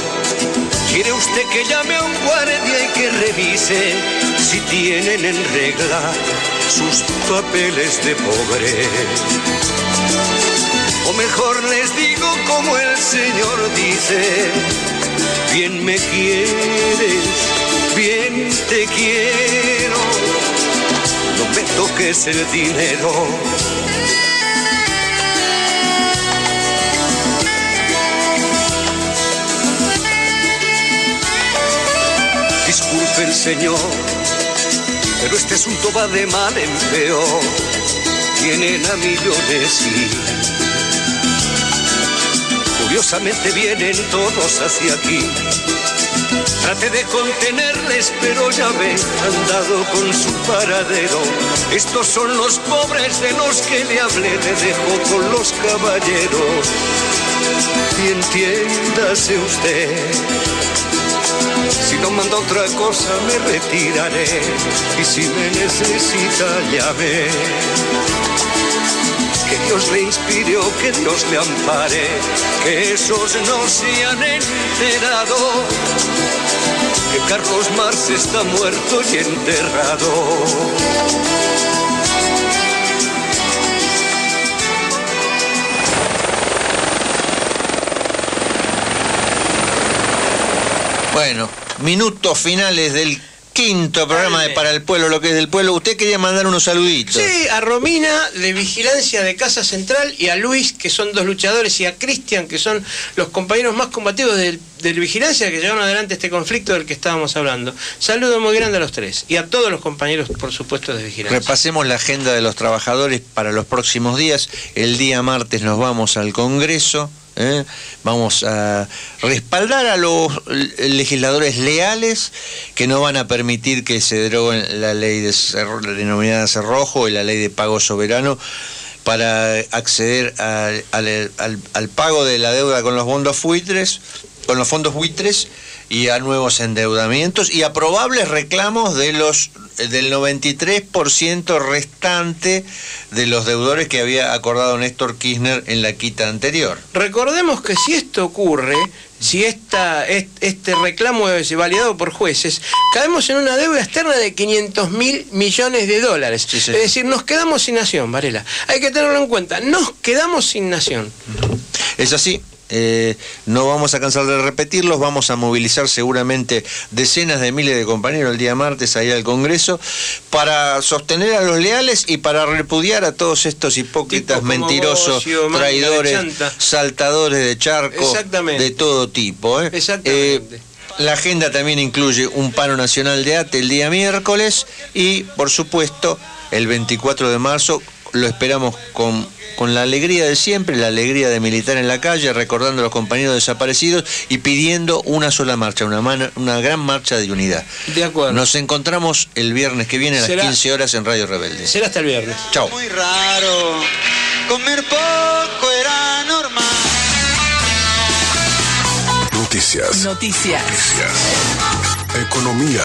¿Quiere usted que llame a un guardia y que revise si tienen en regla sus papeles de pobre? O mejor les digo como el Señor dice, bien me quieres, bien te quiero, no me toques el dinero. Señor, pero este asunto va de mal en peor. Tienen a millones y curiosamente vienen todos hacia aquí. Trate de contenerles, pero ya ve, han dado con su paradero. Estos son los pobres de los que le hablé, le dejo con los caballeros. Y entiéndase usted. Si no manda otra cosa me retiraré y si me necesita llame. Que Dios le inspire que Dios le ampare, que esos no se han enterado. Que Carlos Marx está muerto y enterrado. Bueno, minutos finales del quinto programa de Para el Pueblo, lo que es del pueblo. Usted quería mandar unos saluditos. Sí, a Romina de Vigilancia de Casa Central y a Luis, que son dos luchadores, y a Cristian, que son los compañeros más combativos del, del Vigilancia que llevaron adelante este conflicto del que estábamos hablando. Saludo muy grande a los tres y a todos los compañeros, por supuesto, de Vigilancia. Repasemos la agenda de los trabajadores para los próximos días. El día martes nos vamos al Congreso. ¿Eh? Vamos a respaldar a los legisladores leales que no van a permitir que se deroguen la ley de cerro- denominada cerrojo y la ley de pago soberano para acceder al- al pago de la deuda con los fondos buitres, con los fondos buitres y a nuevos endeudamientos y a probables reclamos de los del 93% restante de los deudores que había acordado Néstor Kirchner en la quita anterior. Recordemos que si esto ocurre, si esta, est- este reclamo es validado por jueces, caemos en una deuda externa de 500 mil millones de dólares. Es decir, nos quedamos sin nación, Varela. Hay que tenerlo en cuenta, nos quedamos sin nación. Es así. Eh, no vamos a cansar de repetirlos, vamos a movilizar seguramente decenas de miles de compañeros el día martes ahí al Congreso para sostener a los leales y para repudiar a todos estos hipócritas, mentirosos, de traidores, saltadores de charco, Exactamente. de todo tipo. ¿eh? Exactamente. Eh, la agenda también incluye un paro nacional de ATE el día miércoles y, por supuesto, el 24 de marzo lo esperamos con, con la alegría de siempre, la alegría de militar en la calle, recordando a los compañeros desaparecidos y pidiendo una sola marcha, una, man- una gran marcha de unidad. De acuerdo. Nos encontramos el viernes que viene a las Será- 15 horas en Radio Rebelde. Será hasta el viernes. Chao. Muy raro, comer poco era normal. Noticias. Noticias. Noticias.